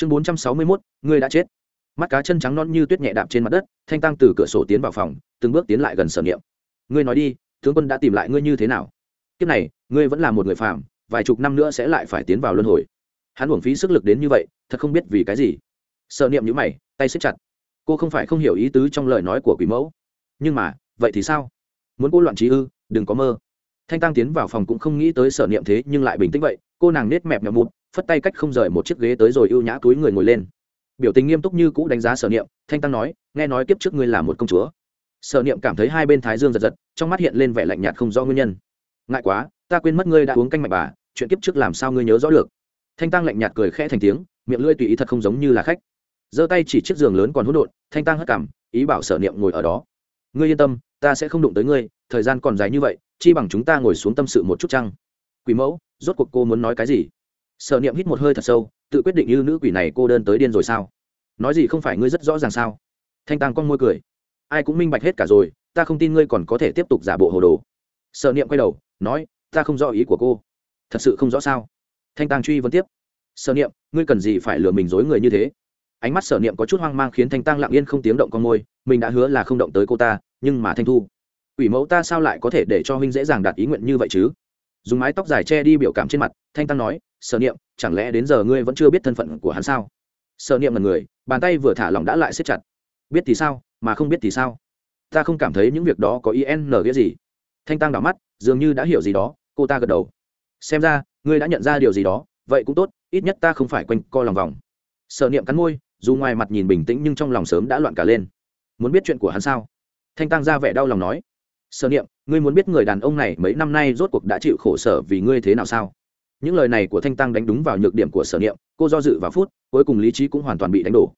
chương bốn trăm sáu mươi mốt, ngươi đã chết. Mắt cá chân trắng non như tuyết nhẹ đạp trên mặt đất, thanh tăng từ cửa sổ tiến vào phòng, từng bước tiến lại gần sở niệm. Ngươi nói đi, tướng quân đã tìm lại ngươi như thế nào? Kiếp này, ngươi vẫn là một người phạm vài chục năm nữa sẽ lại phải tiến vào luân hồi. Hắn uổng phí sức lực đến như vậy, thật không biết vì cái gì. Sợ niệm nhữ mày, tay xếp chặt. Cô không phải không hiểu ý tứ trong lời nói của quỷ mẫu. Nhưng mà, vậy thì sao? Muốn cô loạn trí ư, đừng có mơ thanh tăng tiến vào phòng cũng không nghĩ tới sở niệm thế, nhưng lại bình tĩnh vậy. Cô nàng nết mẹp nhậm mụt, phất tay cách không rời một chiếc ghế tới rồi ưu nhã túi người ngồi lên. Biểu tình nghiêm túc như cũ đánh giá sở niệm, thanh tăng nói, nghe nói kiếp trước ngươi là một công chúa. Sở niệm cảm thấy hai bên thái dương giật giật, trong mắt hiện lên vẻ lạnh nhạt không rõ nguyên nhân. Ngại quá, ta quên mất ngươi đã uống canh mạch bà, chuyện kiếp trước làm sao ngươi nhớ rõ được? Thanh tăng lạnh nhạt cười khẽ thành tiếng, miệng lưỡi tùy ý thật không giống như là khách. Giơ tay chỉ chiếc giường lớn còn hỗn độn, thanh tăng hất cảm ý bảo sở niệm ngồi ở đó. Ngươi yên tâm, ta sẽ không đụng tới ngươi thời gian còn dài như vậy, chi bằng chúng ta ngồi xuống tâm sự một chút chăng? Quỷ mẫu, rốt cuộc cô muốn nói cái gì? Sở niệm hít một hơi thật sâu, tự quyết định như nữ quỷ này cô đơn tới điên rồi sao? Nói gì không phải ngươi rất rõ ràng sao? Thanh tàng con môi cười. Ai cũng minh bạch hết cả rồi, ta không tin ngươi còn có thể tiếp tục giả bộ hồ đồ. Sở niệm quay đầu, nói, ta không rõ ý của cô. Thật sự không rõ sao? Thanh tàng truy vấn tiếp. Sở niệm, ngươi cần gì phải lừa mình dối người như thế? Ánh mắt sở niệm có chút hoang mang khiến thanh tăng lặng yên không tiếng động con môi, mình đã hứa là không động tới cô ta, nhưng mà thanh thu ủy mẫu ta sao lại có thể để cho huynh dễ dàng đạt ý nguyện như vậy chứ? Dùng mái tóc dài che đi biểu cảm trên mặt, thanh tăng nói, sở niệm, chẳng lẽ đến giờ ngươi vẫn chưa biết thân phận của hắn sao? Sở niệm là người, bàn tay vừa thả lỏng đã lại siết chặt. Biết thì sao, mà không biết thì sao? Ta không cảm thấy những việc đó có in nghĩa gì. Thanh tăng đỏ mắt, dường như đã hiểu gì đó, cô ta gật đầu. Xem ra, ngươi đã nhận ra điều gì đó, vậy cũng tốt, ít nhất ta không phải quanh co lòng vòng. Sở niệm cắn môi, dù ngoài mặt nhìn bình tĩnh nhưng trong lòng sớm đã loạn cả lên. Muốn biết chuyện của hắn sao? Thanh tăng ra vẻ đau lòng nói. Sở niệm, ngươi muốn biết người đàn ông này mấy năm nay rốt cuộc đã chịu khổ sở vì ngươi thế nào sao? Những lời này của thanh tăng đánh đúng vào nhược điểm của sở niệm, cô do dự vào phút, cuối cùng lý trí cũng hoàn toàn bị đánh đổ.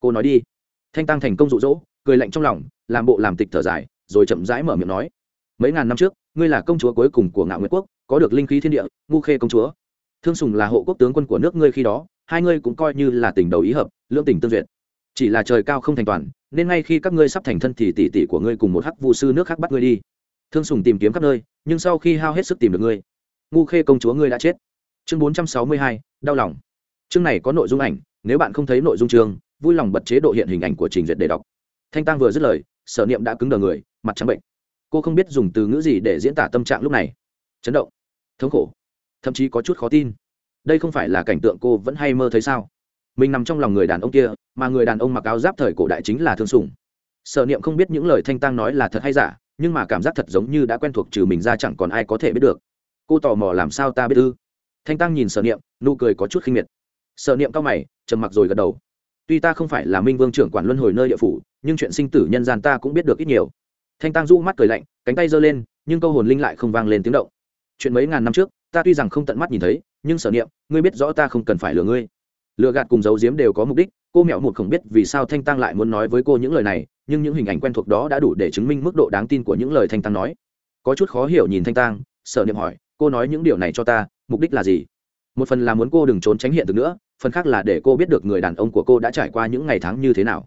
Cô nói đi. Thanh tăng thành công rụ rỗ cười lạnh trong lòng, làm bộ làm tịch thở dài, rồi chậm rãi mở miệng nói. Mấy ngàn năm trước, ngươi là công chúa cuối cùng của ngạo nguyệt quốc, có được linh khí thiên địa, ngu khê công chúa. Thương sùng là hộ quốc tướng quân của nước ngươi khi đó, hai ngươi cũng coi như là tình đầu ý hợp lương tình tương duyệt chỉ là trời cao không thành toàn, nên ngay khi các ngươi sắp thành thân thì tỷ tỷ của ngươi cùng một hắc vụ sư nước khác bắt ngươi đi. Thương sùng tìm kiếm khắp nơi, nhưng sau khi hao hết sức tìm được ngươi, ngu khê công chúa ngươi đã chết. Chương bốn trăm sáu mươi hai, đau lòng. Chương này có nội dung ảnh, nếu bạn không thấy nội dung chương, vui lòng bật chế độ hiện hình ảnh của trình duyệt để đọc. Thanh tăng vừa dứt lời, sở niệm đã cứng đờ người, mặt trắng bệnh. Cô không biết dùng từ ngữ gì để diễn tả tâm trạng lúc này. Chấn động, thống khổ, thậm chí có chút khó tin. Đây không phải là cảnh tượng cô vẫn hay mơ thấy sao? Mình nằm trong lòng người đàn ông kia, mà người đàn ông mặc áo giáp thời cổ đại chính là thương sùng. Sở niệm không biết những lời thanh tăng nói là thật hay giả, nhưng mà cảm giác thật giống như đã quen thuộc trừ mình ra chẳng còn ai có thể biết được. Cô tò mò làm sao ta biết ư? Thanh tăng nhìn sở niệm, nụ cười có chút khinh miệt. Sở niệm cao mày, trầm mặc rồi gật đầu. Tuy ta không phải là minh vương trưởng quản luân hồi nơi địa phủ, nhưng chuyện sinh tử nhân gian ta cũng biết được ít nhiều. Thanh tăng du mắt cười lạnh, cánh tay giơ lên, nhưng câu hồn linh lại không vang lên tiếng động. Chuyện mấy ngàn năm trước, ta tuy rằng không tận mắt nhìn thấy, nhưng sở niệm, ngươi biết rõ ta không cần phải lừa ngươi lừa gạt cùng giấu giếm đều có mục đích, cô mẹo một không biết vì sao thanh tăng lại muốn nói với cô những lời này, nhưng những hình ảnh quen thuộc đó đã đủ để chứng minh mức độ đáng tin của những lời thanh tăng nói. Có chút khó hiểu nhìn thanh tăng sở niệm hỏi, cô nói những điều này cho ta, mục đích là gì? Một phần là muốn cô đừng trốn tránh hiện thực nữa, phần khác là để cô biết được người đàn ông của cô đã trải qua những ngày tháng như thế nào.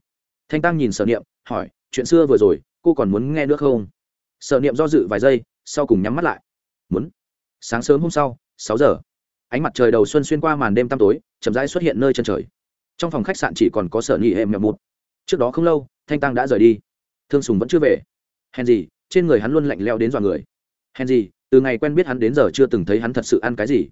Thanh tăng nhìn sở niệm, hỏi, chuyện xưa vừa rồi, cô còn muốn nghe nữa không? Sở niệm do dự vài giây, sau cùng nhắm mắt lại. Muốn. Sáng sớm hôm sau, sáu giờ ánh mặt trời đầu xuân xuyên qua màn đêm tăm tối, chậm rãi xuất hiện nơi chân trời. Trong phòng khách sạn chỉ còn có sở nghỉ em mẹ một. Trước đó không lâu, thanh tăng đã rời đi. Thương sùng vẫn chưa về. Hèn gì, trên người hắn luôn lạnh leo đến dọa người. Hèn gì, từ ngày quen biết hắn đến giờ chưa từng thấy hắn thật sự ăn cái gì.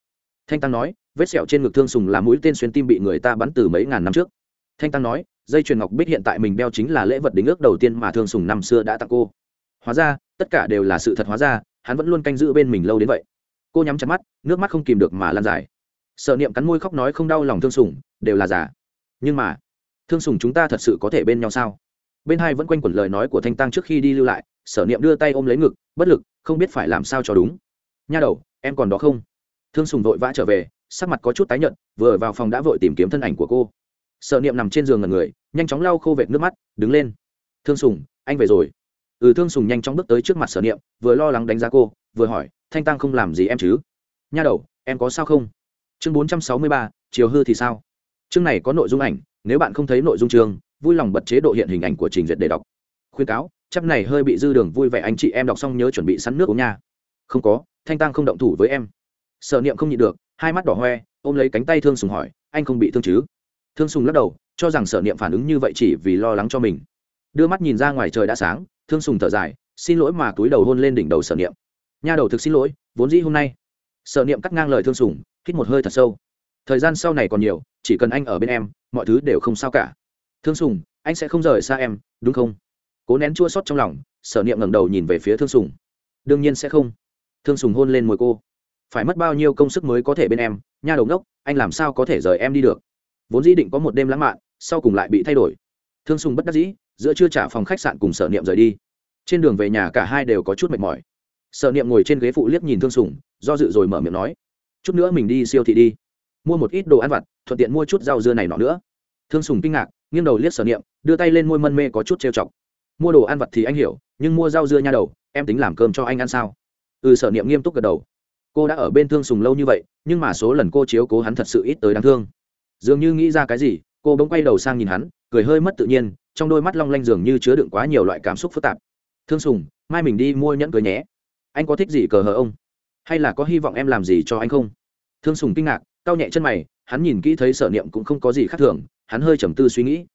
Thanh tăng nói, vết sẹo trên ngực thương sùng là mũi tên xuyên tim bị người ta bắn từ mấy ngàn năm trước. Thanh tăng nói, dây chuyền ngọc bích hiện tại mình đeo chính là lễ vật đính ước đầu tiên mà thương sùng năm xưa đã tặng cô. Hóa ra, tất cả đều là sự thật hóa ra, hắn vẫn luôn canh giữ bên mình lâu đến vậy cô nhắm chặt mắt, nước mắt không kìm được mà lan dài. Sợ niệm cắn môi khóc nói không đau lòng thương sùng, đều là giả. Nhưng mà, thương sùng chúng ta thật sự có thể bên nhau sao? Bên hai vẫn quanh quẩn lời nói của thanh tăng trước khi đi lưu lại, sở niệm đưa tay ôm lấy ngực, bất lực, không biết phải làm sao cho đúng. Nha đầu, em còn đó không? Thương sùng vội vã trở về, sắc mặt có chút tái nhợt, vừa vào phòng đã vội tìm kiếm thân ảnh của cô. Sở niệm nằm trên giường ngần người, nhanh chóng lau khô vệt nước mắt, đứng lên. Thương sùng, anh về rồi. Ừ thương sùng nhanh chóng bước tới trước mặt sở niệm, vừa lo lắng đánh giá cô, vừa hỏi thanh tăng không làm gì em chứ? Nha đầu, em có sao không? Chương bốn trăm sáu mươi ba, chiều hư thì sao? Chương này có nội dung ảnh, nếu bạn không thấy nội dung chương, vui lòng bật chế độ hiện hình ảnh của trình duyệt để đọc. Khuyên cáo chắc này hơi bị dư đường vui vẻ anh chị em đọc xong nhớ chuẩn bị sẵn nước uống nha. Không có, thanh tăng không động thủ với em. Sợ niệm không nhịn được, hai mắt đỏ hoe, ôm lấy cánh tay thương sùng hỏi, anh không bị thương chứ? Thương sùng lắc đầu, cho rằng sở niệm phản ứng như vậy chỉ vì lo lắng cho mình. Đưa mắt nhìn ra ngoài trời đã sáng, thương sùng thở dài, xin lỗi mà túi đầu hôn lên đỉnh đầu sở niệm nha đầu thực xin lỗi, vốn dĩ hôm nay. Sở niệm cắt ngang lời thương sùng hít một hơi thật sâu. Thời gian sau này còn nhiều, chỉ cần anh ở bên em, mọi thứ đều không sao cả. Thương sùng anh sẽ không rời xa em, đúng không? Cố nén chua sót trong lòng, sở niệm ngẩng đầu nhìn về phía thương sùng đương nhiên sẽ không. Thương sùng hôn lên môi cô. Phải mất bao nhiêu công sức mới có thể bên em, nha đầu ngốc, anh làm sao có thể rời em đi được? Vốn dĩ định có một đêm lãng mạn, sau cùng lại bị thay đổi. Thương sùng bất đắc dĩ, giữa chưa trả phòng khách sạn cùng sở niệm rời đi. Trên đường về nhà cả hai đều có chút mệt mỏi sở niệm ngồi trên ghế phụ liếc nhìn thương sùng, do dự rồi mở miệng nói, chút nữa mình đi siêu thị đi. Mua một ít đồ ăn vặt, thuận tiện mua chút rau dưa này nọ nữa. Thương sùng kinh ngạc, nghiêng đầu liếc sở niệm, đưa tay lên môi mân mê có chút trêu chọc. Mua đồ ăn vặt thì anh hiểu, nhưng mua rau dưa nha đầu, em tính làm cơm cho anh ăn sao? Ừ sở niệm nghiêm túc gật đầu. Cô đã ở bên thương sùng lâu như vậy, nhưng mà số lần cô chiếu cố hắn thật sự ít tới đáng thương. Dường như nghĩ ra cái gì, cô bỗng quay đầu sang nhìn hắn, cười hơi mất tự nhiên, trong đôi mắt long lanh dường như chứa đựng quá nhiều loại cảm xúc phức tạp. Thương sùng, mai mình đi mua nhẫn cưới nhé anh có thích gì cờ hờ ông? Hay là có hy vọng em làm gì cho anh không? Thương sùng kinh ngạc cao nhẹ chân mày, hắn nhìn kỹ thấy sở niệm cũng không có gì khác thường, hắn hơi trầm tư suy nghĩ.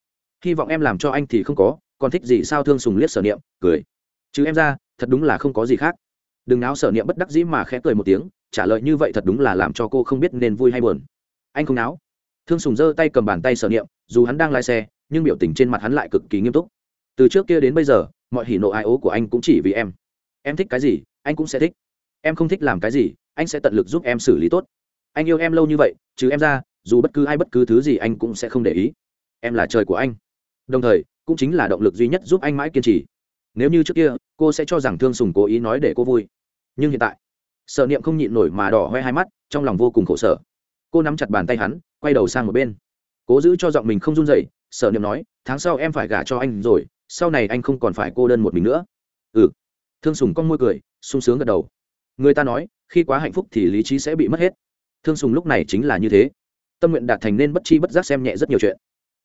Hy vọng em làm cho anh thì không có, còn thích gì sao thương sùng liếc sở niệm, cười. Chứ em ra, thật đúng là không có gì khác. Đừng náo, sở niệm bất đắc dĩ mà khẽ cười một tiếng, trả lời như vậy thật đúng là làm cho cô không biết nên vui hay buồn. Anh không náo. Thương sùng giơ tay cầm bàn tay sở niệm, dù hắn đang lái xe, nhưng biểu tình trên mặt hắn lại cực kỳ nghiêm túc. Từ trước kia đến bây giờ, mọi hỉ nộ ai ố của anh cũng chỉ vì em. Em thích cái gì anh cũng sẽ thích. Em không thích làm cái gì, anh sẽ tận lực giúp em xử lý tốt. Anh yêu em lâu như vậy chứ em ra, dù bất cứ ai bất cứ thứ gì anh cũng sẽ không để ý. Em là trời của anh. Đồng thời, cũng chính là động lực duy nhất giúp anh mãi kiên trì. Nếu như trước kia, cô sẽ cho rằng thương sùng cố ý nói để cô vui. Nhưng hiện tại, sợ niệm không nhịn nổi mà đỏ hoe hai mắt, trong lòng vô cùng khổ sở. Cô nắm chặt bàn tay hắn, quay đầu sang một bên. Cố giữ cho giọng mình không run dậy sợ niệm nói, tháng sau em phải gả cho anh rồi, sau này anh không còn phải cô đơn một mình nữa thương sùng con môi cười, sung sướng gật đầu. Người ta nói, khi quá hạnh phúc thì lý trí sẽ bị mất hết. Thương sùng lúc này chính là như thế. Tâm nguyện đạt thành nên bất chi bất giác xem nhẹ rất nhiều chuyện.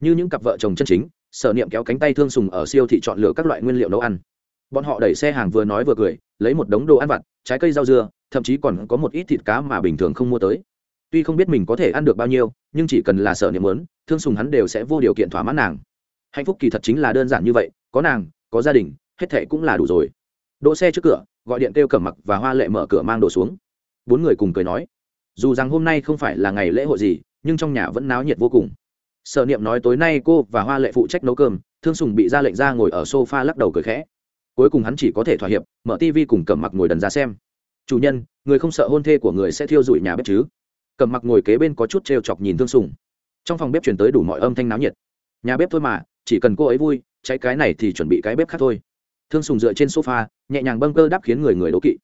Như những cặp vợ chồng chân chính, sở niệm kéo cánh tay thương sùng ở siêu thị chọn lựa các loại nguyên liệu nấu ăn. Bọn họ đẩy xe hàng vừa nói vừa cười, lấy một đống đồ ăn vặt, trái cây rau dưa, thậm chí còn có một ít thịt cá mà bình thường không mua tới. Tuy không biết mình có thể ăn được bao nhiêu, nhưng chỉ cần là sở niệm lớn thương sùng hắn đều sẽ vô điều kiện thỏa mãn nàng. Hạnh phúc kỳ thật chính là đơn giản như vậy, có nàng, có gia đình, hết thệ cũng là đủ rồi đỗ xe trước cửa, gọi điện kêu cẩm mặc và hoa lệ mở cửa mang đồ xuống. Bốn người cùng cười nói, dù rằng hôm nay không phải là ngày lễ hội gì, nhưng trong nhà vẫn náo nhiệt vô cùng. Sở niệm nói tối nay cô và hoa lệ phụ trách nấu cơm, thương sùng bị ra lệnh ra ngồi ở sofa lắc đầu cười khẽ. Cuối cùng hắn chỉ có thể thỏa hiệp, mở tv cùng cẩm mặc ngồi đần ra xem. Chủ nhân, người không sợ hôn thê của người sẽ thiêu rụi nhà bếp chứ? Cẩm mặc ngồi kế bên có chút t chọc nhìn thương sùng. Trong phòng bếp chuyển tới đủ mọi âm thanh náo nhiệt. Nhà bếp thôi mà, chỉ cần cô ấy vui, cháy cái này thì chuẩn bị cái bếp khác thôi thương sùng dựa trên sofa, nhẹ nhàng bâng cơ đáp khiến người người đố kỵ.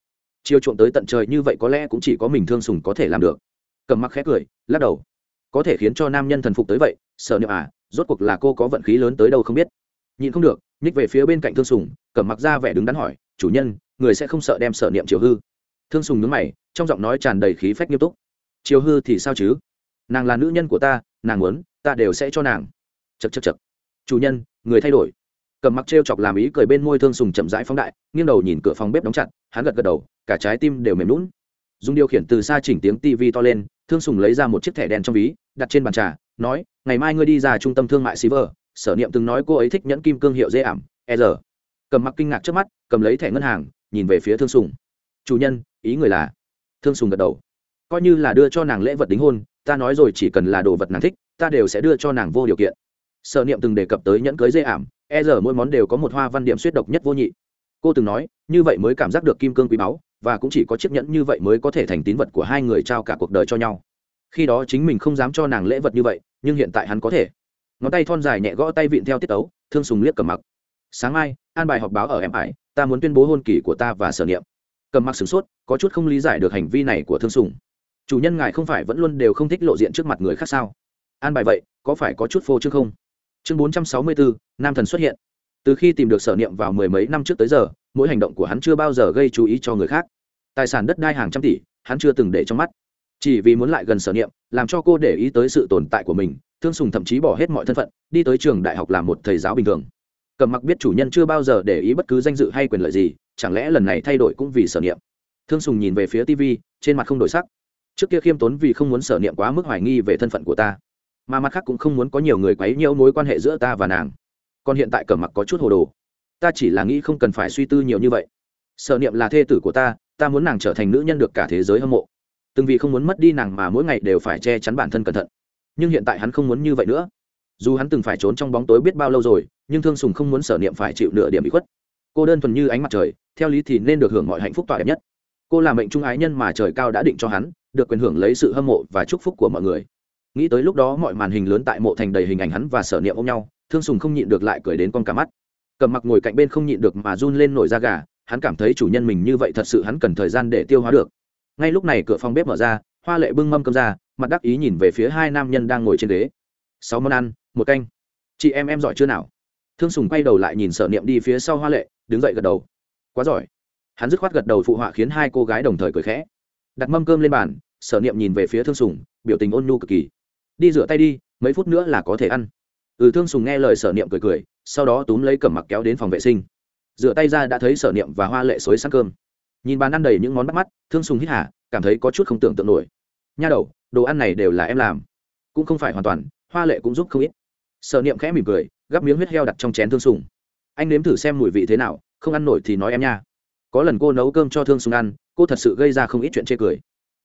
Chiêu trộm tới tận trời như vậy có lẽ cũng chỉ có mình thương sùng có thể làm được. Cầm mặc khẽ cười, lắc đầu. Có thể khiến cho nam nhân thần phục tới vậy, sợ niệm à rốt cuộc là cô có vận khí lớn tới đâu không biết. Nhìn không được, nhích về phía bên cạnh thương sùng, cầm mặc ra vẻ đứng đắn hỏi, chủ nhân, người sẽ không sợ đem sợ niệm chiều hư? Thương sùng nhướng mày, trong giọng nói tràn đầy khí phách nghiêm túc. Chiều hư thì sao chứ? Nàng là nữ nhân của ta, nàng muốn, ta đều sẽ cho nàng. Chật chật chật chủ nhân, người thay đổi cầm mặc t chọc làm ý cười bên môi thương sùng chậm rãi phóng đại nghiêng đầu nhìn cửa phòng bếp đóng chặt hắn gật gật đầu cả trái tim đều mềm lún dùng điều khiển từ xa chỉnh tiếng tv to lên thương sùng lấy ra một chiếc thẻ đen trong ví đặt trên bàn trà nói ngày mai ngươi đi ra trung tâm thương mại Silver, sở niệm từng nói cô ấy thích nhẫn kim cương hiệu dễ ảm e r cầm mặc kinh ngạc trước mắt cầm lấy thẻ ngân hàng nhìn về phía thương sùng. Chủ nhân ý người là? Thương sùng gật đầu. Coi như là đưa cho nàng lễ vật đính hôn ta nói rồi chỉ cần là đồ vật nàng thích ta đều sẽ đưa cho nàng vô điều kiện sở niệm từng đề cập tới nhẫn cưới dây ảm e giờ mỗi món đều có một hoa văn điểm suýt độc nhất vô nhị. Cô từng nói, như vậy mới cảm giác được kim cương quý báu, và cũng chỉ có chiếc nhẫn như vậy mới có thể thành tín vật của hai người trao cả cuộc đời cho nhau. Khi đó chính mình không dám cho nàng lễ vật như vậy, nhưng hiện tại hắn có thể. Ngón tay thon dài nhẹ gõ tay vịn theo tiết tấu, thương sùng liếc cầm mặc. Sáng mai, an bài họp báo ở em ải, ta muốn tuyên bố hôn kỳ của ta và sở niệm. Cầm mặc sửng sốt, có chút không lý giải được hành vi này của thương sùng. Chủ nhân ngài không phải vẫn luôn đều không thích lộ diện trước mặt người khác sao? An bài vậy, có phải có chút phô chứ không? Chương bốn trăm sáu mươi bốn nam thần xuất hiện. Từ khi tìm được sở niệm vào mười mấy năm trước tới giờ, mỗi hành động của hắn chưa bao giờ gây chú ý cho người khác. Tài sản đất đai hàng trăm tỷ, hắn chưa từng để trong mắt. Chỉ vì muốn lại gần sở niệm, làm cho cô để ý tới sự tồn tại của mình, thương sùng thậm chí bỏ hết mọi thân phận, đi tới trường đại học làm một thầy giáo bình thường. Cầm mặc biết chủ nhân chưa bao giờ để ý bất cứ danh dự hay quyền lợi gì, chẳng lẽ lần này thay đổi cũng vì sở niệm? Thương sùng nhìn về phía tv trên mặt không đổi sắc. Trước kia khiêm tốn vì không muốn sở niệm quá mức hoài nghi về thân phận của ta mà mặt khác cũng không muốn có nhiều người quấy nhiễu mối quan hệ giữa ta và nàng. Còn hiện tại cẩm mặc có chút hồ đồ. Ta chỉ là nghĩ không cần phải suy tư nhiều như vậy. Sở niệm là thê tử của ta ta muốn nàng trở thành nữ nhân được cả thế giới hâm mộ. Từng vì không muốn mất đi nàng mà mỗi ngày đều phải che chắn bản thân cẩn thận. Nhưng hiện tại hắn không muốn như vậy nữa. Dù hắn từng phải trốn trong bóng tối biết bao lâu rồi, nhưng thương sùng không muốn sở niệm phải chịu nửa điểm bị khuất. Cô đơn thuần như ánh mặt trời, theo lý thì nên được hưởng mọi hạnh phúc tỏa đẹp nhất. Cô là mệnh trung ái nhân mà trời cao đã định cho hắn, được quyền hưởng lấy sự hâm mộ và chúc phúc của mọi người nghĩ tới lúc đó mọi màn hình lớn tại mộ thành đầy hình ảnh hắn và sở niệm ôm nhau, thương sùng không nhịn được lại cười đến con cả mắt. Cầm mặc ngồi cạnh bên không nhịn được mà run lên nổi da gà, hắn cảm thấy chủ nhân mình như vậy thật sự hắn cần thời gian để tiêu hóa được. Ngay lúc này cửa phòng bếp mở ra, hoa lệ bưng mâm cơm ra, mặt đắc ý nhìn về phía hai nam nhân đang ngồi trên ghế. Sáu món ăn, một canh. Chị em em giỏi chưa nào? Thương sùng quay đầu lại nhìn sở niệm đi phía sau hoa lệ, đứng dậy gật đầu. Quá giỏi. Hắn dứt khoát gật đầu phụ họa khiến hai cô gái đồng thời cười khẽ. Đặt mâm cơm lên bàn, sở niệm nhìn về phía thương sùng, biểu tình ôn nhu cực kỳ đi rửa tay đi, mấy phút nữa là có thể ăn. Ừ thương sùng nghe lời sở niệm cười cười, sau đó túm lấy cẩm mặc kéo đến phòng vệ sinh. Rửa tay ra đã thấy sở niệm và hoa lệ xối sắc cơm. Nhìn bàn ăn đầy những món bắt mắt, thương sùng hít hả cảm thấy có chút không tưởng tượng nổi. Nha đầu, đồ ăn này đều là em làm. Cũng không phải hoàn toàn, hoa lệ cũng giúp không ít. Sở niệm khẽ mỉm cười, gắp miếng huyết heo đặt trong chén thương sùng. Anh nếm thử xem mùi vị thế nào, không ăn nổi thì nói em nha. Có lần cô nấu cơm cho thương sùng ăn, cô thật sự gây ra không ít chuyện chê cười.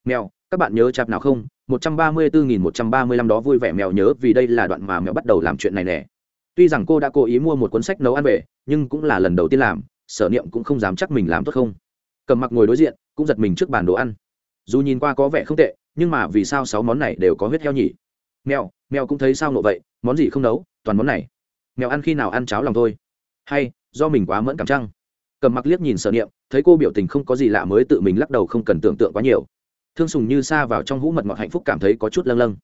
Mèo các bạn nhớ chạp nào không? một trăm ba mươi bốn nghìn một trăm ba mươi lăm đó vui vẻ mèo nhớ, vì đây là đoạn mà mèo bắt đầu làm chuyện này nè. Tuy rằng cô đã cố ý mua một cuốn sách nấu ăn về, nhưng cũng là lần đầu tiên làm, sở niệm cũng không dám chắc mình làm tốt không. Cầm mặc ngồi đối diện, cũng giật mình trước bàn đồ ăn. Dù nhìn qua có vẻ không tệ, nhưng mà vì sao sáu món này đều có huyết heo nhỉ? Mèo mèo cũng thấy sao nộ vậy? Món gì không nấu? Toàn món này. Mèo ăn khi nào ăn cháo lòng thôi. Hay, do mình quá mẫn cảm trăng cầm mặc liếc nhìn sở niệm, thấy cô biểu tình không có gì lạ mới tự mình lắc đầu không cần tưởng tượng quá nhiều thương sùng như xa vào trong hũ mật ngọt hạnh phúc cảm thấy có chút lâng lâng.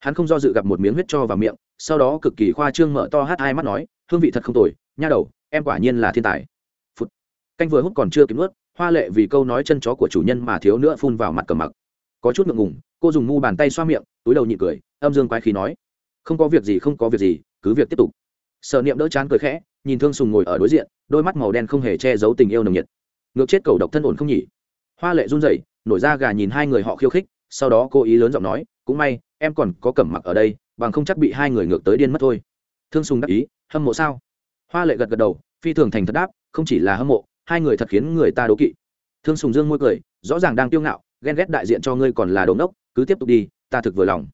Hắn không do dự gặp một miếng huyết cho vào miệng, sau đó cực kỳ khoa trương mở to hát hai mắt nói, hương vị thật không tồi, nha đầu, em quả nhiên là thiên tài. Phụt. canh vừa hút còn chưa kịp nuốt, hoa lệ vì câu nói chân chó của chủ nhân mà thiếu nữa phun vào mặt cầm mặc. Có chút ngượng ngùng, cô dùng ngu bàn tay xoa miệng, túi đầu nhịn cười, âm dương quái khí nói, không có việc gì, không có việc gì, cứ việc tiếp tục. Sợ niệm đỡ chán cười khẽ, nhìn thương sùng ngồi ở đối diện, đôi mắt màu đen không hề che giấu tình yêu nồng nhiệt. Ngược chết cầu độc thân ổn không nhỉ? Hoa lệ run rẩy nổi ra gà nhìn hai người họ khiêu khích, sau đó cô ý lớn giọng nói, cũng may, em còn có cẩm mặc ở đây, bằng không chắc bị hai người ngược tới điên mất thôi. Thương sùng đắc ý, hâm mộ sao? Hoa lệ gật gật đầu, phi thường thành thật đáp, không chỉ là hâm mộ, hai người thật khiến người ta đố kỵ. Thương sùng dương môi cười, rõ ràng đang tiêu ngạo, ghen ghét đại diện cho ngươi còn là đống đốc cứ tiếp tục đi, ta thực vừa lòng.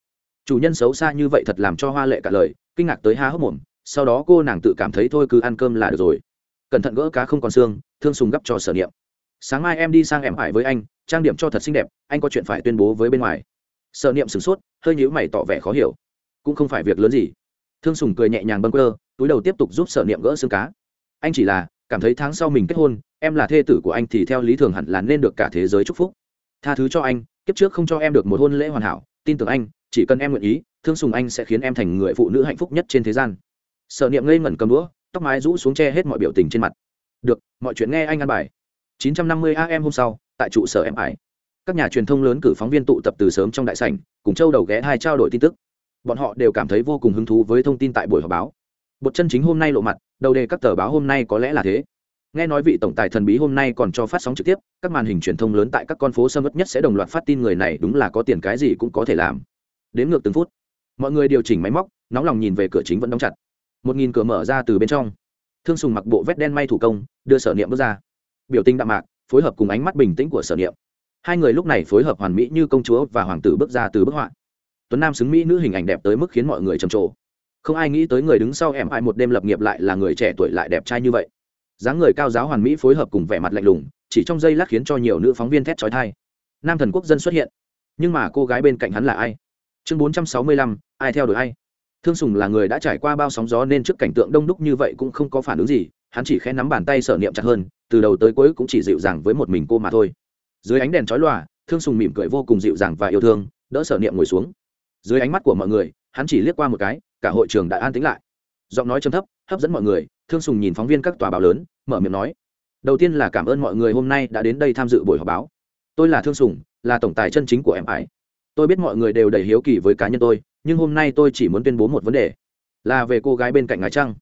Chủ nhân xấu xa như vậy thật làm cho hoa lệ cả lời, kinh ngạc tới ha hốc mồm, sau đó cô nàng tự cảm thấy thôi cứ ăn cơm là được rồi. Cẩn thận gỡ cá không còn xương, thương sùng gấp cho sở niệm sáng mai em đi sang em phải với anh, trang điểm cho thật xinh đẹp, anh có chuyện phải tuyên bố với bên ngoài. Sở niệm sửng sốt, hơi nhíu mày tỏ vẻ khó hiểu. Cũng không phải việc lớn gì. Thương sùng cười nhẹ nhàng bâng quơ, túi đầu tiếp tục giúp sở niệm gỡ xương cá. Anh chỉ là, cảm thấy tháng sau mình kết hôn, em là thê tử của anh thì theo lý thường hẳn là nên được cả thế giới chúc phúc. Tha thứ cho anh, kiếp trước không cho em được một hôn lễ hoàn hảo, tin tưởng anh, chỉ cần em nguyện ý, thương sùng anh sẽ khiến em thành người phụ nữ hạnh phúc nhất trên thế gian. Sở niệm ngây ngẩn cầm đũa, tóc mái rũ xuống che hết mọi biểu tình trên mặt. Được, mọi chuyện nghe anh ăn bài. 950 am hôm sau, tại trụ sở em ải các nhà truyền thông lớn cử phóng viên tụ tập từ sớm trong đại sảnh, cùng châu đầu ghé hai trao đổi tin tức. Bọn họ đều cảm thấy vô cùng hứng thú với thông tin tại buổi họp báo. Bột chân chính hôm nay lộ mặt, đầu đề các tờ báo hôm nay có lẽ là thế. Nghe nói vị tổng tài thần bí hôm nay còn cho phát sóng trực tiếp, các màn hình truyền thông lớn tại các con phố sâm ớt nhất sẽ đồng loạt phát tin người này đúng là có tiền cái gì cũng có thể làm. Đến ngược từng phút, mọi người điều chỉnh máy móc, nóng lòng nhìn về cửa chính vẫn đóng chặt. Một nghìn cửa mở ra từ bên trong. Thương sùng mặc bộ vest đen may thủ công, đưa sở niệm bước ra biểu tình đạm mạc, phối hợp cùng ánh mắt bình tĩnh của sở niệm. Hai người lúc này phối hợp hoàn mỹ như công chúa và hoàng tử bước ra từ bức họa. Tuấn nam xứng mỹ nữ hình ảnh đẹp tới mức khiến mọi người trầm trồ. Không ai nghĩ tới người đứng sau em ai một đêm lập nghiệp lại là người trẻ tuổi lại đẹp trai như vậy. Dáng người cao giáo hoàn mỹ phối hợp cùng vẻ mặt lạnh lùng, chỉ trong giây lát khiến cho nhiều nữ phóng viên thét trói thai nam thần quốc dân xuất hiện. Nhưng mà cô gái bên cạnh hắn là ai? Chương bốn trăm sáu mươi lăm, ai theo đuổi ai? Thương sùng là người đã trải qua bao sóng gió nên trước cảnh tượng đông đúc như vậy cũng không có phản ứng gì hắn chỉ khẽ nắm bàn tay sở niệm chặt hơn, từ đầu tới cuối cũng chỉ dịu dàng với một mình cô mà thôi. Dưới ánh đèn chói lòa, thương sùng mỉm cười vô cùng dịu dàng và yêu thương, đỡ sở niệm ngồi xuống. Dưới ánh mắt của mọi người, hắn chỉ liếc qua một cái, cả hội trường đã an tĩnh lại. Giọng nói chấm thấp, hấp dẫn mọi người, thương sùng nhìn phóng viên các tòa báo lớn, mở miệng nói, đầu tiên là cảm ơn mọi người hôm nay đã đến đây tham dự buổi họp báo. Tôi là thương sùng, là tổng tài chân chính của em ải tôi biết mọi người đều đầy hiếu kỳ với cá nhân tôi, nhưng hôm nay tôi chỉ muốn tuyên bố một vấn đề. Là về cô gái bên cạnh ngài trăng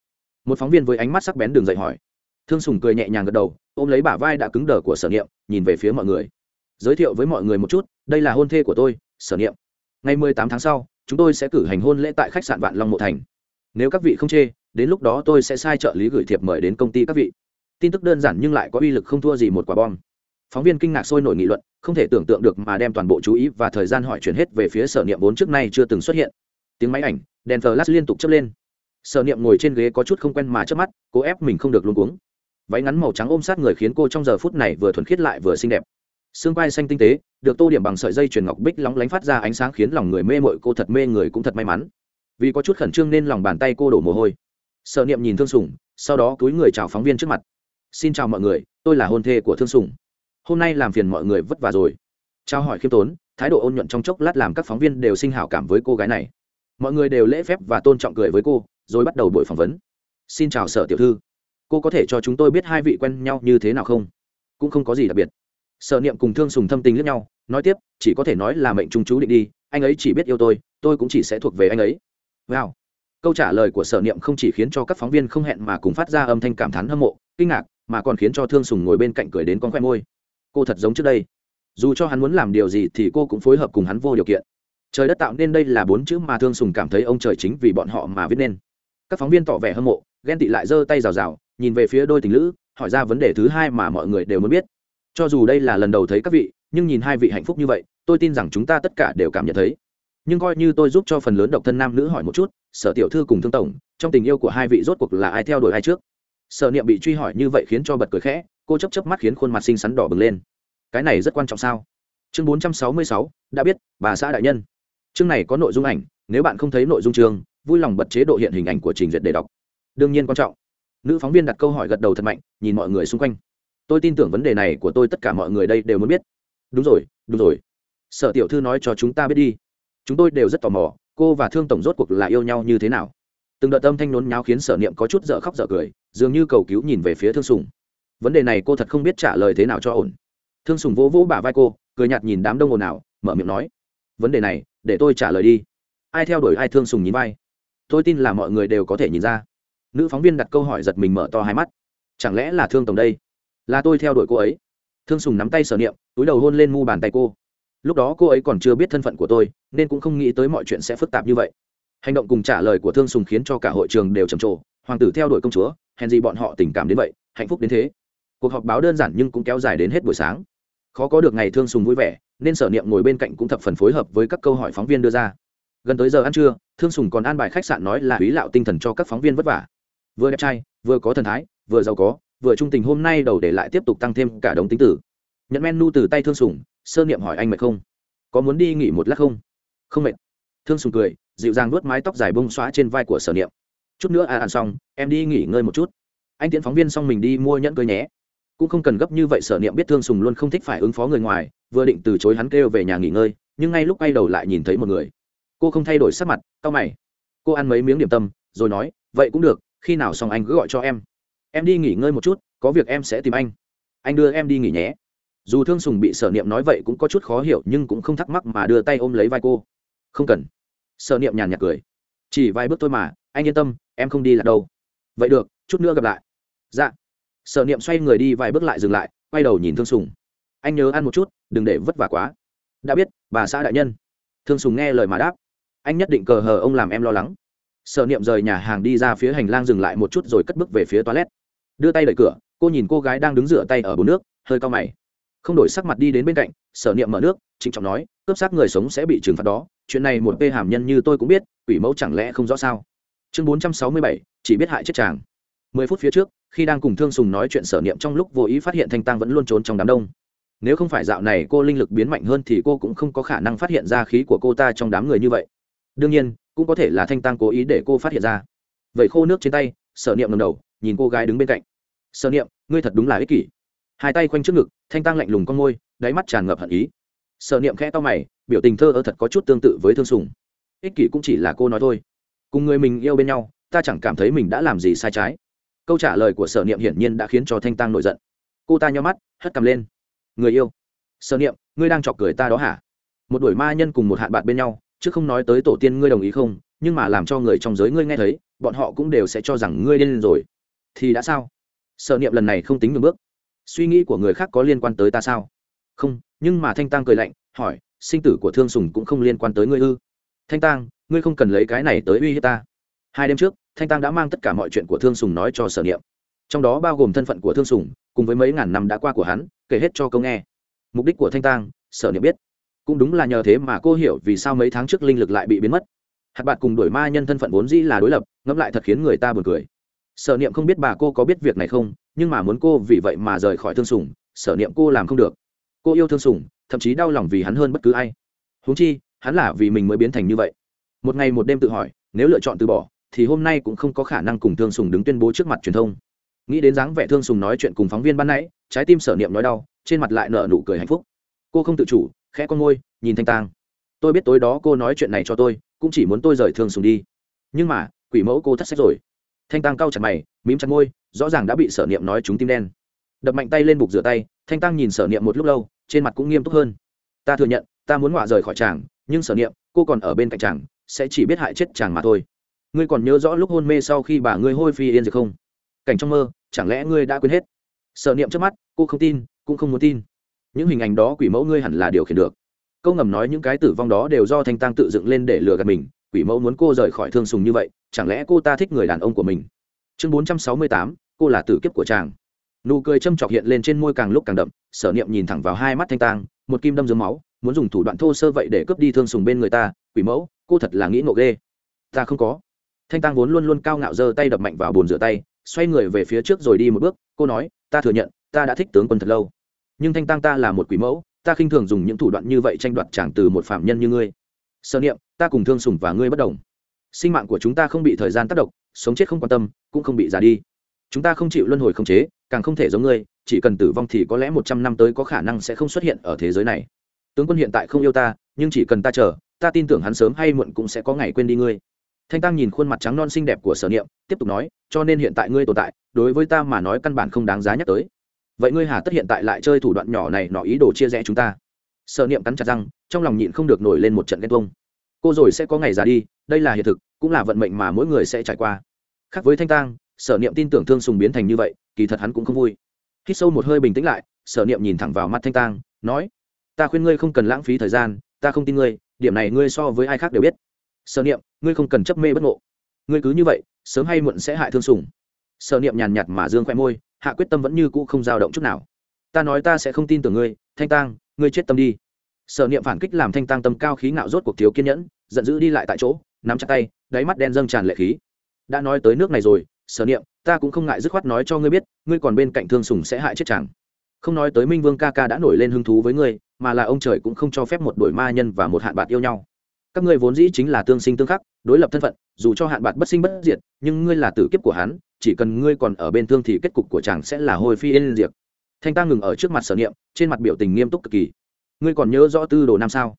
một phóng viên với ánh mắt sắc bén đường dậy hỏi. Thương sùng cười nhẹ nhàng gật đầu, ôm lấy bả vai đã cứng đờ của sở niệm, nhìn về phía mọi người. Giới thiệu với mọi người một chút, đây là hôn thê của tôi, sở niệm. Ngày mười tám tháng sau, chúng tôi sẽ cử hành hôn lễ tại khách sạn vạn long mộ thành. Nếu các vị không chê, đến lúc đó tôi sẽ sai trợ lý gửi thiệp mời đến công ty các vị. Tin tức đơn giản nhưng lại có uy lực không thua gì một quả bom. Phóng viên kinh ngạc sôi nổi nghị luận, không thể tưởng tượng được mà đem toàn bộ chú ý và thời gian hỏi chuyển hết về phía sở niệm vốn trước nay chưa từng xuất hiện. Tiếng máy ảnh, đèn flash liên tục chớp lên sở niệm ngồi trên ghế có chút không quen mà chớp mắt, cố ép mình không được luôn cuống. Váy ngắn màu trắng ôm sát người khiến cô trong giờ phút này vừa thuần khiết lại vừa xinh đẹp. Xương quai xanh tinh tế, được tô điểm bằng sợi dây chuyền ngọc bích lóng lánh phát ra ánh sáng khiến lòng người mê mội, cô thật mê người cũng thật may mắn. Vì có chút khẩn trương nên lòng bàn tay cô đổ mồ hôi. Sợ niệm nhìn thương sùng, sau đó cúi người chào phóng viên trước mặt. Xin chào mọi người, tôi là hôn thê của thương sùng. Hôm nay làm phiền mọi người vất vả rồi. Trao hỏi khiêm tốn, thái độ ôn nhuận trong chốc lát làm các phóng viên đều sinh hảo cảm với cô gái này. Mọi người đều lễ phép và tôn trọng cười với cô rồi bắt đầu buổi phỏng vấn. Xin chào sở tiểu thư. Cô có thể cho chúng tôi biết hai vị quen nhau như thế nào không? Cũng không có gì đặc biệt. Sở niệm cùng thương sùng thâm tình lẫn nhau, nói tiếp, chỉ có thể nói là mệnh trung chú định đi, anh ấy chỉ biết yêu tôi tôi cũng chỉ sẽ thuộc về anh ấy. Wow. Câu trả lời của sở niệm không chỉ khiến cho các phóng viên không hẹn mà cùng phát ra âm thanh cảm thán hâm mộ, kinh ngạc, mà còn khiến cho thương sùng ngồi bên cạnh cười đến con khoe môi. Cô thật giống trước đây. Dù cho hắn muốn làm điều gì thì cô cũng phối hợp cùng hắn vô điều kiện. Trời đất tạo nên đây là bốn chữ mà thương sùng cảm thấy ông trời chính vì bọn họ mà viết nên các phóng viên tỏ vẻ hâm mộ, ghen tị lại giơ tay rào rào, nhìn về phía đôi tình lữ, hỏi ra vấn đề thứ hai mà mọi người đều muốn biết. Cho dù đây là lần đầu thấy các vị, nhưng nhìn hai vị hạnh phúc như vậy, tôi tin rằng chúng ta tất cả đều cảm nhận thấy. Nhưng coi như tôi giúp cho phần lớn độc thân nam nữ hỏi một chút, sở tiểu thư cùng thương tổng, trong tình yêu của hai vị rốt cuộc là ai theo đuổi ai trước? Sở niệm bị truy hỏi như vậy khiến cho bật cười khẽ, cô chấp chấp mắt khiến khuôn mặt xinh xắn đỏ bừng lên. Cái này rất quan trọng sao? Chương bốn trăm sáu mươi sáu, đã biết, bà xã đại nhân. Chương này có nội dung ảnh, nếu bạn không thấy nội dung chương vui lòng bật chế độ hiện hình ảnh của trình duyệt để đọc. Đương nhiên quan trọng. Nữ phóng viên đặt câu hỏi gật đầu thật mạnh, nhìn mọi người xung quanh. Tôi tin tưởng vấn đề này của tôi tất cả mọi người đây đều muốn biết. Đúng rồi đúng rồi. Sở tiểu thư nói cho chúng ta biết đi. Chúng tôi đều rất tò mò, cô và thương tổng rốt cuộc là yêu nhau như thế nào? Từng đợt âm thanh nôn nháo khiến sở niệm có chút dở khóc dở cười, dường như cầu cứu nhìn về phía thương sùng. Vấn đề này cô thật không biết trả lời thế nào cho ổn. Thương sùng vỗ vỗ bả vai cô, cười nhạt nhìn đám đông ồn ào, mở miệng nói, vấn đề này, để tôi trả lời đi. Ai theo đuổi ai thương sùng nhìn vai tôi tin là mọi người đều có thể nhìn ra. Nữ phóng viên đặt câu hỏi giật mình mở to hai mắt. Chẳng lẽ là thương tổng đây? Là tôi theo đuổi cô ấy. Thương sùng nắm tay sở niệm, túi đầu hôn lên mu bàn tay cô. Lúc đó cô ấy còn chưa biết thân phận của tôi, nên cũng không nghĩ tới mọi chuyện sẽ phức tạp như vậy. Hành động cùng trả lời của thương sùng khiến cho cả hội trường đều trầm trồ. Hoàng tử theo đuổi công chúa, hèn gì bọn họ tình cảm đến vậy, hạnh phúc đến thế. Cuộc họp báo đơn giản nhưng cũng kéo dài đến hết buổi sáng. Khó có được ngày thương sùng vui vẻ, nên sở niệm ngồi bên cạnh cũng thập phần phối hợp với các câu hỏi phóng viên đưa ra gần tới giờ ăn trưa, thương sùng còn an bài khách sạn nói là húy lạo tinh thần cho các phóng viên vất vả. Vừa đẹp trai, vừa có thần thái, vừa giàu có, vừa trung tình hôm nay đầu để lại tiếp tục tăng thêm cả đống tính tử. Nhận menu từ tay thương sùng, sơ niệm hỏi anh mệt không? Có muốn đi nghỉ một lát không? Không mệt. Thương sùng cười, dịu dàng nuốt mái tóc dài bông xóa trên vai của sở niệm. Chút nữa à ăn xong, em đi nghỉ ngơi một chút. Anh tiễn phóng viên xong mình đi mua nhẫn cưới nhé. Cũng không cần gấp như vậy, sở niệm biết thương sùng luôn không thích phải ứng phó người ngoài, vừa định từ chối hắn kêu về nhà nghỉ ngơi, nhưng ngay lúc quay đầu lại nhìn thấy một người cô không thay đổi sắc mặt, cau mày. Cô ăn mấy miếng điểm tâm, rồi nói, vậy cũng được, khi nào xong anh cứ gọi cho em. Em đi nghỉ ngơi một chút, có việc em sẽ tìm anh. Anh đưa em đi nghỉ nhé. Dù thương sùng bị sở niệm nói vậy cũng có chút khó hiểu, nhưng cũng không thắc mắc mà đưa tay ôm lấy vai cô. Không cần. Sở niệm nhàn nhạt cười. Chỉ vài bước thôi mà, anh yên tâm, em không đi là đâu. Vậy được, chút nữa gặp lại. Dạ. Sở niệm xoay người đi vài bước lại dừng lại, quay đầu nhìn thương sùng. Anh nhớ ăn một chút, đừng để vất vả quá. Đã biết, bà xã đại nhân. Thương sùng nghe lời mà đáp anh nhất định cờ hờ ông làm em lo lắng. Sở niệm rời nhà hàng đi ra phía hành lang dừng lại một chút rồi cất bước về phía toilet. Đưa tay đẩy cửa, cô nhìn cô gái đang đứng rửa tay ở bồn nước, hơi cao mày. Không đổi sắc mặt đi đến bên cạnh, sở niệm mở nước, trịnh trọng nói, cướp xác người sống sẽ bị trừng phạt đó. Chuyện này một p hàm nhân như tôi cũng biết, quỷ mẫu chẳng lẽ không rõ sao? Chương bốn trăm sáu mươi bảy, chỉ biết hại chết chàng. Mười phút phía trước, khi đang cùng thương sùng nói chuyện sở niệm trong lúc vô ý phát hiện thanh tăng vẫn luôn trốn trong đám đông. Nếu không phải dạo này cô linh lực biến mạnh hơn thì cô cũng không có khả năng phát hiện ra khí của cô ta trong đám người như vậy đương nhiên, cũng có thể là thanh tăng cố ý để cô phát hiện ra. Vậy khô nước trên tay, sở niệm ngầm đầu, nhìn cô gái đứng bên cạnh. Sở niệm, ngươi thật đúng là ích kỷ. Hai tay quanh trước ngực, thanh tăng lạnh lùng con môi, đáy mắt tràn ngập hận ý. Sở niệm khẽ to mày, biểu tình thơ ơ thật có chút tương tự với thương sùng. Ích kỷ cũng chỉ là cô nói thôi. Cùng người mình yêu bên nhau, ta chẳng cảm thấy mình đã làm gì sai trái. Câu trả lời của sở niệm hiển nhiên đã khiến cho thanh tăng nổi giận. Cô ta nhó mắt, hất cầm lên. Người yêu. Sở niệm, ngươi đang chọc cười ta đó hả? Một đuổi ma nhân cùng một hạn bạn bên nhau chứ không nói tới tổ tiên ngươi đồng ý không, nhưng mà làm cho người trong giới ngươi nghe thấy, bọn họ cũng đều sẽ cho rằng ngươi điên rồi. Thì đã sao? Sở niệm lần này không tính ngừng bước. Suy nghĩ của người khác có liên quan tới ta sao? Không, nhưng mà thanh tăng cười lạnh, hỏi, sinh tử của thương sùng cũng không liên quan tới ngươi ư? Thanh tang, ngươi không cần lấy cái này tới uy hiếp ta. Hai đêm trước, thanh tang đã mang tất cả mọi chuyện của thương sùng nói cho sở niệm. Trong đó bao gồm thân phận của thương sùng, cùng với mấy ngàn năm đã qua của hắn, kể hết cho câu nghe. Mục đích của thanh tang, sở niệm biết cũng đúng là nhờ thế mà cô hiểu vì sao mấy tháng trước linh lực lại bị biến mất. Hạt bạc cùng đổi ma nhân thân phận vốn dĩ là đối lập, ngẫm lại thật khiến người ta buồn cười. Sở niệm không biết bà cô có biết việc này không, nhưng mà muốn cô vì vậy mà rời khỏi thương sùng, sở niệm cô làm không được. Cô yêu thương sùng, thậm chí đau lòng vì hắn hơn bất cứ ai. Huống chi, hắn là vì mình mới biến thành như vậy. Một ngày một đêm tự hỏi, nếu lựa chọn từ bỏ, thì hôm nay cũng không có khả năng cùng thương sùng đứng tuyên bố trước mặt truyền thông. Nghĩ đến dáng vẻ thương sùng nói chuyện cùng phóng viên ban nãy, trái tim sở niệm nói đau, trên mặt lại nở nụ cười hạnh phúc. Cô không tự chủ khẽ con môi, nhìn thanh tang. Tôi biết tối đó cô nói chuyện này cho tôi, cũng chỉ muốn tôi rời thương sùng đi. Nhưng mà, quỷ mẫu cô thất sách rồi. Thanh tang cau chặt mày, mím chặt môi, rõ ràng đã bị sở niệm nói trúng tim đen. Đập mạnh tay lên bục rửa tay, thanh tang nhìn sở niệm một lúc lâu, trên mặt cũng nghiêm túc hơn. Ta thừa nhận, ta muốn ngọa rời khỏi chàng, nhưng sở niệm, cô còn ở bên cạnh chàng, sẽ chỉ biết hại chết chàng mà thôi. Ngươi còn nhớ rõ lúc hôn mê sau khi bà ngươi hôi phi yên diệt không? Cảnh trong mơ, chẳng lẽ ngươi đã quên hết? Sở niệm trước mắt, cô không tin, cũng không muốn tin những hình ảnh đó quỷ mẫu ngươi hẳn là điều khiển được. Câu ngầm nói những cái tử vong đó đều do thanh tăng tự dựng lên để lừa gạt mình, quỷ mẫu muốn cô rời khỏi thương sùng như vậy, chẳng lẽ cô ta thích người đàn ông của mình? Chương bốn trăm sáu mươi tám, cô là tử kiếp của chàng. Nụ cười châm chọc hiện lên trên môi càng lúc càng đậm, sở niệm nhìn thẳng vào hai mắt thanh tang, một kim đâm dưới máu, muốn dùng thủ đoạn thô sơ vậy để cướp đi thương sùng bên người ta, quỷ mẫu, cô thật là nghĩ ngộ ghê. Ta không có. Thanh tang vốn luôn luôn cao ngạo giơ tay đập mạnh vào bồn rửa tay, xoay người về phía trước rồi đi một bước, cô nói, ta thừa nhận, ta đã thích tướng quân thật lâu nhưng thanh tăng ta là một quỷ mẫu, ta khinh thường dùng những thủ đoạn như vậy tranh đoạt chàng từ một phạm nhân như ngươi. Sở niệm, ta cùng thương sùng và ngươi bất đồng. Sinh mạng của chúng ta không bị thời gian tác động, sống chết không quan tâm, cũng không bị già đi. Chúng ta không chịu luân hồi không chế, càng không thể giống ngươi, chỉ cần tử vong thì có lẽ một trăm năm tới có khả năng sẽ không xuất hiện ở thế giới này. Tướng quân hiện tại không yêu ta, nhưng chỉ cần ta chờ, ta tin tưởng hắn sớm hay muộn cũng sẽ có ngày quên đi ngươi. Thanh tăng nhìn khuôn mặt trắng non xinh đẹp của sở niệm, tiếp tục nói, cho nên hiện tại ngươi tồn tại, đối với ta mà nói căn bản không đáng giá nhắc tới vậy ngươi hà tất hiện tại lại chơi thủ đoạn nhỏ này nọ ý đồ chia rẽ chúng ta sở niệm cắn chặt răng trong lòng nhịn không được nổi lên một trận ghen tuông cô rồi sẽ có ngày già đi đây là hiện thực cũng là vận mệnh mà mỗi người sẽ trải qua khác với thanh tang sở niệm tin tưởng thương sùng biến thành như vậy kỳ thật hắn cũng không vui hít sâu một hơi bình tĩnh lại sở niệm nhìn thẳng vào mắt thanh tang nói ta khuyên ngươi không cần lãng phí thời gian ta không tin ngươi điểm này ngươi so với ai khác đều biết sở niệm ngươi không cần chấp mê bất ngộ ngươi cứ như vậy sớm hay muộn sẽ hại thương sùng sở niệm nhàn nhạt mà dương khoe môi hạ quyết tâm vẫn như cũ không dao động chút nào. Ta nói ta sẽ không tin tưởng ngươi, thanh tang, ngươi chết tâm đi. Sở niệm phản kích làm thanh tang tâm cao khí ngạo rốt cuộc thiếu kiên nhẫn, giận dữ đi lại tại chỗ, nắm chặt tay, đáy mắt đen dâng tràn lệ khí. Đã nói tới nước này rồi, sở niệm, ta cũng không ngại dứt khoát nói cho ngươi biết, ngươi còn bên cạnh thương sùng sẽ hại chết chàng. Không nói tới minh vương ca ca đã nổi lên hứng thú với ngươi, mà là ông trời cũng không cho phép một đội ma nhân và một hạn bạc yêu nhau các ngươi vốn dĩ chính là tương sinh tương khắc, đối lập thân phận, dù cho hạn bạc bất sinh bất diệt, nhưng ngươi là tử kiếp của hắn, chỉ cần ngươi còn ở bên thương thì kết cục của chàng sẽ là hồi phi yên diệt. Thanh ta ngừng ở trước mặt sở niệm, trên mặt biểu tình nghiêm túc cực kỳ. Ngươi còn nhớ rõ tư đồ nam sao?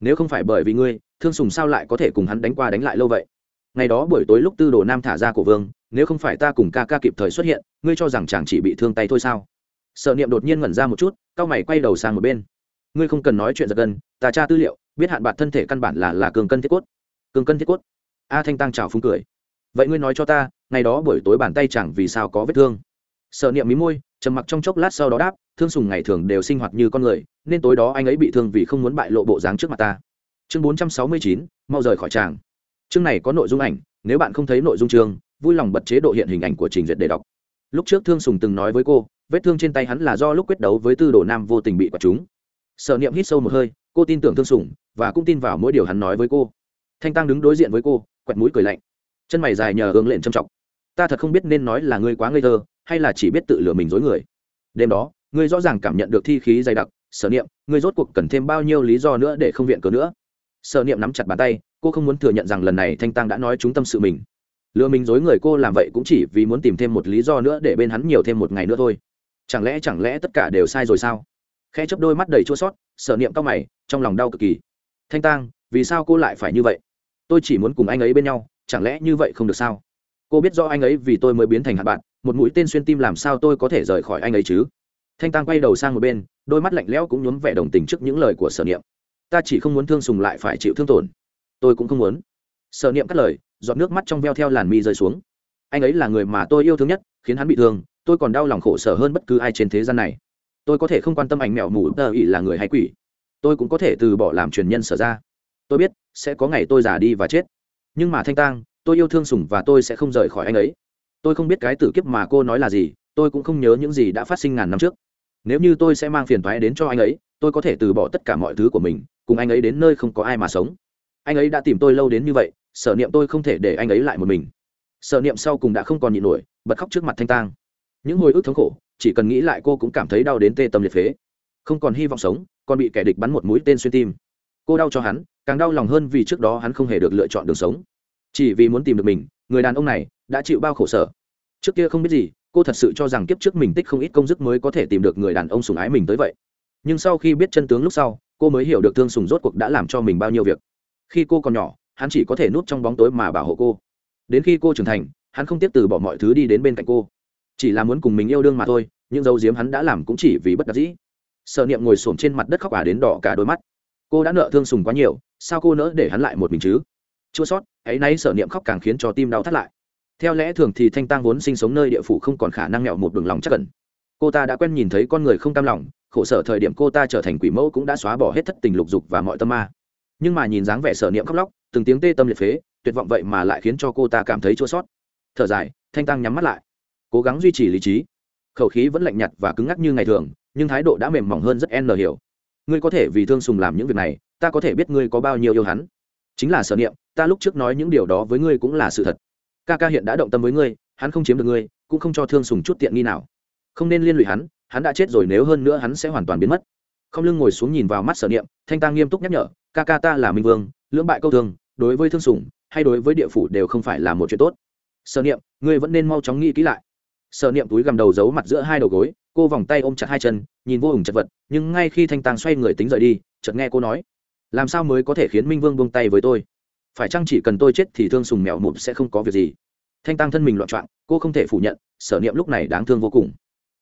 Nếu không phải bởi vì ngươi, thương sùng sao lại có thể cùng hắn đánh qua đánh lại lâu vậy? Ngày đó buổi tối lúc tư đồ nam thả ra của vương, nếu không phải ta cùng ca ca kịp thời xuất hiện, ngươi cho rằng chàng chỉ bị thương tay thôi sao? Sợ niệm đột nhiên ngẩn ra một chút cao mày quay đầu sang một bên. Ngươi không cần nói chuyện giật gân, ta tra tư liệu biết hạn bạc thân thể căn bản là là cường cân thiết cốt. Cường cân thiết cốt. A thanh tăng chào phúng cười. Vậy ngươi nói cho ta, ngày đó buổi tối bàn tay chẳng vì sao có vết thương? Sợ niệm mí môi, trầm mặc trong chốc lát sau đó đáp, thương sùng ngày thường đều sinh hoạt như con người, nên tối đó anh ấy bị thương vì không muốn bại lộ bộ dáng trước mặt ta. Chương bốn trăm sáu mươi chín, mau rời khỏi tràng chương này có nội dung ảnh, nếu bạn không thấy nội dung chương, vui lòng bật chế độ hiện hình ảnh của trình duyệt để đọc. Lúc trước thương sùng từng nói với cô, vết thương trên tay hắn là do lúc quyết đấu với tư đồ nam vô tình bị quạt chúng sợ niệm hít sâu một hơi cô tin tưởng thương sủng, và cũng tin vào mỗi điều hắn nói với cô. Thanh tăng đứng đối diện với cô, quẹt mũi cười lạnh. Chân mày dài nhờ hướng lện trầm trọng. Ta thật không biết nên nói là ngươi quá ngây thơ, hay là chỉ biết tự lừa mình dối người. Đêm đó, ngươi rõ ràng cảm nhận được thi khí dày đặc, sở niệm, ngươi rốt cuộc cần thêm bao nhiêu lý do nữa để không viện cớ nữa? Sở niệm nắm chặt bàn tay, cô không muốn thừa nhận rằng lần này thanh tăng đã nói chúng tâm sự mình. Lừa mình dối người cô làm vậy cũng chỉ vì muốn tìm thêm một lý do nữa để bên hắn nhiều thêm một ngày nữa thôi. Chẳng lẽ chẳng lẽ tất cả đều sai rồi sao? Khe chấp đôi mắt đầy chua sót sở niệm cao mày, trong lòng đau cực kỳ. Thanh tang, vì sao cô lại phải như vậy? Tôi chỉ muốn cùng anh ấy bên nhau, chẳng lẽ như vậy không được sao? Cô biết do anh ấy vì tôi mới biến thành hạt bạn, một mũi tên xuyên tim làm sao tôi có thể rời khỏi anh ấy chứ? Thanh tăng quay đầu sang một bên, đôi mắt lạnh lẽo cũng nhuốm vẻ đồng tình trước những lời của sở niệm. Ta chỉ không muốn thương sùng lại phải chịu thương tổn. Tôi cũng không muốn. Sở niệm cắt lời, giọt nước mắt trong veo theo làn mi rơi xuống. Anh ấy là người mà tôi yêu thương nhất, khiến hắn bị thương, tôi còn đau lòng khổ sở hơn bất cứ ai trên thế gian này tôi có thể không quan tâm ảnh mẹo mù tờ ỉ là người hay quỷ. Tôi cũng có thể từ bỏ làm truyền nhân sở ra. Tôi biết, sẽ có ngày tôi già đi và chết. Nhưng mà thanh tang, tôi yêu thương sùng và tôi sẽ không rời khỏi anh ấy. Tôi không biết cái tử kiếp mà cô nói là gì, tôi cũng không nhớ những gì đã phát sinh ngàn năm trước. Nếu như tôi sẽ mang phiền thoái đến cho anh ấy, tôi có thể từ bỏ tất cả mọi thứ của mình, cùng anh ấy đến nơi không có ai mà sống. Anh ấy đã tìm tôi lâu đến như vậy, sở niệm tôi không thể để anh ấy lại một mình. Sở niệm sau cùng đã không còn nhịn nổi, bật khóc trước mặt thanh tang. Những hồi ức thống khổ chỉ cần nghĩ lại cô cũng cảm thấy đau đến tê tâm liệt phế. Không còn hy vọng sống, còn bị kẻ địch bắn một mũi tên xuyên tim. Cô đau cho hắn, càng đau lòng hơn vì trước đó hắn không hề được lựa chọn đường sống. Chỉ vì muốn tìm được mình, người đàn ông này đã chịu bao khổ sở. Trước kia không biết gì, cô thật sự cho rằng kiếp trước mình tích không ít công sức mới có thể tìm được người đàn ông sùng ái mình tới vậy. Nhưng sau khi biết chân tướng lúc sau, cô mới hiểu được thương sùng rốt cuộc đã làm cho mình bao nhiêu việc. Khi cô còn nhỏ, hắn chỉ có thể núp trong bóng tối mà bảo hộ cô. Đến khi cô trưởng thành, hắn không tiếp từ bỏ mọi thứ đi đến bên cạnh cô chỉ là muốn cùng mình yêu đương mà thôi, những dấu diếm hắn đã làm cũng chỉ vì bất đắc dĩ. Sợ niệm ngồi xổm trên mặt đất khóc ả đến đỏ cả đôi mắt. Cô đã nợ thương sùng quá nhiều, sao cô nỡ để hắn lại một mình chứ? Chua sót, ấy nay sợ niệm khóc càng khiến cho tim đau thắt lại. Theo lẽ thường thì thanh tăng vốn sinh sống nơi địa phủ không còn khả năng nghèo một đường lòng chắc cần cô ta đã quen nhìn thấy con người không cam lòng, khổ sở thời điểm cô ta trở thành quỷ mẫu cũng đã xóa bỏ hết thất tình lục dục và mọi tâm ma. Nhưng mà nhìn dáng vẻ sở niệm khóc lóc, từng tiếng tê tâm liệt phế, tuyệt vọng vậy mà lại khiến cho cô ta cảm thấy chua sót. Thở dài, thanh tăng nhắm mắt lại cố gắng duy trì lý trí. Khẩu khí vẫn lạnh nhạt và cứng ngắc như ngày thường, nhưng thái độ đã mềm mỏng hơn rất n hiểu. Ngươi có thể vì thương sùng làm những việc này, ta có thể biết ngươi có bao nhiêu yêu hắn. Chính là sở niệm, ta lúc trước nói những điều đó với ngươi cũng là sự thật. Ca ca hiện đã động tâm với ngươi, hắn không chiếm được ngươi, cũng không cho thương sùng chút tiện nghi nào. Không nên liên lụy hắn hắn đã chết rồi nếu hơn nữa hắn sẽ hoàn toàn biến mất. Không lưng ngồi xuống nhìn vào mắt sở niệm, thanh ta nghiêm túc nhắc nhở, ca ca ta là minh vương, lưỡng bại câu thương đối với thương sùng, hay đối với địa phủ đều không phải là một chuyện tốt. Sở niệm, ngươi vẫn nên mau chóng nghĩ kỹ lại. Sợ niệm túi gầm đầu giấu mặt giữa hai đầu gối, cô vòng tay ôm chặt hai chân, nhìn vô hùng chật vật, nhưng ngay khi thanh Tàng xoay người tính rời đi, chợt nghe cô nói, làm sao mới có thể khiến minh vương buông tay với tôi? Phải chăng chỉ cần tôi chết thì thương sùng mèo mụp sẽ không có việc gì? Thanh tăng thân mình loạn trọng cô không thể phủ nhận, sở niệm lúc này đáng thương vô cùng.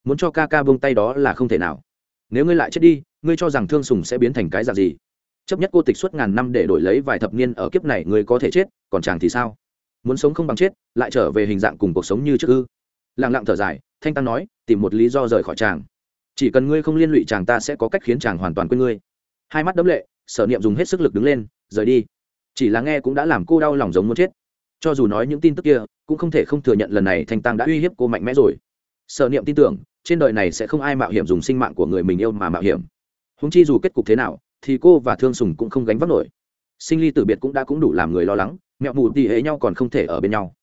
Muốn cho ca ca buông tay đó là không thể nào. Nếu ngươi lại chết đi, ngươi cho rằng thương sùng sẽ biến thành cái dạng gì? Chấp nhất cô tịch suốt ngàn năm để đổi lấy vài thập niên ở kiếp này ngươi có thể chết, còn chàng thì sao? Muốn sống không bằng chết, lại trở về hình dạng cùng cuộc sống như trước ư? Lặng lặng thở dài, thanh tăng nói, tìm một lý do rời khỏi chàng. Chỉ cần ngươi không liên lụy chàng ta sẽ có cách khiến chàng hoàn toàn quên ngươi. Hai mắt đấm lệ, sở niệm dùng hết sức lực đứng lên, rời đi. Chỉ là nghe cũng đã làm cô đau lòng giống muốn chết. Cho dù nói những tin tức kia, cũng không thể không thừa nhận lần này thanh tăng đã uy hiếp cô mạnh mẽ rồi. Sở niệm tin tưởng, trên đời này sẽ không ai mạo hiểm dùng sinh mạng của người mình yêu mà mạo hiểm. Húng chi dù kết cục thế nào, thì cô và thương sùng cũng không gánh vác nổi. Sinh ly tử biệt cũng đã cũng đủ làm người lo lắng, mẹo mù tỉ hễ nhau còn không thể ở bên nhau.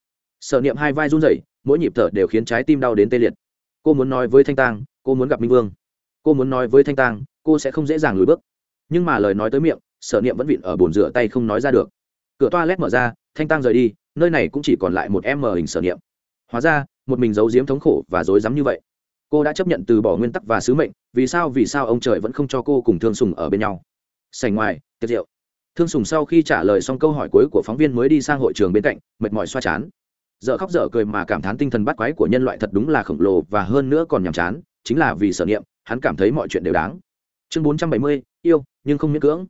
Sở niệm hai vai run rẩy mỗi nhịp thở đều khiến trái tim đau đến tê liệt. Cô muốn nói với thanh tang, cô muốn gặp minh vương. Cô muốn nói với thanh tang, cô sẽ không dễ dàng lùi bước. Nhưng mà lời nói tới miệng, sở niệm vẫn vịn ở bồn rửa tay không nói ra được. Cửa toa lét mở ra, thanh tang rời đi, nơi này cũng chỉ còn lại một em mờ hình sở niệm. Hóa ra, một mình giấu giếm thống khổ và dối rắm như vậy. Cô đã chấp nhận từ bỏ nguyên tắc và sứ mệnh, vì sao vì sao ông trời vẫn không cho cô cùng thương sùng ở bên nhau? Sành ngoài, tiệc rượu. Thương sùng sau khi trả lời xong câu hỏi cuối của phóng viên mới đi sang hội trường bên cạnh, mệt mỏi xoa chán dở khóc dở cười mà cảm thán tinh thần bắt quái của nhân loại thật đúng là khổng lồ và hơn nữa còn nhàm chán, chính là vì sở niệm, hắn cảm thấy mọi chuyện đều đáng. Chương bốn trăm bảy mươi, yêu, nhưng không miễn cưỡng.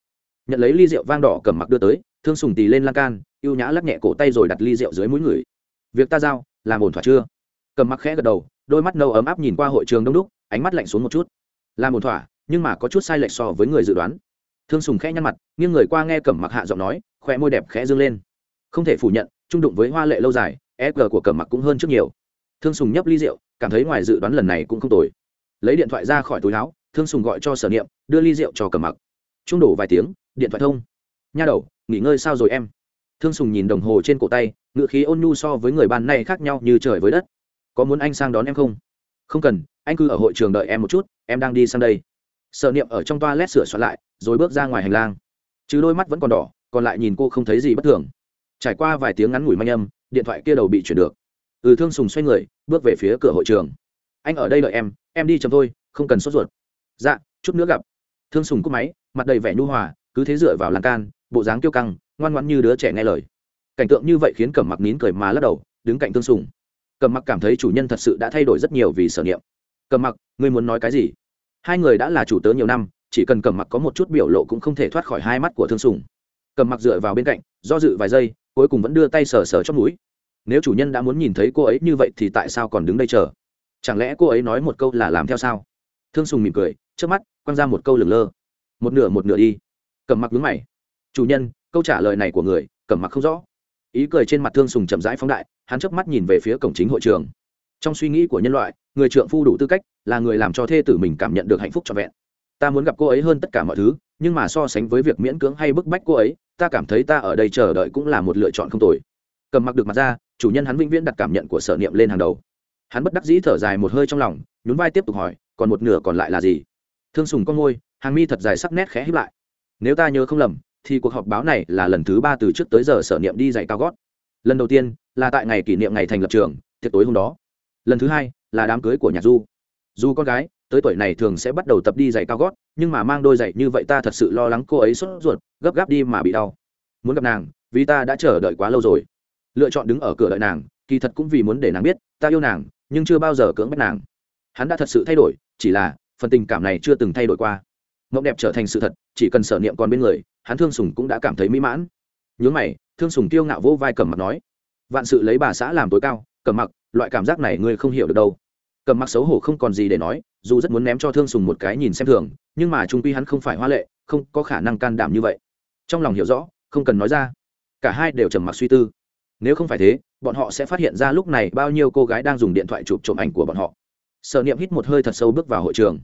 Nhận lấy ly rượu vang đỏ cầm mặc đưa tới, thương sùng tì lên lan can y ê u nhã lắc nhẹ cổ tay rồi đặt ly rượu dưới mũi người. Việc ta giao, làm ổn thỏa chưa? Cầm mặc khẽ gật đầu, đôi mắt nâu ấm áp nhìn qua hội trường đông đúc, ánh mắt lạnh xuống một chút. Làm ổn thỏa, nhưng mà có chút sai lệch so với người dự đoán. Thương sùng khẽ nhăn mặt, nghiêng người qua nghe cẩm mặc hạ giọng nói khoe môi đẹp khẽ dương lên. Không thể phủ nhận, trung đụng với hoa lệ lâu dài sg của cẩm mặc cũng hơn trước nhiều. Thương sùng nhấp ly rượu, cảm thấy ngoài dự đoán lần này cũng không tồi. Lấy điện thoại ra khỏi túi áo, thương sùng gọi cho sở niệm, đưa ly rượu cho cẩm mặc. Trung đổ vài tiếng, điện thoại thông. Nha đầu, nghỉ ngơi sao rồi em? Thương sùng nhìn đồng hồ trên cổ tay ngựa khí ôn nhu so với người ban này khác nhau như trời với đất. Có muốn anh sang đón em không? Không cần, anh cứ ở hội trường đợi em một chút, em đang đi sang đây. Sở niệm ở trong toa lét sửa soạn lại, rồi bước ra ngoài hành lang. Chứ đôi mắt vẫn còn đỏ, còn lại nhìn cô không thấy gì bất thường. Trải qua vài tiếng ngắn ngủi manh âm điện thoại kia đầu bị chuyển được. Ừ thương sùng xoay người, bước về phía cửa hội trường. Anh ở đây đợi em em đi chậm thôi, không cần sốt ruột. Dạ chút nữa gặp. Thương sùng cúp máy, mặt đầy vẻ nhu hòa, cứ thế dựa vào lan can, bộ dáng kiêu căng, ngoan ngoãn như đứa trẻ nghe lời. Cảnh tượng như vậy khiến cẩm mặc nín cười mà lắc đầu, đứng cạnh thương sùng. Cẩm mặc cảm thấy chủ nhân thật sự đã thay đổi rất nhiều vì sở niệm. Cẩm mặc, ngươi muốn nói cái gì? Hai người đã là chủ tớ nhiều năm, chỉ cần cẩm mặc có một chút biểu lộ cũng không thể thoát khỏi hai mắt của thương sùng. Cẩm mặc dựa vào bên cạnh, do dự vài giây, cuối cùng vẫn đưa tay sờ sờ trong mũi nếu chủ nhân đã muốn nhìn thấy cô ấy như vậy thì tại sao còn đứng đây chờ? Chẳng lẽ cô ấy nói một câu là làm theo sao? Thương sùng mỉm cười trước mắt, quăng ra một câu lửng lơ. Một nửa một nửa đi. Cầm mặc đứng mày. Chủ nhân, câu trả lời này của người, cẩm mặc không rõ. Ý cười trên mặt thương sùng chậm rãi phóng đại, hắn chớp mắt nhìn về phía cổng chính hội trường. Trong suy nghĩ của nhân loại, người trượng phu đủ tư cách, là người làm cho thê tử mình cảm nhận được hạnh phúc trọn vẹn. Ta muốn gặp cô ấy hơn tất cả mọi thứ, nhưng mà so sánh với việc miễn cưỡng hay bức bách cô ấy, ta cảm thấy ta ở đây chờ đợi cũng là một lựa chọn không tồi cầm mặc được mặt ra, chủ nhân hắn vĩnh viễn đặt cảm nhận của sở niệm lên hàng đầu. Hắn bất đắc dĩ thở dài một hơi trong lòng, nhún vai tiếp tục hỏi, còn một nửa còn lại là gì? Thương sùng con ngôi hàng mi thật dài sắc nét khẽ hiếp lại. Nếu ta nhớ không lầm, thì cuộc họp báo này là lần thứ ba từ trước tới giờ sở niệm đi dạy cao gót. Lần đầu tiên là tại ngày kỷ niệm ngày thành lập trường, tiệc tối hôm đó. Lần thứ hai là đám cưới của nhạc du. Du con gái tới tuổi này thường sẽ bắt đầu tập đi giày cao gót, nhưng mà mang đôi giày như vậy ta thật sự lo lắng cô ấy sốt ruột, gấp gáp đi mà bị đau. Muốn gặp nàng, vì ta đã chờ đợi quá lâu rồi lựa chọn đứng ở cửa đợi nàng, kỳ thật cũng vì muốn để nàng biết, ta yêu nàng, nhưng chưa bao giờ cưỡng bắt nàng. Hắn đã thật sự thay đổi, chỉ là, phần tình cảm này chưa từng thay đổi qua. Mộng đẹp trở thành sự thật, chỉ cần sở niệm còn bên người, hắn thương sùng cũng đã cảm thấy mỹ mãn. Nhớ mày, thương sùng tiêu ngạo vô vai cầm mặc nói, vạn sự lấy bà xã làm tối cao, cầm mặc, loại cảm giác này ngươi không hiểu được đâu. Cầm mặc xấu hổ không còn gì để nói, dù rất muốn ném cho thương sùng một cái nhìn xem thường, nhưng mà trung quy hắn không phải hoa lệ, không có khả năng can đảm như vậy. Trong lòng hiểu rõ, không cần nói ra. Cả hai đều trầm mặc suy tư nếu không phải thế, bọn họ sẽ phát hiện ra lúc này bao nhiêu cô gái đang dùng điện thoại chụp trộm ảnh của bọn họ. Sở niệm hít một hơi thật sâu bước vào hội trường.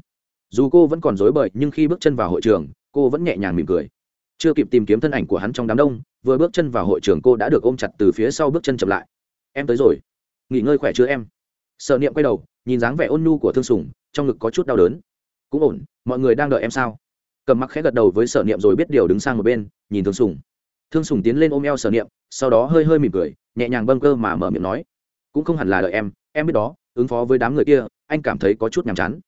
Dù cô vẫn còn dối bời, nhưng khi bước chân vào hội trường, cô vẫn nhẹ nhàng mỉm cười. Chưa kịp tìm kiếm thân ảnh của hắn trong đám đông, vừa bước chân vào hội trường cô đã được ôm chặt từ phía sau bước chân chậm lại. Em tới rồi. Nghỉ ngơi khỏe chưa em? Sở niệm quay đầu, nhìn dáng vẻ ôn nhu của thương sùng, trong ngực có chút đau đớn. Cũng ổn, mọi người đang đợi em sao? Cầm mặc khẽ gật đầu với sở niệm rồi biết điều đứng sang một bên, nhìn thương sùng thương sùng tiến lên ôm eo sở niệm, sau đó hơi hơi mỉm cười, nhẹ nhàng bâng cơ mà mở miệng nói, cũng không hẳn là đợi em em biết đó, ứng phó với đám người kia, anh cảm thấy có chút nhàm chán.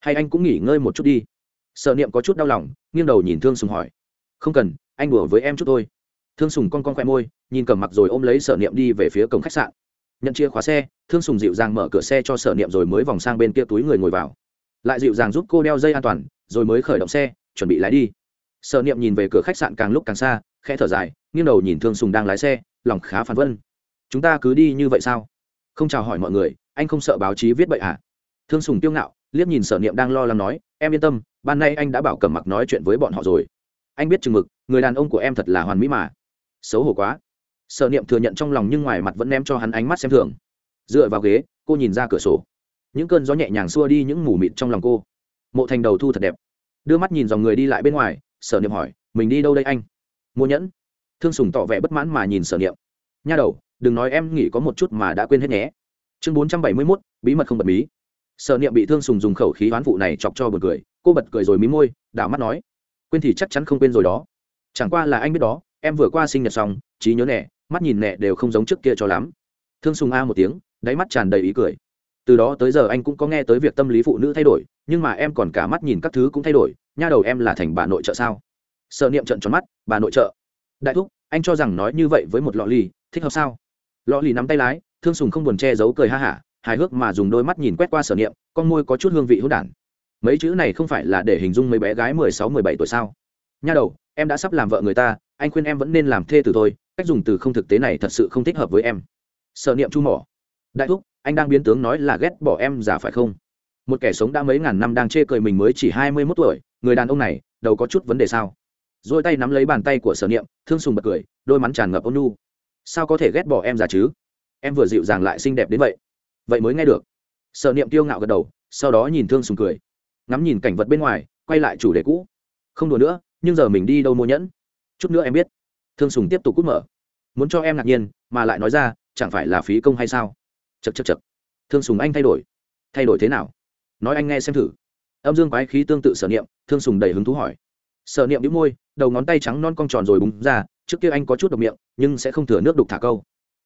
Hay anh cũng nghỉ ngơi một chút đi. Sở niệm có chút đau lòng, nghiêng đầu nhìn thương sùng hỏi, không cần, anh đùa với em chút thôi. Thương sùng con con khoe môi, nhìn cầm mặc rồi ôm lấy sở niệm đi về phía cổng khách sạn. Nhận chìa khóa xe, thương sùng dịu dàng mở cửa xe cho sở niệm rồi mới vòng sang bên kia túi người ngồi vào. Lại dịu dàng giúp cô đeo dây an toàn, rồi mới khởi động xe, chuẩn bị lái đi. Sở niệm nhìn về cửa khách sạn càng lúc càng xa khẽ thở dài, nghiêng đầu nhìn thương sùng đang lái xe, lòng khá phản vân. Chúng ta cứ đi như vậy sao? Không chào hỏi mọi người, anh không sợ báo chí viết bậy à? Thương sùng tiêu ngạo, liếc nhìn sở niệm đang lo lắng nói, em yên tâm, ban nay anh đã bảo cầm mặc nói chuyện với bọn họ rồi. Anh biết chừng mực, người đàn ông của em thật là hoàn mỹ mà. Xấu hổ quá. Sở niệm thừa nhận trong lòng nhưng ngoài mặt vẫn ném cho hắn ánh mắt xem thường. Dựa vào ghế, cô nhìn ra cửa sổ. Những cơn gió nhẹ nhàng xua đi những mù mịt trong lòng cô. Mộ thành đầu thu thật đẹp. Đưa mắt nhìn dòng người đi lại bên ngoài, sở niệm hỏi, mình đi đâu đây anh? Mua nhẫn. Thương sùng tỏ vẻ bất mãn mà nhìn sở niệm. Nha đầu, đừng nói em nghỉ có một chút mà đã quên hết nhé. Chương bốn trăm bảy mươi mốt, bí mật không bật bí sở niệm bị thương sùng dùng khẩu khí oán vụ này chọc cho bật cười, cô bật cười rồi mí môi, đảo mắt nói, quên thì chắc chắn không quên rồi đó. Chẳng qua là anh biết đó, em vừa qua sinh nhật xong, trí nhớ nẹ mắt nhìn nẹ đều không giống trước kia cho lắm. Thương sùng a một tiếng, đáy mắt tràn đầy ý cười. Từ đó tới giờ anh cũng có nghe tới việc tâm lý phụ nữ thay đổi, nhưng mà em còn cả mắt nhìn các thứ cũng thay đổi. Nha đầu em là thành bà nội trợ sao? Sợ niệm trận tròn mắt bà nội trợ. Đại thúc anh cho rằng nói như vậy với một lọ lì, thích hợp sao? Lọ lì nắm tay lái thương sùng không buồn che giấu cười ha hả hài hước mà dùng đôi mắt nhìn quét qua sở niệm con môi có chút hương vị hữu đản. Mấy chữ này không phải là để hình dung mấy bé gái mười sáu mười bảy tuổi sao? Nha đầu em đã sắp làm vợ người ta anh khuyên em vẫn nên làm thê từ thôi cách dùng từ không thực tế này thật sự không thích hợp với em. Sở niệm chu mỏ. Đại thúc anh đang biến tướng nói là ghét bỏ em giả phải không? Một kẻ sống đã mấy ngàn năm đang chê cười mình mới chỉ hai mươi mốt tuổi người đàn ông này đâu có chút vấn đề sao? Rồi tay nắm lấy bàn tay của sở niệm, thương sùng bật cười, đôi mắn tràn ngập ôn nu sao có thể ghét bỏ em giả chứ? Em vừa dịu dàng lại xinh đẹp đến vậy. Vậy mới nghe được. Sở niệm tiêu ngạo gật đầu, sau đó nhìn thương sùng cười. Ngắm nhìn cảnh vật bên ngoài, quay lại chủ đề cũ. Không đùa nữa, nhưng giờ mình đi đâu mua nhẫn? Chút nữa em biết. Thương sùng tiếp tục cút mở. Muốn cho em ngạc nhiên, mà lại nói ra, chẳng phải là phí công hay sao? Chật chật chật thương sùng anh thay đổi. Thay đổi thế nào? Nói anh nghe xem thử. Âm dương quái khí tương tự sở niệm, thương sùng đầy hứng thú hỏi sở niệm đĩu môi, đầu ngón tay trắng non cong tròn rồi búng ra, trước kia anh có chút độc miệng, nhưng sẽ không thừa nước đục thả câu.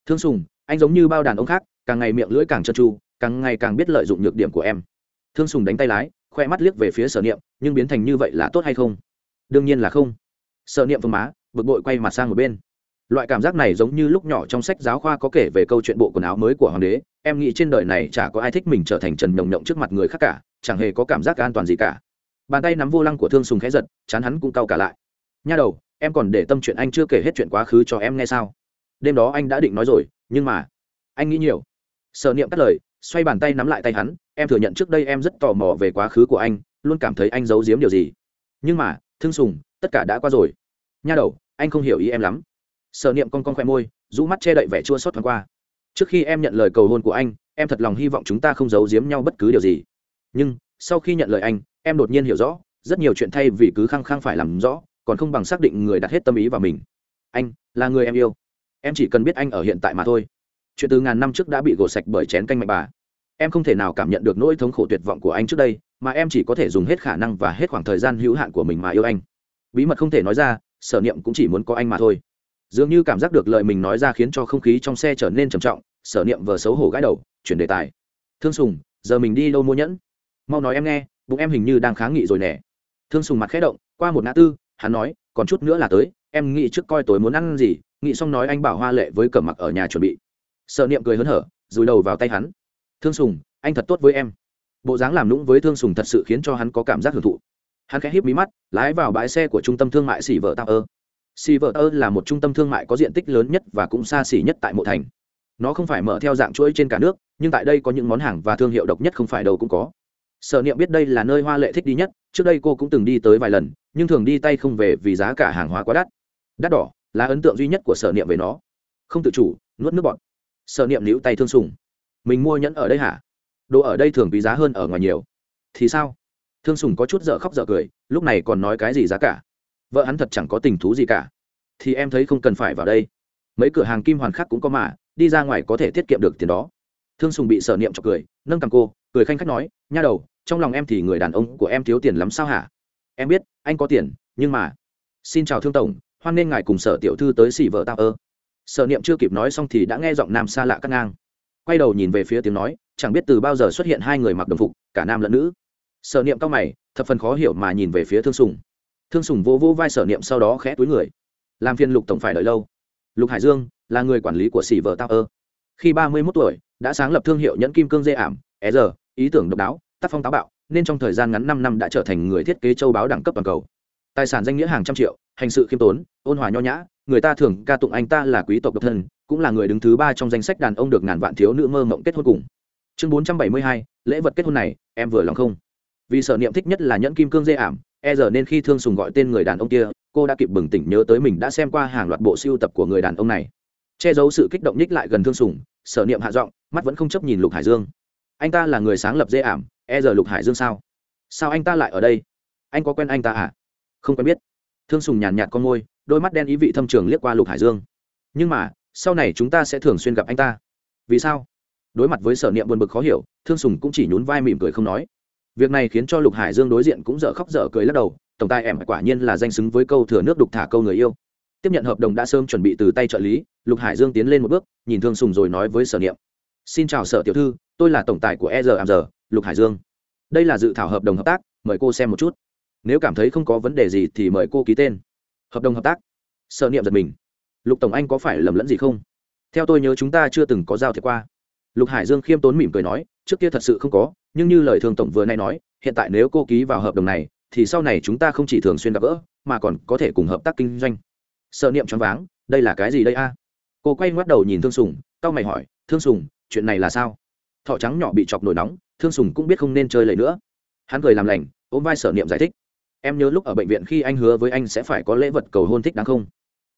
Thương sùng, anh giống như bao đàn ông khác, càng ngày miệng lưỡi càng trơn tru, càng ngày càng biết lợi dụng nhược điểm của em. Thương sùng đánh tay lái, khoe mắt liếc về phía sở niệm, nhưng biến thành như vậy là tốt hay không? Đương nhiên là không. Sở niệm phương má, bực bội quay mặt sang một bên. Loại cảm giác này giống như lúc nhỏ trong sách giáo khoa có kể về câu chuyện bộ quần áo mới của hoàng đế, em nghĩ trên đời này chả có ai thích mình trở thành trần nhồng nhộng trước mặt người khác cả, chẳng hề có cảm giác an toàn gì cả bàn tay nắm vô lăng của thương sùng khẽ giật, chán hắn cũng cau cả lại. Nha đầu, em còn để tâm chuyện anh chưa kể hết chuyện quá khứ cho em nghe sao? Đêm đó anh đã định nói rồi, nhưng mà anh nghĩ nhiều. Sợ niệm cắt lời, xoay bàn tay nắm lại tay hắn, em thừa nhận trước đây em rất tò mò về quá khứ của anh, luôn cảm thấy anh giấu giếm điều gì. Nhưng mà, thương sùng, tất cả đã qua rồi. Nha đầu, anh không hiểu ý em lắm. Sợ niệm con con khoe môi, rũ mắt che đậy vẻ chua xót thoáng qua. Trước khi em nhận lời cầu hôn của anh, em thật lòng hy vọng chúng ta không giấu giếm nhau bất cứ điều gì. Nhưng sau khi nhận lời anh, em đột nhiên hiểu rõ, rất nhiều chuyện thay vì cứ khăng khăng phải làm rõ, còn không bằng xác định người đặt hết tâm ý vào mình. Anh, là người em yêu. Em chỉ cần biết anh ở hiện tại mà thôi. Chuyện từ ngàn năm trước đã bị gột sạch bởi chén canh mạnh bà. Em không thể nào cảm nhận được nỗi thống khổ tuyệt vọng của anh trước đây, mà em chỉ có thể dùng hết khả năng và hết khoảng thời gian hữu hạn của mình mà yêu anh. Bí mật không thể nói ra, sở niệm cũng chỉ muốn có anh mà thôi. Dường như cảm giác được lời mình nói ra khiến cho không khí trong xe trở nên trầm trọng, sở niệm vờ xấu hổ gãi đầu, chuyển đề tài. Thương sùng, giờ mình đi đâu mua nhẫn? Mau nói em nghe, bụng em hình như đang kháng nghị rồi nè. Thương sùng mặt khẽ động, qua một ngã tư, hắn nói, còn chút nữa là tới, em nghĩ trước coi tối muốn ăn gì, nghĩ xong nói anh bảo hoa lệ với cẩm mặc ở nhà chuẩn bị. Sợ niệm cười hớn hở rùi đầu vào tay hắn. Thương sùng, anh thật tốt với em. Bộ dáng làm lũng với thương sùng thật sự khiến cho hắn có cảm giác hưởng thụ. Hắn khẽ híp mí mắt, lái vào bãi xe của trung tâm thương mại xỉ vợ tạo ơ. Xỉ vợ ơ là một trung tâm thương mại có diện tích lớn nhất và cũng xa xỉ nhất tại mộ thành. Nó không phải mở theo dạng chuỗi trên cả nước, nhưng tại đây có những món hàng và thương hiệu độc nhất không phải đâu cũng có sở niệm biết đây là nơi hoa lệ thích đi nhất, trước đây cô cũng từng đi tới vài lần, nhưng thường đi tay không về vì giá cả hàng hóa quá đắt. Đắt đỏ là ấn tượng duy nhất của sở niệm về nó. Không tự chủ, nuốt nước bọt. Sở niệm níu tay thương sùng. Mình mua nhẫn ở đây hả? Đồ ở đây thường quý giá hơn ở ngoài nhiều. Thì sao? Thương sùng có chút dở khóc dở cười, lúc này còn nói cái gì giá cả? Vợ hắn thật chẳng có tình thú gì cả. Thì em thấy không cần phải vào đây. Mấy cửa hàng kim hoàn khác cũng có mà, đi ra ngoài có thể tiết kiệm được tiền đó. Thương sùng bị sở niệm cho cười, nâng cầm cô, cười khanh khách nói, nha đầu trong lòng em thì người đàn ông của em thiếu tiền lắm sao hả? Em biết, anh có tiền, nhưng mà xin chào thương tổng, hoan nên ngài cùng sở tiểu thư tới xỉ vợ tao ơ. Sở niệm chưa kịp nói xong thì đã nghe giọng nam xa lạ cắt ngang. Quay đầu nhìn về phía tiếng nói, chẳng biết từ bao giờ xuất hiện hai người mặc đồng phục, cả nam lẫn nữ. Sở niệm cao mày, thập phần khó hiểu mà nhìn về phía thương sùng. Thương sùng vô vô vai sở niệm sau đó khẽ túi người. Làm phiên lục tổng phải đợi lâu. Lục hải dương, là người quản lý của xỉ vợ tao ơ. Khi ba mươi mốt tuổi, đã sáng lập thương hiệu nhẫn kim cương dê ảm é giờ, ý tưởng độc đáo tác phong táo bạo, nên trong thời gian ngắn năm năm đã trở thành người thiết kế châu báo đẳng cấp toàn cầu. Tài sản danh nghĩa hàng trăm triệu, hành sự khiêm tốn, ôn hòa nho nhã, người ta thường ca tụng anh ta là quý tộc độc thân, cũng là người đứng thứ ba trong danh sách đàn ông được ngàn vạn thiếu nữ mơ mộng kết hôn cùng. Chương bốn trăm bảy mươi hai, lễ vật kết hôn này, em vừa lòng không? Vì sở niệm thích nhất là nhẫn kim cương dây ảm e giờ nên khi thương sùng gọi tên người đàn ông kia, cô đã kịp bừng tỉnh nhớ tới mình đã xem qua hàng loạt bộ siêu tập của người đàn ông này. Che giấu sự kích động nhích lại gần thương sùng, sở niệm hạ giọng, mắt vẫn không chấp nhìn lục hải dương. Anh ta là người sáng lập dây ảm e giờ lục hải dương sao? Sao anh ta lại ở đây? Anh có quen anh ta à? Không quen biết. Thương sùng nhàn nhạt con môi, đôi mắt đen ý vị thâm trường liếc qua lục hải dương. Nhưng mà, sau này chúng ta sẽ thường xuyên gặp anh ta. Vì sao? Đối mặt với sở niệm buồn bực khó hiểu, thương sùng cũng chỉ nhún vai mỉm cười không nói. Việc này khiến cho lục hải dương đối diện cũng dở khóc dở cười lắc đầu, tổng tài ẻm quả nhiên là danh xứng với câu thừa nước đục thả câu người yêu. Tiếp nhận hợp đồng đã sớm chuẩn bị từ tay trợ lý, lục hải dương tiến lên một bước, nhìn thương sùng rồi nói với sở niệm. Xin chào sở tiểu thư, tôi là tổng tài của e r am giờ lục hải dương. Đây là dự thảo hợp đồng hợp tác, mời cô xem một chút. Nếu cảm thấy không có vấn đề gì thì mời cô ký tên. Hợp đồng hợp tác. Sở niệm giật mình. Lục tổng anh có phải lầm lẫn gì không? Theo tôi nhớ chúng ta chưa từng có giao thiệp qua. Lục hải dương khiêm tốn mỉm cười nói, trước kia thật sự không có, nhưng như lời thường tổng vừa nay nói, hiện tại nếu cô ký vào hợp đồng này, thì sau này chúng ta không chỉ thường xuyên gặp gỡ, mà còn có thể cùng hợp tác kinh doanh. Sợ niệm choáng váng, đây là cái gì đây a? Cô quay ngoắt đầu nhìn thương sùng tao mày hỏi, thương sùng, chuyện này là sao? Thọ trắng nhỏ bị chọc nổi nóng thương sùng cũng biết không nên chơi lầy nữa. Hắn cười làm lành, ôm vai sở niệm giải thích. Em nhớ lúc ở bệnh viện khi anh hứa với anh sẽ phải có lễ vật cầu hôn thích đáng không?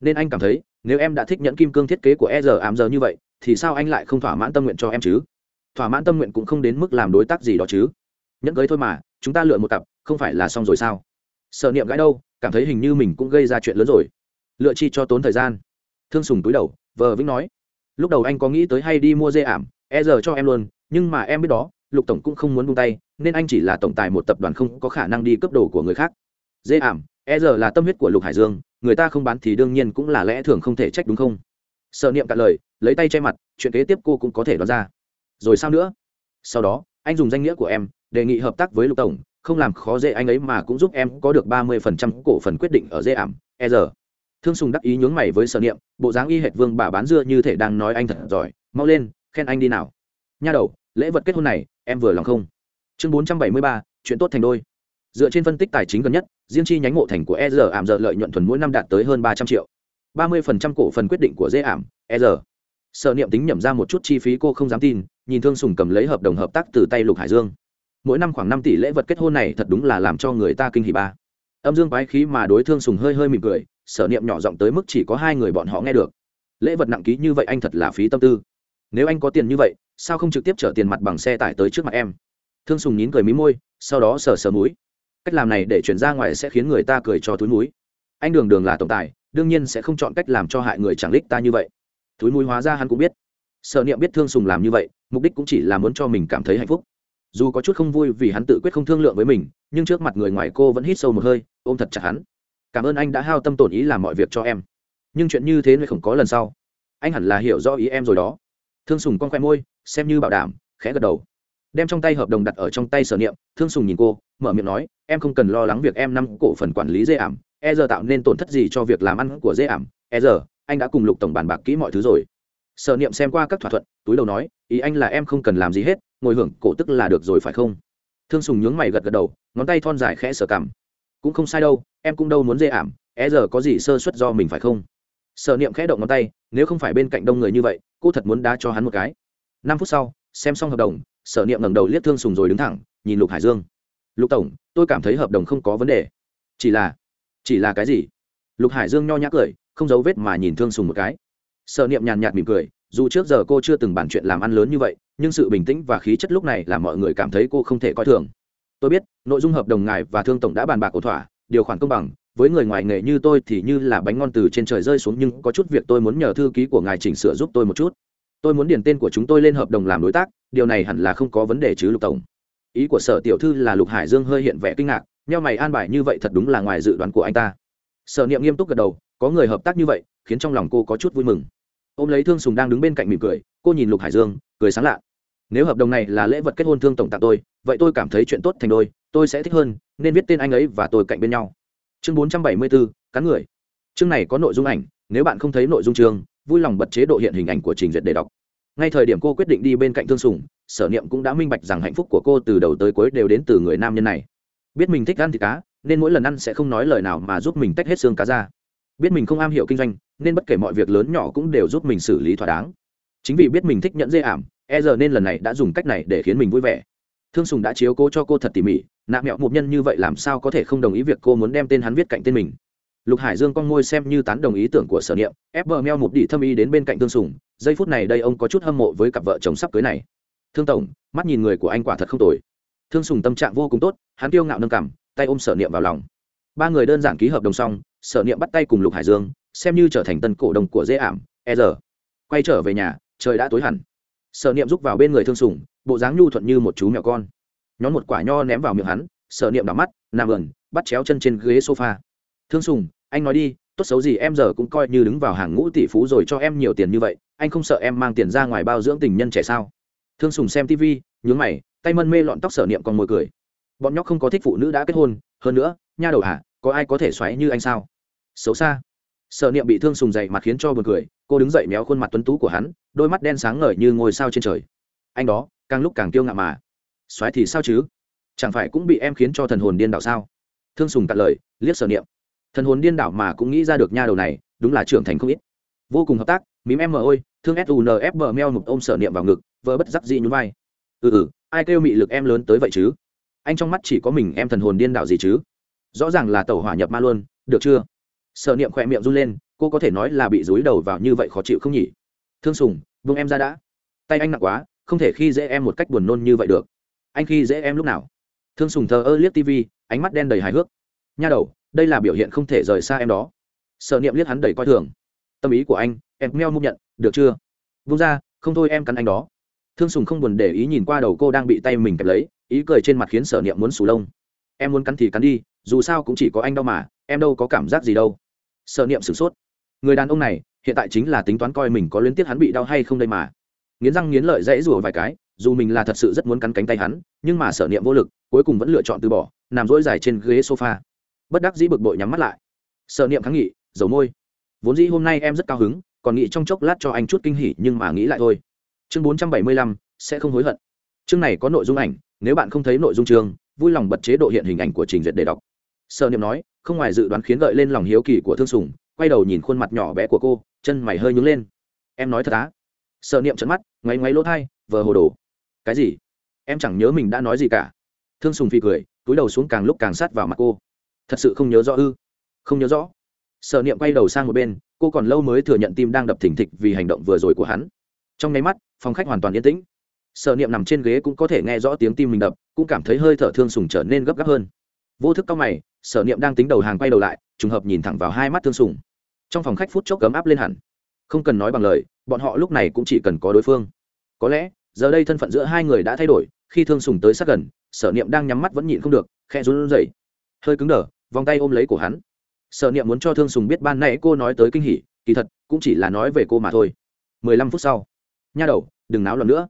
Nên anh cảm thấy, nếu em đã thích nhẫn kim cương thiết kế của e giờ ám giờ như vậy, thì sao anh lại không thỏa mãn tâm nguyện cho em chứ? Thỏa mãn tâm nguyện cũng không đến mức làm đối tác gì đó chứ. Nhẫn cưới thôi mà, chúng ta lựa một cặp, không phải là xong rồi sao? Sợ niệm gãi đâu cảm thấy hình như mình cũng gây ra chuyện lớn rồi. Lựa chi cho tốn thời gian. Thương sùng túi đầu, vờ vĩnh nói. Lúc đầu anh có nghĩ tới hay đi mua dê ảm e giờ cho em luôn, nhưng mà em biết đó lục tổng cũng không muốn buông tay, nên anh chỉ là tổng tài một tập đoàn không có khả năng đi cấp đồ của người khác. Dễ ảm e giờ là tâm huyết của lục hải dương, người ta không bán thì đương nhiên cũng là lẽ thường không thể trách đúng không? Sợ niệm cả lời, lấy tay che mặt, chuyện kế tiếp cô cũng có thể đoán ra. Rồi sao nữa? Sau đó, anh dùng danh nghĩa của em, đề nghị hợp tác với lục tổng, không làm khó dễ anh ấy mà cũng giúp em có được ba mươi phần trăm cổ phần quyết định ở dễ ảm e giờ. Thương sùng đắc ý nhướng mày với sở niệm, bộ dáng y hệt vương bà bán dưa như thể đang nói anh thật giỏi, mau lên, khen anh đi nào. Nha đầu, lễ vật kết hôn này em vừa lòng không? Chương bốn trăm bảy mươi ba, chuyện tốt thành đôi. Dựa trên phân tích tài chính gần nhất, riêng chi nhánh mộ thành của e r ảm giờ lợi nhuận thuần mỗi năm đạt tới hơn ba trăm triệu. ba mươi phần trăm cổ phần quyết định của dễ ảm e r. Sợ niệm tính nhẩm ra một chút chi phí cô không dám tin, nhìn thương sùng cầm lấy hợp đồng hợp tác từ tay lục hải dương. Mỗi năm khoảng năm tỷ lễ vật kết hôn này thật đúng là làm cho người ta kinh hỉ ba. Âm dương quái khí mà đối thương sùng hơi hơi mỉm cười, sở niệm nhỏ giọng tới mức chỉ có hai người bọn họ nghe được. Lễ vật nặng ký như vậy anh thật là phí tâm tư. Nếu anh có tiền như vậy sao không trực tiếp chở tiền mặt bằng xe tải tới trước mặt em? Thương sùng nín cười mí môi, sau đó sờ sờ múi cách làm này để chuyển ra ngoài sẽ khiến người ta cười cho túi múi anh đường đường là tổng tài, đương nhiên sẽ không chọn cách làm cho hại người chẳng lích ta như vậy. Túi múi hóa ra hắn cũng biết. Sợ niệm biết thương sùng làm như vậy, mục đích cũng chỉ là muốn cho mình cảm thấy hạnh phúc. Dù có chút không vui vì hắn tự quyết không thương lượng với mình, nhưng trước mặt người ngoài cô vẫn hít sâu một hơi, ôm thật chặt hắn. Cảm ơn anh đã hao tâm tổn ý làm mọi việc cho em. Nhưng chuyện như thế mới không có lần sau. Anh hẳn là hiểu rõ ý em rồi đó. Thương sùng con khoe môi xem như bảo đảm, khẽ gật đầu. Đem trong tay hợp đồng đặt ở trong tay sở niệm, thương sùng nhìn cô, mở miệng nói, em không cần lo lắng việc em năm cổ phần quản lý dễ ảm e giờ tạo nên tổn thất gì cho việc làm ăn của dễ ảm e giờ, anh đã cùng lục tổng bàn bạc kỹ mọi thứ rồi. Sở niệm xem qua các thỏa thuận, túi đầu nói, ý anh là em không cần làm gì hết, ngồi hưởng cổ tức là được rồi phải không? Thương sùng nhướng mày gật gật đầu, ngón tay thon dài khẽ sở cảm cũng không sai đâu, em cũng đâu muốn dễ ảm e giờ có gì sơ suất do mình phải không? Sở niệm khẽ động ngón tay, nếu không phải bên cạnh đông người như vậy, cô thật muốn đá cho hắn một cái năm phút sau, xem xong hợp đồng, sở niệm ngẩng đầu liếc thương sùng rồi đứng thẳng, nhìn lục hải dương. Lục tổng, tôi cảm thấy hợp đồng không có vấn đề. Chỉ là chỉ là cái gì? Lục hải dương nho nhã cười, không giấu vết mà nhìn thương sùng một cái. Sở niệm nhàn nhạt mỉm cười, dù trước giờ cô chưa từng bàn chuyện làm ăn lớn như vậy, nhưng sự bình tĩnh và khí chất lúc này làm mọi người cảm thấy cô không thể coi thường. Tôi biết, nội dung hợp đồng ngài và thương tổng đã bàn bạc ổn thỏa, điều khoản công bằng, với người ngoài nghề như tôi thì như là bánh ngon từ trên trời rơi xuống, nhưng có chút việc tôi muốn nhờ thư ký của ngài chỉnh sửa giúp tôi một chút tôi muốn điền tên của chúng tôi lên hợp đồng làm đối tác, điều này hẳn là không có vấn đề chứ, lục tổng. Ý của sở tiểu thư là lục hải dương hơi hiện vẻ kinh ngạc nhau mày an bài như vậy thật đúng là ngoài dự đoán của anh ta. Sở niệm nghiêm túc gật đầu, có người hợp tác như vậy, khiến trong lòng cô có chút vui mừng. Ôm lấy thương sùng đang đứng bên cạnh mỉm cười, cô nhìn lục hải dương, cười sáng lạ. Nếu hợp đồng này là lễ vật kết hôn thương tổng tặng tôi, vậy tôi cảm thấy chuyện tốt thành đôi, tôi sẽ thích hơn, nên viết tên anh ấy và tôi cạnh bên nhau. Chương bốn trăm bảy mươi bốn, cắn người. Chương này có nội dung ảnh, nếu bạn không thấy nội dung chương vui lòng bật chế độ hiện hình ảnh của trình duyệt để đọc. Ngay thời điểm cô quyết định đi bên cạnh thương sùng, sở niệm cũng đã minh bạch rằng hạnh phúc của cô từ đầu tới cuối đều đến từ người nam nhân này. Biết mình thích ăn thịt cá, nên mỗi lần ăn sẽ không nói lời nào mà giúp mình tách hết xương cá ra. Biết mình không am hiểu kinh doanh, nên bất kể mọi việc lớn nhỏ cũng đều giúp mình xử lý thỏa đáng. Chính vì biết mình thích nhận dây ảm e giờ nên lần này đã dùng cách này để khiến mình vui vẻ. Thương sùng đã chiếu cố cho cô thật tỉ mỉ, nạ mẹo một nhân như vậy làm sao có thể không đồng ý việc cô muốn đem tên hắn viết cạnh tên mình? Lục hải dương con ngôi xem như tán đồng ý tưởng của sở niệm, ép vợ meo một đi thâm y đến bên cạnh thương sùng. Giây phút này đây ông có chút hâm mộ với cặp vợ chồng sắp cưới này. Thương tổng, mắt nhìn người của anh quả thật không tồi. Thương sùng tâm trạng vô cùng tốt, hắn kiêu ngạo nâng cảm tay ôm sở niệm vào lòng. Ba người đơn giản ký hợp đồng xong, sở niệm bắt tay cùng lục hải dương, xem như trở thành tân cổ đồng của dễ ảm e giờ. Quay trở về nhà, trời đã tối hẳn. Sở niệm rúc vào bên người thương sùng, bộ dáng nhu thuận như một chú mèo con. Nhón một quả nho ném vào miệng hắn, sở niệm đỏ mắt, nằm ườn, bắt chéo chân trên ghế sofa. Thương sùng anh nói đi, tốt xấu gì em giờ cũng coi như đứng vào hàng ngũ tỷ phú rồi cho em nhiều tiền như vậy, anh không sợ em mang tiền ra ngoài bao dưỡng tình nhân trẻ sao? Thương sùng xem tv nhướng mày, tay mân mê lọn tóc sở niệm còn môi cười. Bọn nhóc không có thích phụ nữ đã kết hôn, hơn nữa, nha đầu hả, có ai có thể xoáy như anh sao? Xấu xa. Sở niệm bị thương sùng dậy mặt khiến cho buồn cười, cô đứng dậy méo khuôn mặt tuấn tú của hắn, đôi mắt đen sáng ngời như ngôi sao trên trời. Anh đó, càng lúc càng kiêu ngạo mà. Xoáy thì sao chứ? Chẳng phải cũng bị em khiến cho thần hồn điên đảo sao? Thương sùng cạn lời, liếc sở niệm thần hồn điên đảo mà cũng nghĩ ra được nha đầu này, đúng là trưởng thành không ít. Vô cùng hợp tác, mím em mờ ôi, thương sunfb meo mục ôm sở niệm vào ngực, vỡ bất giác dị nhún vai. Ừ ừ ai kêu mị lực em lớn tới vậy chứ? Anh trong mắt chỉ có mình em thần hồn điên đảo gì chứ? Rõ ràng là tẩu hỏa nhập ma luôn, được chưa? Sở niệm khỏe miệng run lên, cô có thể nói là bị dối đầu vào như vậy khó chịu không nhỉ? Thương sùng vung em ra đã. Tay anh nặng quá, không thể khi dễ em một cách buồn nôn như vậy được. Anh khi dễ em lúc nào? Thương sùng thờ ơ liếc tv ánh mắt đen đầy hài hước. Nha đầu đây là biểu hiện không thể rời xa em đó. Sợ niệm liếc hắn đầy coi thường. Tâm ý của anh, em meo múc nhận, được chưa? Vung ra, không thôi em cắn anh đó. Thương sùng không buồn để ý nhìn qua đầu cô đang bị tay mình kẹp lấy, ý cười trên mặt khiến sở niệm muốn sù lông. Em muốn cắn thì cắn đi, dù sao cũng chỉ có anh đâu mà, em đâu có cảm giác gì đâu. Sở niệm sửng sốt. Người đàn ông này, hiện tại chính là tính toán coi mình có liên tiếp hắn bị đau hay không đây mà. Nghiến răng nghiến lợi dãy rủa vài cái, dù mình là thật sự rất muốn cắn cánh tay hắn, nhưng mà sở niệm vô lực, cuối cùng vẫn lựa chọn từ bỏ, nằm rỗi dài trên ghế sofa bất đắc dĩ bực bội nhắm mắt lại. Sợ niệm kháng nghị, dầu môi. Vốn dĩ hôm nay em rất cao hứng, còn nghĩ trong chốc lát cho anh chút kinh hỉ nhưng mà nghĩ lại thôi. Chương bốn trăm bảy mươi lăm, sẽ không hối hận. Chương này có nội dung ảnh, nếu bạn không thấy nội dung chương, vui lòng bật chế độ hiện hình ảnh của trình duyệt để đọc. Sợ niệm nói, không ngoài dự đoán khiến gợi lên lòng hiếu kỳ của thương sùng, quay đầu nhìn khuôn mặt nhỏ bé của cô, chân mày hơi nhướng lên. Em nói thật á? Sợ niệm trận mắt, ngoáy ngoáy lỗ thai, vờ hồ đồ. Cái gì? Em chẳng nhớ mình đã nói gì cả. Thương sùng phi cười, túi đầu xuống càng lúc càng sát vào mặt cô thật sự không nhớ rõ ư? Không nhớ rõ. Sở niệm quay đầu sang một bên, cô còn lâu mới thừa nhận tim đang đập thình thịch vì hành động vừa rồi của hắn. Trong nháy mắt, phòng khách hoàn toàn yên tĩnh. Sở niệm nằm trên ghế cũng có thể nghe rõ tiếng tim mình đập, cũng cảm thấy hơi thở thương sùng trở nên gấp gáp hơn. Vô thức cao mày, sở niệm đang tính đầu hàng quay đầu lại, trùng hợp nhìn thẳng vào hai mắt thương sùng. Trong phòng khách phút chốc cấm áp lên hẳn. Không cần nói bằng lời, bọn họ lúc này cũng chỉ cần có đối phương. Có lẽ, giờ đây thân phận giữa hai người đã thay đổi, khi thương sùng tới sát gần, sở niệm đang nhắm mắt vẫn nhịn không được khe run rẩy. Hơi cứng đờ vòng tay ôm lấy cổ hắn. Sở niệm muốn cho thương sùng biết ban nãy cô nói tới kinh hỉ, kỳ thật, cũng chỉ là nói về cô mà thôi. Mười lăm phút sau. Nha đầu, đừng náo lần nữa.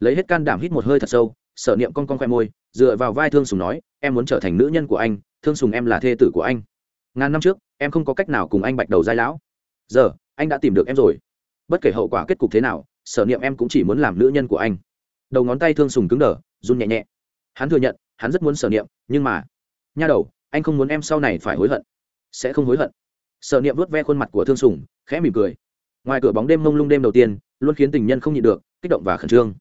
Lấy hết can đảm hít một hơi thật sâu, sở niệm con con khoe môi, dựa vào vai thương sùng nói, em muốn trở thành nữ nhân của anh, thương sùng em là thê tử của anh. Ngàn năm trước, em không có cách nào cùng anh bạch đầu giai lão. Giờ, anh đã tìm được em rồi. Bất kể hậu quả kết cục thế nào, sở niệm em cũng chỉ muốn làm nữ nhân của anh. Đầu ngón tay thương sùng cứng đờ, run nhẹ nhẹ. Hắn thừa nhận, hắn rất muốn sở niệm, nhưng mà, nha đầu anh không muốn em sau này phải hối hận. Sẽ không hối hận. Sở niệm vớt ve khuôn mặt của thương sùng, khẽ mỉm cười. Ngoài cửa bóng đêm mông lung đêm đầu tiên, luôn khiến tình nhân không nhịn được, kích động và khẩn trương.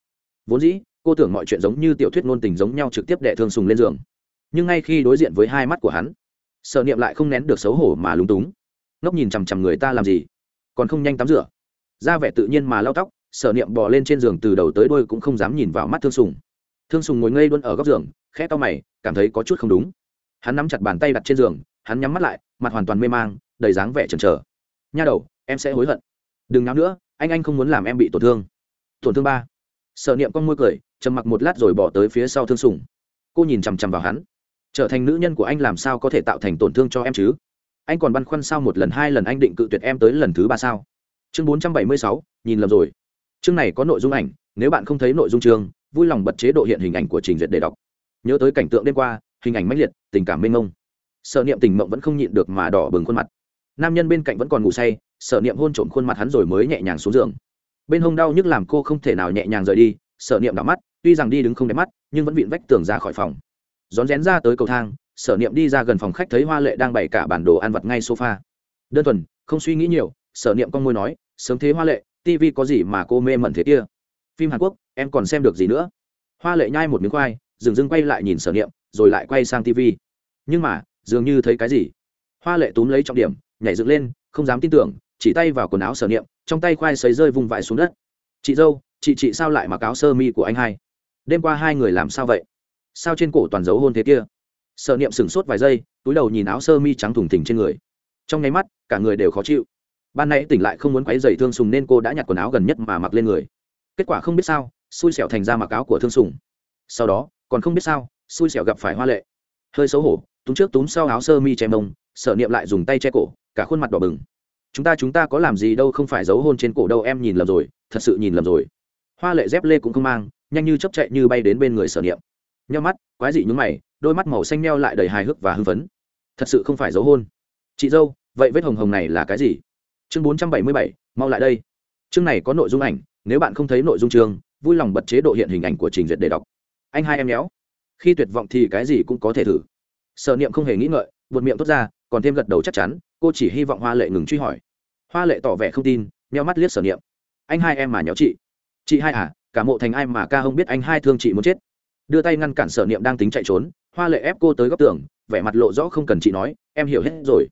Vốn dĩ, cô tưởng mọi chuyện giống như tiểu thuyết ngôn tình giống nhau trực tiếp đệ thương sùng lên giường. Nhưng ngay khi đối diện với hai mắt của hắn, sở niệm lại không nén được xấu hổ mà lúng túng. Ngốc nhìn chằm chằm người ta làm gì? Còn không nhanh tắm rửa. Ra vẻ tự nhiên mà lau tóc, sở niệm bò lên trên giường từ đầu tới đôi cũng không dám nhìn vào mắt thương sùng. Thương sùng ngồi ngây luôn ở góc giường, khẽ to mày, cảm thấy có chút không đúng hắn nắm chặt bàn tay đặt trên giường, hắn nhắm mắt lại, mặt hoàn toàn mê mang, đầy dáng vẻ chần chờ. Nha đầu, em sẽ hối hận. Đừng náo nữa, anh anh không muốn làm em bị tổn thương. Tổn thương ba. Sở niệm con môi cười, trầm mặc một lát rồi bỏ tới phía sau thương sùng. Cô nhìn chằm chằm vào hắn. Trở thành nữ nhân của anh làm sao có thể tạo thành tổn thương cho em chứ? Anh còn băn khoăn sao một lần hai lần anh định cự tuyệt em tới lần thứ ba sao? Chương bốn trăm bảy mươi sáu, nhìn lầm rồi. Chương này có nội dung ảnh, nếu bạn không thấy nội dung chương, vui lòng bật chế độ hiện hình ảnh của trình duyệt để đọc. Nhớ tới cảnh tượng đêm qua hình ảnh mãnh liệt, tình cảm mênh mông. Sợ niệm tình mộng vẫn không nhịn được mà đỏ bừng khuôn mặt. Nam nhân bên cạnh vẫn còn ngủ say sợ niệm hôn trộm khuôn mặt hắn rồi mới nhẹ nhàng xuống giường. Bên hông đau nhức làm cô không thể nào nhẹ nhàng rời đi sợ niệm đỏ mắt, tuy rằng đi đứng không đẹp mắt, nhưng vẫn vịn vách tường ra khỏi phòng. Rón rén ra tới cầu thang, sở niệm đi ra gần phòng khách thấy hoa lệ đang bày cả bản đồ ăn vặt ngay sofa. Đơn thuần, không suy nghĩ nhiều, sở niệm con môi nói, sớm thế hoa lệ tv có gì mà cô mê mẩn thế kia? Phim hàn quốc, em còn xem được gì nữa? Hoa lệ nhai một miếng khoai, dừng dưng quay lại nhìn sở niệm rồi lại quay sang tv nhưng mà, dường như thấy cái gì? Hoa lệ túm lấy trọng điểm, nhảy dựng lên, không dám tin tưởng, chỉ tay vào quần áo sở niệm, trong tay khoai sấy rơi vùng vãi xuống đất. Chị dâu, chị chị sao lại mặc áo sơ mi của anh hai? Đêm qua hai người làm sao vậy? Sao trên cổ toàn dấu hôn thế kia? Sở niệm sửng sốt vài giây, túi đầu nhìn áo sơ mi trắng thủng thình trên người. Trong nháy mắt, cả người đều khó chịu. Ban nãy tỉnh lại không muốn quấy dày thương sùng nên cô đã nhặt quần áo gần nhất mà mặc lên người. Kết quả không biết sao, xui xẻo thành ra mặc áo của thương sùng. Sau đó, còn không biết sao xui xẻo gặp phải hoa lệ. Hơi xấu hổ, túm trước túm sau áo sơ mi che mông, sở niệm lại dùng tay che cổ, cả khuôn mặt đỏ bừng. Chúng ta chúng ta có làm gì đâu, không phải giấu hôn trên cổ đâu, em nhìn lầm rồi, thật sự nhìn lầm rồi. Hoa lệ dép lê cũng không mang, nhanh như chấp chạy như bay đến bên người sở niệm. Nhau mắt, quái dị nhúng mày, đôi mắt màu xanh meo lại đầy hài hước và hưng phấn. Thật sự không phải giấu hôn. Chị dâu, vậy vết hồng hồng này là cái gì? Chương bốn trăm bảy mươi bảy, mau lại đây. Chương này có nội dung ảnh, nếu bạn không thấy nội dung chương, vui lòng bật chế độ hiện hình ảnh của trình duyệt để đọc. Anh hai em nhéo khi tuyệt vọng thì cái gì cũng có thể thử. Sở niệm không hề nghĩ ngợi vượt miệng tốt ra, còn thêm gật đầu chắc chắn, cô chỉ hy vọng hoa lệ ngừng truy hỏi. Hoa lệ tỏ vẻ không tin meo mắt liếc sở niệm. Anh hai em mà nhéo chị. Chị hai à cả mộ thành ai mà ca không biết anh hai thương chị muốn chết. Đưa tay ngăn cản sở niệm đang tính chạy trốn, hoa lệ ép cô tới góc tường, vẻ mặt lộ rõ không cần chị nói, em hiểu hết rồi.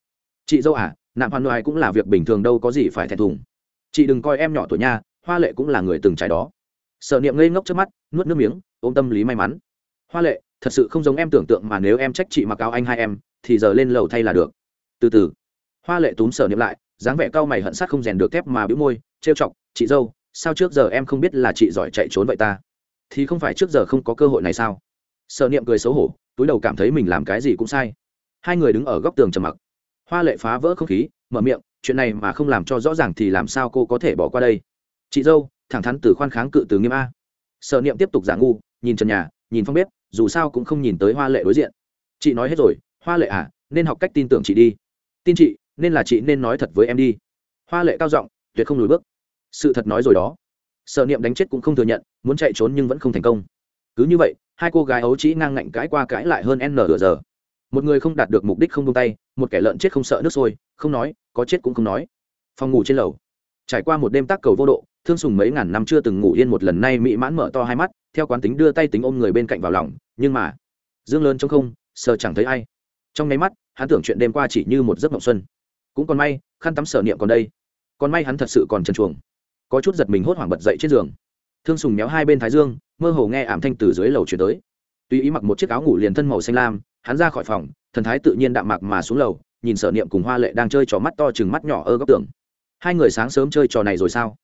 Chị dâu à nạm hoàn đoài cũng là việc bình thường đâu có gì phải thẹn thùng. Chị đừng coi em nhỏ tuổi nha, hoa lệ cũng là người từng trải đó. Sở niệm ngây ngốc trước mắt, nuốt nước miếng, ôm tâm lý may mắn hoa lệ, thật sự không giống em tưởng tượng mà nếu em trách chị mặc áo anh hai em, thì giờ lên lầu thay là được. Từ từ. Hoa lệ túm sở niệm lại, dáng vẻ cao mày hận sát không rèn được thép mà bĩu môi, trêu chọc, chị dâu, sao trước giờ em không biết là chị giỏi chạy trốn vậy ta? Thì không phải trước giờ không có cơ hội này sao? Sở niệm cười xấu hổ, túi đầu cảm thấy mình làm cái gì cũng sai. Hai người đứng ở góc tường trầm mặc. Hoa lệ phá vỡ không khí, mở miệng, chuyện này mà không làm cho rõ ràng thì làm sao cô có thể bỏ qua đây? Chị dâu, thẳng thắn từ khoan kháng cự từ nghiêm a. Sở niệm tiếp tục giả ngu, nhìn trần nhà nhìn phong bếp, dù sao cũng không nhìn tới hoa lệ đối diện. Chị nói hết rồi, hoa lệ à nên học cách tin tưởng chị đi. Tin chị, nên là chị nên nói thật với em đi. Hoa lệ cao giọng, tuyệt không lùi bước. Sự thật nói rồi đó. Sợ niệm đánh chết cũng không thừa nhận, muốn chạy trốn nhưng vẫn không thành công. Cứ như vậy, hai cô gái ấu trĩ ngang ngạnh cãi qua cãi lại hơn n nửa giờ. Một người không đạt được mục đích không tung tay, một kẻ lợn chết không sợ nước sôi, không nói, có chết cũng không nói. Phòng ngủ trên lầu. Trải qua một đêm tác cầu vô độ, thương sùng mấy ngàn năm chưa từng ngủ yên một lần nay mỹ mãn mở to hai mắt theo quán tính đưa tay tính ôm người bên cạnh vào lòng, nhưng mà, dương lớn trong không, sờ chẳng thấy ai. Trong nháy mắt, hắn tưởng chuyện đêm qua chỉ như một giấc mộng xuân. Cũng còn may, khăn tắm sở niệm còn đây. Còn may hắn thật sự còn trần chuồng. Có chút giật mình hốt hoảng bật dậy trên giường. Thương sùng méo hai bên thái dương, mơ hồ nghe ảm thanh từ dưới lầu chuyển tới. Tuy ý mặc một chiếc áo ngủ liền thân màu xanh lam, hắn ra khỏi phòng, thần thái tự nhiên đạm mạc mà xuống lầu, nhìn sở niệm cùng hoa lệ đang chơi trò mắt to chừng mắt nhỏ ơ góc tường. Hai người sáng sớm chơi trò này rồi sao?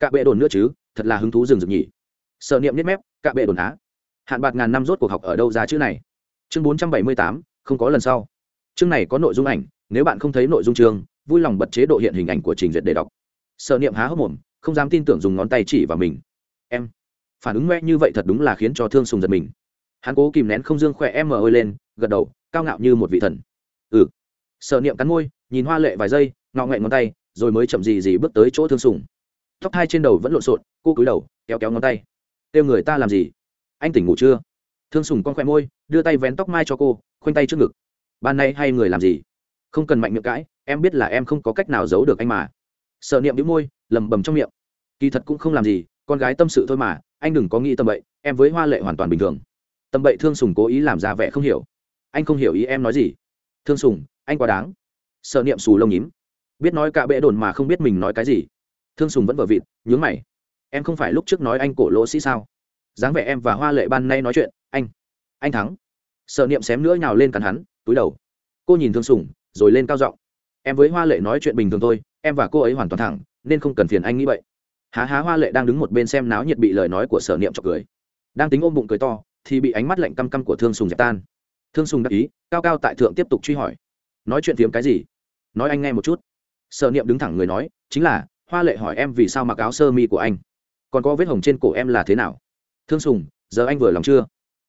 Cạ bệ đồn nữa chứ, thật là hứng thú rừng rực nhỉ sở niệm nhếch mép cạ bệ đồn á. Hạn bạc ngàn năm rốt cuộc học ở đâu ra chữ này? Chương bốn trăm bảy mươi tám, không có lần sau. Chương này có nội dung ảnh, nếu bạn không thấy nội dung chương, vui lòng bật chế độ hiện hình ảnh của trình duyệt để đọc. Sở niệm há hốc mồm, không dám tin tưởng dùng ngón tay chỉ vào mình. Em, phản ứng ngoe như vậy thật đúng là khiến cho thương sùng giật mình. Hắn cố kìm nén không dương khỏe em mờ ơi lên, gật đầu, cao ngạo như một vị thần. Ừ. Sở niệm cắn môi, nhìn hoa lệ vài giây, ngọ ngoẹ ngón tay, rồi mới chậm gì gì bước tới chỗ thương sùng. Tóc hai trên đầu vẫn lộn xộn, cô cúi đầu, kéo kéo ngón tay kêu người ta làm gì? Anh tỉnh ngủ chưa? Thương sùng con khoe môi, đưa tay vén tóc mai cho cô, khoanh tay trước ngực. Ban nay hay người làm gì? Không cần mạnh miệng cãi, em biết là em không có cách nào giấu được anh mà. Sợ niệm đĩu môi lầm bầm trong miệng. Kỳ thật cũng không làm gì, con gái tâm sự thôi mà, anh đừng có nghĩ tâm bậy, em với hoa lệ hoàn toàn bình thường. Tâm bậy thương sùng cố ý làm ra vẻ không hiểu. Anh không hiểu ý em nói gì. Thương sùng, anh quá đáng. Sợ niệm xù lông nhím. Biết nói cả bệ đồn mà không biết mình nói cái gì. Thương sùng vẫn vờ vịt, nhướng mày em không phải lúc trước nói anh cổ lỗ sĩ sao? Dáng vẻ em và hoa lệ ban nay nói chuyện, anh anh thắng. Sợ niệm xém nữa nhào lên cắn hắn, túi đầu. Cô nhìn thương sùng rồi lên cao giọng. Em với hoa lệ nói chuyện bình thường thôi, em và cô ấy hoàn toàn thẳng, nên không cần phiền anh nghĩ vậy há há hoa lệ đang đứng một bên xem náo nhiệt bị lời nói của sở niệm chọc cười. Đang tính ôm bụng cười to, thì bị ánh mắt lạnh căm căm của thương sùng dẹp tan. Thương sùng đắc ý, cao cao tại thượng tiếp tục truy hỏi. Nói chuyện phiếm cái gì? Nói anh nghe một chút. Sở niệm đứng thẳng người nói, chính là, hoa lệ hỏi em vì sao mặc áo sơ mi của anh còn có vết hồng trên cổ em là thế nào? Thương sùng, giờ anh vừa lòng chưa?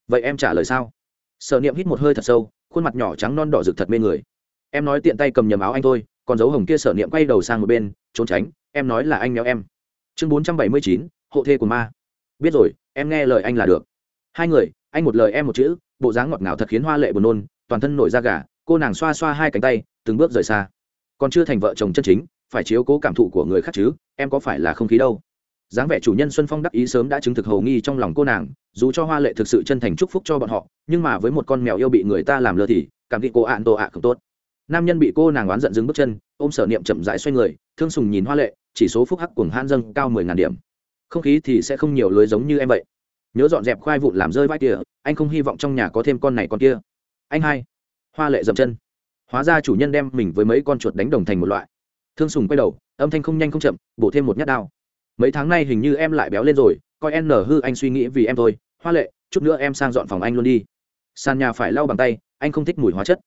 Vậy em trả lời sao? Sở niệm hít một hơi thật sâu, khuôn mặt nhỏ trắng non đỏ rực thật mê người. Em nói tiện tay cầm nhầm áo anh thôi, còn dấu hồng kia sở niệm quay đầu sang một bên, trốn tránh, em nói là anh méo em. Chương bốn trăm bảy mươi chín, hộ thê của ma. Biết rồi, em nghe lời anh là được. Hai người, anh một lời em một chữ, bộ dáng ngọt ngào thật khiến hoa lệ buồn nôn, toàn thân nổi da gà, cô nàng xoa xoa hai cánh tay, từng bước rời xa. Còn chưa thành vợ chồng chân chính, phải chiếu cố cảm thụ của người khác chứ, em có phải là không khí đâu? Dáng vẻ chủ nhân xuân phong đắc ý sớm đã chứng thực hầu nghi trong lòng cô nàng, dù cho hoa lệ thực sự chân thành chúc phúc cho bọn họ, nhưng mà với một con mèo yêu bị người ta làm lơ thì, cảm thị cô ạn tổ ạ không tốt. Nam nhân bị cô nàng oán giận dừng bước chân, ôm sở niệm chậm rãi xoay người, thương sùng nhìn hoa lệ, chỉ số phúc hắc cùng han dâng cao mười ngàn điểm. Không khí thì sẽ không nhiều lưới giống như em vậy. Nhớ dọn dẹp khoai vụn làm rơi vãi kia, anh không hy vọng trong nhà có thêm con này con kia. Anh hai. Hoa lệ dậm chân. Hóa ra chủ nhân đem mình với mấy con chuột đánh đồng thành một loại. Thương sùng quay đầu, âm thanh không nhanh không chậm, bổ thêm một nhát đao mấy tháng nay hình như em lại béo lên rồi, coi n hư anh suy nghĩ vì em thôi, hoa lệ, chút nữa em sang dọn phòng anh luôn đi. Sàn nhà phải lau bằng tay, anh không thích mùi hóa chất.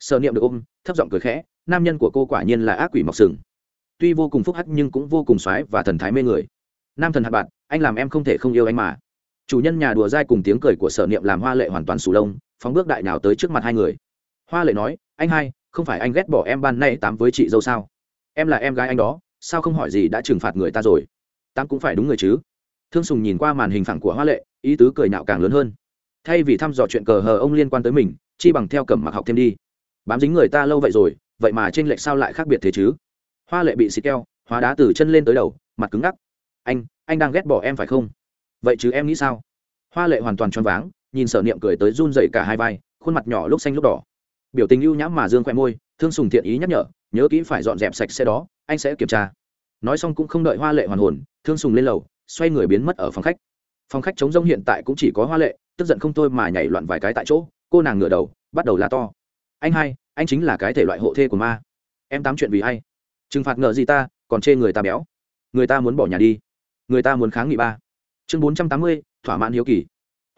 Sợ niệm được ôm, thấp giọng cười khẽ, nam nhân của cô quả nhiên là ác quỷ mọc sừng. Tuy vô cùng phúc hắc nhưng cũng vô cùng xoái và thần thái mê người. Nam thần hạt bạn, anh làm em không thể không yêu anh mà. Chủ nhân nhà đùa dai cùng tiếng cười của sở niệm làm hoa lệ hoàn toàn sù lông, phóng bước đại nào tới trước mặt hai người. Hoa lệ nói, anh hai, không phải anh ghét bỏ em ban nay tám với chị dâu sao? Em là em gái anh đó, sao không hỏi gì đã trừng phạt người ta rồi? Tám cũng phải đúng người chứ. Thương sùng nhìn qua màn hình phẳng của hoa lệ, ý tứ cười nạo càng lớn hơn. Thay vì thăm dò chuyện cờ hờ ông liên quan tới mình, chi bằng theo cẩm mặc học thêm đi. Bám dính người ta lâu vậy rồi, vậy mà trên lệch sao lại khác biệt thế chứ? Hoa lệ bị xịt keo, hóa đá từ chân lên tới đầu, mặt cứng ngắc. Anh anh đang ghét bỏ em phải không? Vậy chứ em nghĩ sao? Hoa lệ hoàn toàn choáng váng, nhìn sở niệm cười tới run dậy cả hai vai, khuôn mặt nhỏ lúc xanh lúc đỏ. Biểu tình ưu nhãm mà dương khoe môi, thương sùng thiện ý nhắc nhở, nhớ kỹ phải dọn dẹp sạch xe đó, anh sẽ kiểm tra nói xong cũng không đợi hoa lệ hoàn hồn, thương sùng lên lầu, xoay người biến mất ở phòng khách. Phòng khách chống rông hiện tại cũng chỉ có hoa lệ, tức giận không thôi mà nhảy loạn vài cái tại chỗ, cô nàng ngửa đầu, bắt đầu là to. Anh hai, anh chính là cái thể loại hộ thê của ma. Em tám chuyện vì hay trừng phạt ngờ gì ta, còn chê người ta béo. Người ta muốn bỏ nhà đi. Người ta muốn kháng nghị ba. Chương bốn trăm tám mươi, thỏa mãn hiếu kỳ.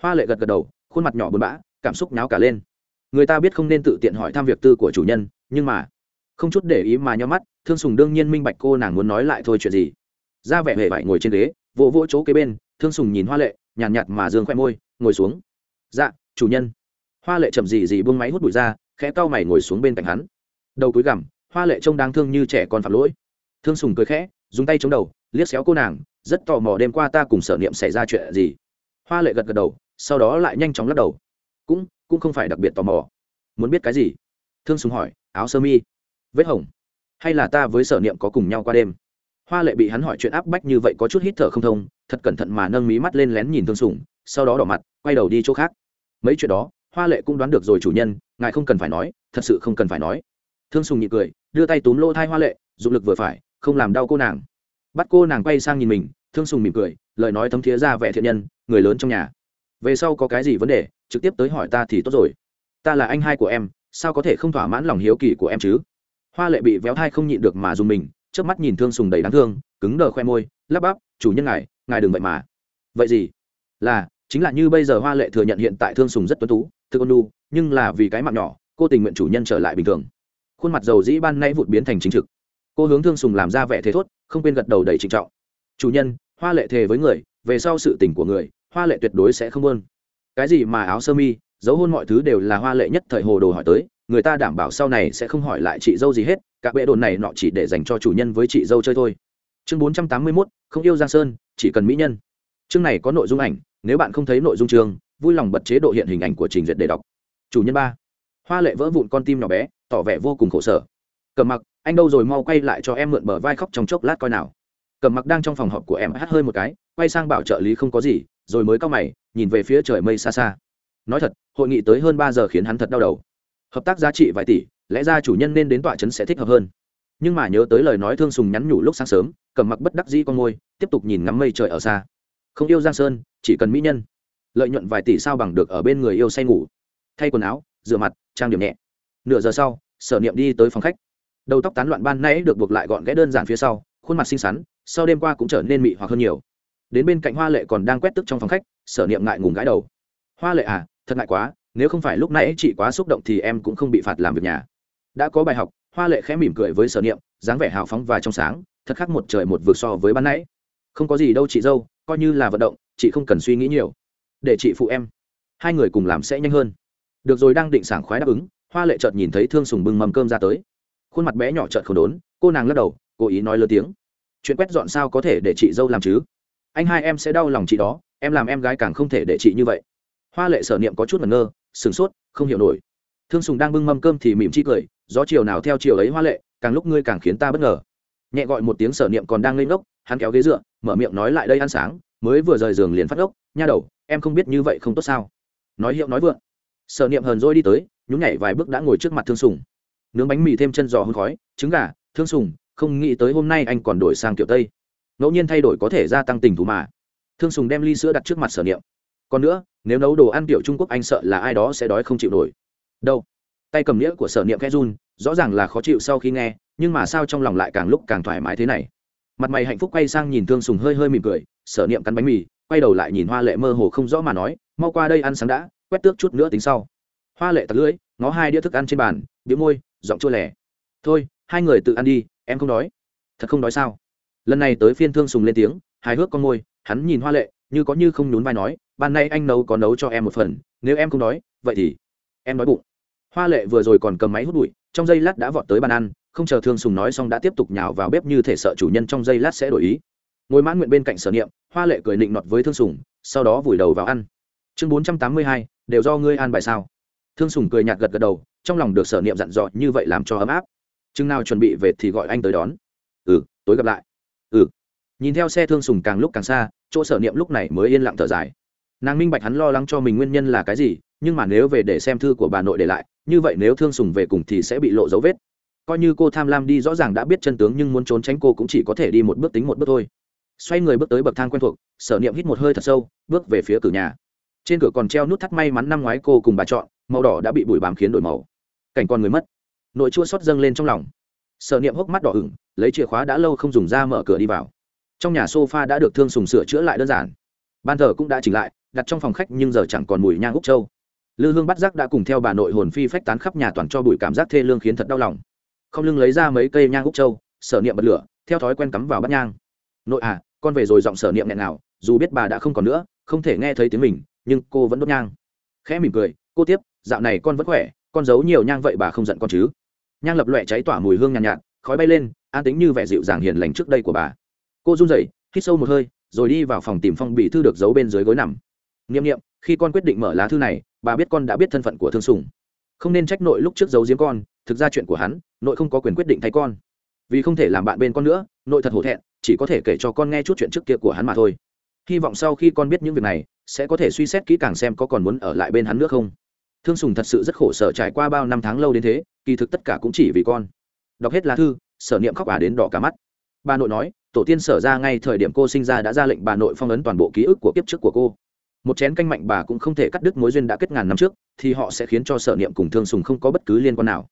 Hoa lệ gật gật đầu, khuôn mặt nhỏ buồn bã, cảm xúc náo cả lên. Người ta biết không nên tự tiện hỏi thăm việc tư của chủ nhân, nhưng mà không chút để ý mà nhau mắt thương sùng đương nhiên minh bạch cô nàng muốn nói lại thôi chuyện gì. Ra vẻ hề vải ngồi trên ghế vỗ vỗ chỗ kế bên thương sùng nhìn hoa lệ nhàn nhạt, nhạt mà dương khoe môi ngồi xuống. Dạ chủ nhân. Hoa lệ chậm gì gì buông máy hút bụi ra khẽ cau mày ngồi xuống bên cạnh hắn. Đầu túi gằm hoa lệ trông đáng thương như trẻ con phạm lỗi. Thương sùng cười khẽ dùng tay chống đầu liếc xéo cô nàng rất tò mò đêm qua ta cùng sở niệm xảy ra chuyện gì. Hoa lệ gật gật đầu sau đó lại nhanh chóng lắc đầu. Cũng cũng không phải đặc biệt tò mò. Muốn biết cái gì? Thương sùng hỏi áo sơ mi vết hồng hay là ta với sở niệm có cùng nhau qua đêm? Hoa lệ bị hắn hỏi chuyện áp bách như vậy có chút hít thở không thông, thật cẩn thận mà nâng mí mắt lên lén nhìn thương sùng, sau đó đỏ mặt, quay đầu đi chỗ khác. Mấy chuyện đó, hoa lệ cũng đoán được rồi chủ nhân, ngài không cần phải nói, thật sự không cần phải nói. Thương sùng nhị cười, đưa tay túm lỗ thai hoa lệ dụng lực vừa phải, không làm đau cô nàng. Bắt cô nàng quay sang nhìn mình, thương sùng mỉm cười, lời nói thấm thiế ra vẻ thiện nhân, người lớn trong nhà. Về sau có cái gì vấn đề, trực tiếp tới hỏi ta thì tốt rồi. Ta là anh hai của em, sao có thể không thỏa mãn lòng hiếu kỳ của em chứ? Hoa lệ bị véo thai không nhịn được mà dùng mình trước mắt nhìn thương sùng đầy đáng thương, cứng đờ khoe môi, lắp bắp, chủ nhân ngài ngài đừng vậy mà. Vậy gì? Là, chính là như bây giờ hoa lệ thừa nhận hiện tại thương sùng rất tuân tú thư con đu nhưng là vì cái mạng nhỏ, cô tình nguyện chủ nhân trở lại bình thường. Khuôn mặt dầu dĩ ban nay vụt biến thành chính trực. Cô hướng thương sùng làm ra vẻ thế thốt, không quên gật đầu đầy trịnh trọng. Chủ nhân, hoa lệ thề với người, về sau sự tình của người, hoa lệ tuyệt đối sẽ không bơn cái gì mà áo sơ mi, dấu hôn mọi thứ đều là hoa lệ nhất thời hồ đồ hỏi tới người ta đảm bảo sau này sẽ không hỏi lại chị dâu gì hết, cả bệ đồn này nọ chỉ để dành cho chủ nhân với chị dâu chơi thôi. Chương bốn trăm tám mươi mốt, không yêu giang sơn, chỉ cần mỹ nhân. Chương này có nội dung ảnh, nếu bạn không thấy nội dung chương, vui lòng bật chế độ hiện hình ảnh của trình duyệt để đọc. Chủ nhân ba, hoa lệ vỡ vụn con tim nhỏ bé, tỏ vẻ vô cùng khổ sở. Cầm mặc, anh đâu rồi mau quay lại cho em mượn bờ vai khóc trong chốc lát coi nào. Cầm mặc đang trong phòng họp của em hát hơi một cái, quay sang bảo trợ lý không có gì, rồi mới cau mày, nhìn về phía trời mây xa xa. Nói thật, hội nghị tới hơn ba giờ khiến hắn thật đau đầu hợp tác giá trị vài tỷ, lẽ ra chủ nhân nên đến tọa trấn sẽ thích hợp hơn. Nhưng mà nhớ tới lời nói thương sùng nhắn nhủ lúc sáng sớm, cầm mặc bất đắc dĩ con môi, tiếp tục nhìn ngắm mây trời ở xa. Không yêu giang sơn, chỉ cần mỹ nhân. Lợi nhuận vài tỷ sao bằng được ở bên người yêu say ngủ. Thay quần áo, rửa mặt, trang điểm nhẹ. Nửa giờ sau, sở niệm đi tới phòng khách. Đầu tóc tán loạn ban nãy được buộc lại gọn ghẽ đơn giản phía sau, khuôn mặt xinh xắn, sau đêm qua cũng trở nên mị hoặc hơn nhiều. Đến bên cạnh hoa lệ còn đang quét tức trong phòng khách, sở niệm ngại ngùng gãi đầu. Hoa lệ à thật ngại quá nếu không phải lúc nãy chị quá xúc động thì em cũng không bị phạt làm việc nhà. Đã có bài học, hoa lệ khẽ mỉm cười với sở niệm, dáng vẻ hào phóng và trong sáng, thật khác một trời một vực so với ban nãy. Không có gì đâu chị dâu, coi như là vận động, chị không cần suy nghĩ nhiều. Để chị phụ em. Hai người cùng làm sẽ nhanh hơn. Được rồi, đang định sảng khoái đáp ứng, hoa lệ chợt nhìn thấy thương sùng bưng mầm cơm ra tới. Khuôn mặt bé nhỏ chợt không đốn, cô nàng lắc đầu, cố ý nói lớn tiếng. Chuyện quét dọn sao có thể để chị dâu làm chứ? Anh hai em sẽ đau lòng chị đó, em làm em gái càng không thể để chị như vậy. Hoa lệ sở niệm có chút ngẩn ngơ sửng sốt, không hiểu nổi. Thương sùng đang bưng mâm cơm thì mỉm chi cười, gió chiều nào theo chiều ấy hoa lệ, càng lúc ngươi càng khiến ta bất ngờ. Nhẹ gọi một tiếng sở niệm còn đang lên ngốc, hắn kéo ghế dựa, mở miệng nói lại đây ăn sáng, mới vừa rời giường liền phát ngốc, nha đầu, em không biết như vậy không tốt sao. Nói hiệu nói vượng. Sở niệm hờn dỗi đi tới, nhún nhảy vài bước đã ngồi trước mặt thương sùng. Nướng bánh mì thêm chân giò hôn khói, trứng gà, thương sùng, không nghĩ tới hôm nay anh còn đổi sang kiểu tây. Ngẫu nhiên thay đổi có thể gia tăng tình thù mà. Thương sùng đem ly sữa đặt trước mặt sở niệm. Còn nữa nếu nấu đồ ăn kiểu trung quốc, anh sợ là ai đó sẽ đói không chịu nổi. Đâu? Tay cầm đĩa của sở niệm khẽ run, rõ ràng là khó chịu sau khi nghe, nhưng mà sao trong lòng lại càng lúc càng thoải mái thế này? Mặt mày hạnh phúc quay sang nhìn thương sùng hơi hơi mỉm cười, sở niệm cắn bánh mì, quay đầu lại nhìn hoa lệ mơ hồ không rõ mà nói, mau qua đây ăn sáng đã, quét tước chút nữa tính sau. Hoa lệ tặc lưỡi, ngó hai đĩa thức ăn trên bàn biếu môi, giọng chua lẻ. Thôi, hai người tự ăn đi, em không đói. Thật không đói sao? Lần này tới phiên thương sùng lên tiếng, hài hước con môi hắn nhìn hoa lệ, như có như không nhún vai nói, ban nay anh nấu có nấu cho em một phần, nếu em không đói, vậy thì em đói bụng. Hoa lệ vừa rồi còn cầm máy hút bụi, trong giây lát đã vọt tới bàn ăn, không chờ thương sùng nói xong đã tiếp tục nhào vào bếp như thể sợ chủ nhân trong giây lát sẽ đổi ý. Ngồi mãn nguyện bên cạnh sở niệm, hoa lệ cười nịnh nọt với thương sùng, sau đó vùi đầu vào ăn. Chương bốn trăm tám mươi hai, đều do ngươi ăn bài sao? Thương sùng cười nhạt gật gật đầu, trong lòng được sở niệm dặn dò như vậy làm cho ấm áp. Chừng nào chuẩn bị về thì gọi anh tới đón. Ừ tối gặp lại. Ừ nhìn theo xe thương sùng càng lúc càng xa, chỗ sở niệm lúc này mới yên lặng thở dài. Nàng minh bạch hắn lo lắng cho mình nguyên nhân là cái gì, nhưng mà nếu về để xem thư của bà nội để lại, như vậy nếu thương sùng về cùng thì sẽ bị lộ dấu vết. Coi như cô tham lam đi rõ ràng đã biết chân tướng nhưng muốn trốn tránh cô cũng chỉ có thể đi một bước tính một bước thôi. Xoay người bước tới bậc thang quen thuộc, sở niệm hít một hơi thật sâu, bước về phía cửa nhà. Trên cửa còn treo nút thắt may mắn năm ngoái cô cùng bà chọn, màu đỏ đã bị bụi bám khiến đổi màu. Cảnh con người mất. Nội chua xót dâng lên trong lòng. Sở niệm hốc mắt đỏ ửng, lấy chìa khóa đã lâu không dùng ra mở cửa đi vào trong nhà sofa đã được thương sùng sửa chữa lại đơn giản. Ban thờ cũng đã chỉnh lại đặt trong phòng khách nhưng giờ chẳng còn mùi nhang úc châu. Lư hương bắt giác đã cùng theo bà nội hồn phi phách tán khắp nhà toàn cho bụi cảm giác thê lương khiến thật đau lòng. Không lưng lấy ra mấy cây nhang úc châu sở niệm bật lửa theo thói quen cắm vào bắt nhang. Nội à con về rồi giọng sở niệm nghẹn nào dù biết bà đã không còn nữa không thể nghe thấy tiếng mình nhưng cô vẫn đốt nhang. Khẽ mỉm cười cô tiếp dạo này con vẫn khỏe con giấu nhiều nhang vậy bà không giận con chứ? Nhang lập loẹ cháy tỏa mùi hương nhàn nhạt, nhạt khói bay lên an tính như vẻ dịu dàng hiền lành trước đây của bà cô run rẩy, hít sâu một hơi, rồi đi vào phòng tìm phong bì thư được giấu bên dưới gối nằm. N i ệ m n i ệ m khi con quyết định mở lá thư này, bà biết con đã biết thân phận của thương sùng. Không nên trách nội lúc trước giấu giếm con, thực ra chuyện của hắn, nội không có quyền quyết định thay con. Vì không thể làm bạn bên con nữa, nội thật hổ thẹn, chỉ có thể kể cho con nghe chút chuyện trước kia của hắn mà thôi. Hy vọng sau khi con biết những việc này, sẽ có thể suy xét kỹ càng xem có còn muốn ở lại bên hắn nữa không. Thương sùng thật sự rất khổ sở trải qua bao năm tháng lâu đến thế, kỳ thực tất cả cũng chỉ vì con. Đọc hết lá thư, sở niệm khóc ả đến đỏ cả mắt. Bà nội nói tổ tiên sở ra ngay thời điểm cô sinh ra đã ra lệnh bà nội phong ấn toàn bộ ký ức của kiếp trước của cô. Một chén canh mạnh bà cũng không thể cắt đứt mối duyên đã kết ngàn năm trước, thì họ sẽ khiến cho sở niệm cùng thương sùng không có bất cứ liên quan nào.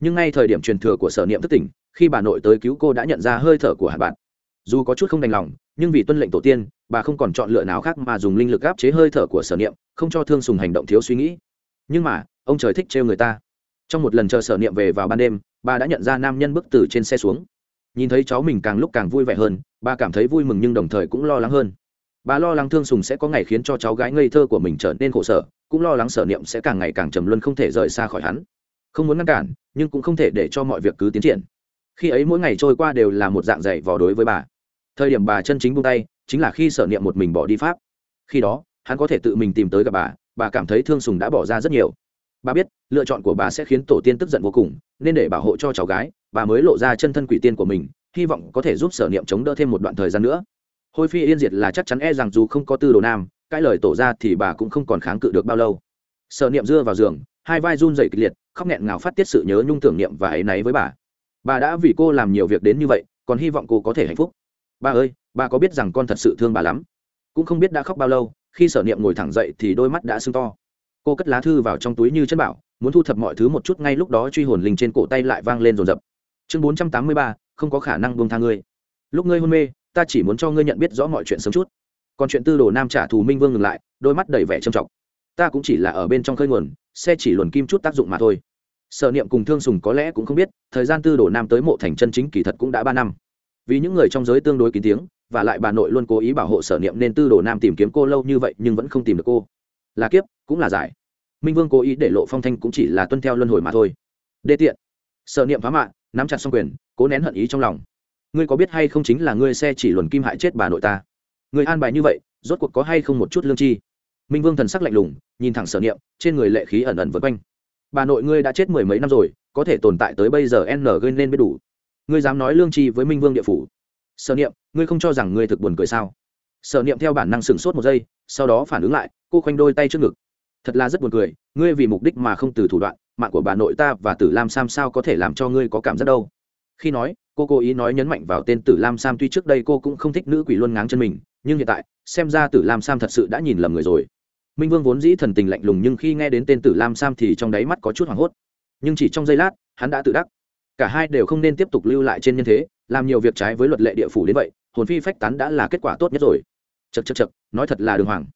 Nhưng ngay thời điểm truyền thừa của sở niệm thất tỉnh, khi bà nội tới cứu cô đã nhận ra hơi thở của hạt bạn. Dù có chút không đành lòng, nhưng vì tuân lệnh tổ tiên, bà không còn chọn lựa nào khác mà dùng linh lực áp chế hơi thở của sở niệm, không cho thương sùng hành động thiếu suy nghĩ. Nhưng mà, ông trời thích trêu người ta. Trong một lần chờ sở niệm về vào ban đêm, bà đã nhận ra nam nhân bước từ trên xe xuống nhìn thấy cháu mình càng lúc càng vui vẻ hơn, bà cảm thấy vui mừng nhưng đồng thời cũng lo lắng hơn. Bà lo lắng thương sùng sẽ có ngày khiến cho cháu gái ngây thơ của mình trở nên khổ sở, cũng lo lắng sở niệm sẽ càng ngày càng trầm luân không thể rời xa khỏi hắn. Không muốn ngăn cản, nhưng cũng không thể để cho mọi việc cứ tiến triển. Khi ấy mỗi ngày trôi qua đều là một dạng dạy vò đối với bà. Thời điểm bà chân chính buông tay, chính là khi sở niệm một mình bỏ đi pháp. Khi đó, hắn có thể tự mình tìm tới gặp bà bà cảm thấy thương sùng đã bỏ ra rất nhiều bà biết, lựa chọn của bà sẽ khiến tổ tiên tức giận vô cùng, nên để bảo hộ cho cháu gái, bà mới lộ ra chân thân quỷ tiên của mình, hy vọng có thể giúp sở niệm chống đỡ thêm một đoạn thời gian nữa. Hôi phi yên diệt là chắc chắn e rằng dù không có tư đồ nam cãi lời tổ ra thì bà cũng không còn kháng cự được bao lâu. Sở niệm dưa vào giường, hai vai run dày kịch liệt, khóc nghẹn ngào phát tiết sự nhớ nhung tưởng niệm và áy náy với bà. Bà đã vì cô làm nhiều việc đến như vậy, còn hy vọng cô có thể hạnh phúc. Bà ơi, bà có biết rằng con thật sự thương bà lắm? Cũng không biết đã khóc bao lâu, khi sở niệm ngồi thẳng dậy thì đôi mắt đã sưng to cô cất lá thư vào trong túi như chân bảo, muốn thu thập mọi thứ một chút ngay lúc đó truy hồn linh trên cổ tay lại vang lên rồn rập chương bốn trăm tám mươi ba, không có khả năng buông tha ngươi. Lúc ngươi hôn mê, ta chỉ muốn cho ngươi nhận biết rõ mọi chuyện sớm chút. Còn chuyện tư đồ nam trả thù minh vương ngừng lại, đôi mắt đầy vẻ trầm trọng. Ta cũng chỉ là ở bên trong khơi nguồn, xe chỉ luồn kim chút tác dụng mà thôi. Sở niệm cùng thương sùng có lẽ cũng không biết, thời gian tư đồ nam tới mộ thành chân chính kỳ thật cũng đã ba năm. Vì những người trong giới tương đối kín tiếng, và lại bà nội luôn cố ý bảo hộ sở niệm nên tư đồ nam tìm kiếm cô lâu như vậy nhưng vẫn không tìm được cô là kiếp, cũng là giải. Minh vương cố ý để lộ phong thanh cũng chỉ là tuân theo luân hồi mà thôi. Đê tiện. Sở niệm phá mạng nắm chặt xong quyền, cố nén hận ý trong lòng. Ngươi có biết hay không chính là ngươi xe chỉ luồn kim hại chết bà nội ta? Người an bài như vậy, rốt cuộc có hay không một chút lương chi? Minh vương thần sắc lạnh lùng, nhìn thẳng sở niệm, trên người lệ khí ẩn ẩn vượt quanh. Bà nội ngươi đã chết mười mấy năm rồi, có thể tồn tại tới bây giờ n gây nên biết đủ. Ngươi dám nói lương chi với minh vương địa phủ. Sở niệm, ngươi không cho rằng ngươi thực buồn cười sao? Sở niệm theo bản năng sửng sốt một giây, sau đó phản ứng lại cô khoanh đôi tay trước ngực. Thật là rất buồn cười, ngươi vì mục đích mà không từ thủ đoạn, mạng của bà nội ta và tử lam sam sao có thể làm cho ngươi có cảm giác đâu? Khi nói, cô cố ý nói nhấn mạnh vào tên tử lam sam, tuy trước đây cô cũng không thích nữ quỷ luôn ngáng chân mình, nhưng hiện tại, xem ra tử lam sam thật sự đã nhìn lầm người rồi. Minh vương vốn dĩ thần tình lạnh lùng nhưng khi nghe đến tên tử lam sam thì trong đáy mắt có chút hoảng hốt. Nhưng chỉ trong giây lát, hắn đã tự đắc. Cả hai đều không nên tiếp tục lưu lại trên nhân thế, làm nhiều việc trái với luật lệ địa phủ đến vậy, hồn phi phách tán đã là kết quả tốt nhất rồi. Chật chật chật nói thật là đường hoàng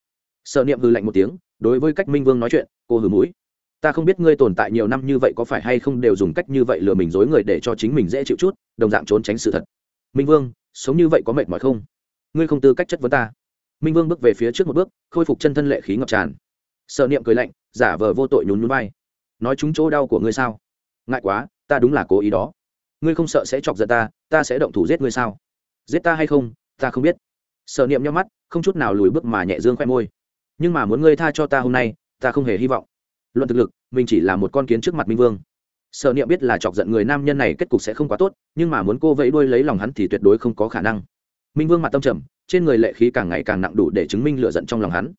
sợ niệm hư lạnh một tiếng, đối với cách minh vương nói chuyện, cô hừ mũi. Ta không biết ngươi tồn tại nhiều năm như vậy có phải hay không đều dùng cách như vậy lừa mình dối người để cho chính mình dễ chịu chút, đồng dạng trốn tránh sự thật. Minh vương, sống như vậy có mệt mỏi không? Ngươi không tư cách chất vấn ta. Minh vương bước về phía trước một bước, khôi phục chân thân lệ khí ngập tràn. Sợ niệm cười lạnh, giả vờ vô tội nhún nhún vai. Nói chúng chỗ đau của ngươi sao? Ngại quá, ta đúng là cố ý đó. Ngươi không sợ sẽ chọc giận ta ta sẽ động thủ giết ngươi sao? Giết ta hay không, ta không biết. Sợ niệm nhắm mắt, không chút nào lùi bước mà nhẹ dương khoe môi nhưng mà muốn ngươi tha cho ta hôm nay, ta không hề hy vọng. Luận thực lực, mình chỉ là một con kiến trước mặt minh vương. Sợ niệm biết là chọc giận người nam nhân này kết cục sẽ không quá tốt, nhưng mà muốn cô vẫy đuôi lấy lòng hắn thì tuyệt đối không có khả năng. Minh vương mặt tâm trầm, trên người lệ khí càng ngày càng nặng đủ để chứng minh lựa giận trong lòng hắn.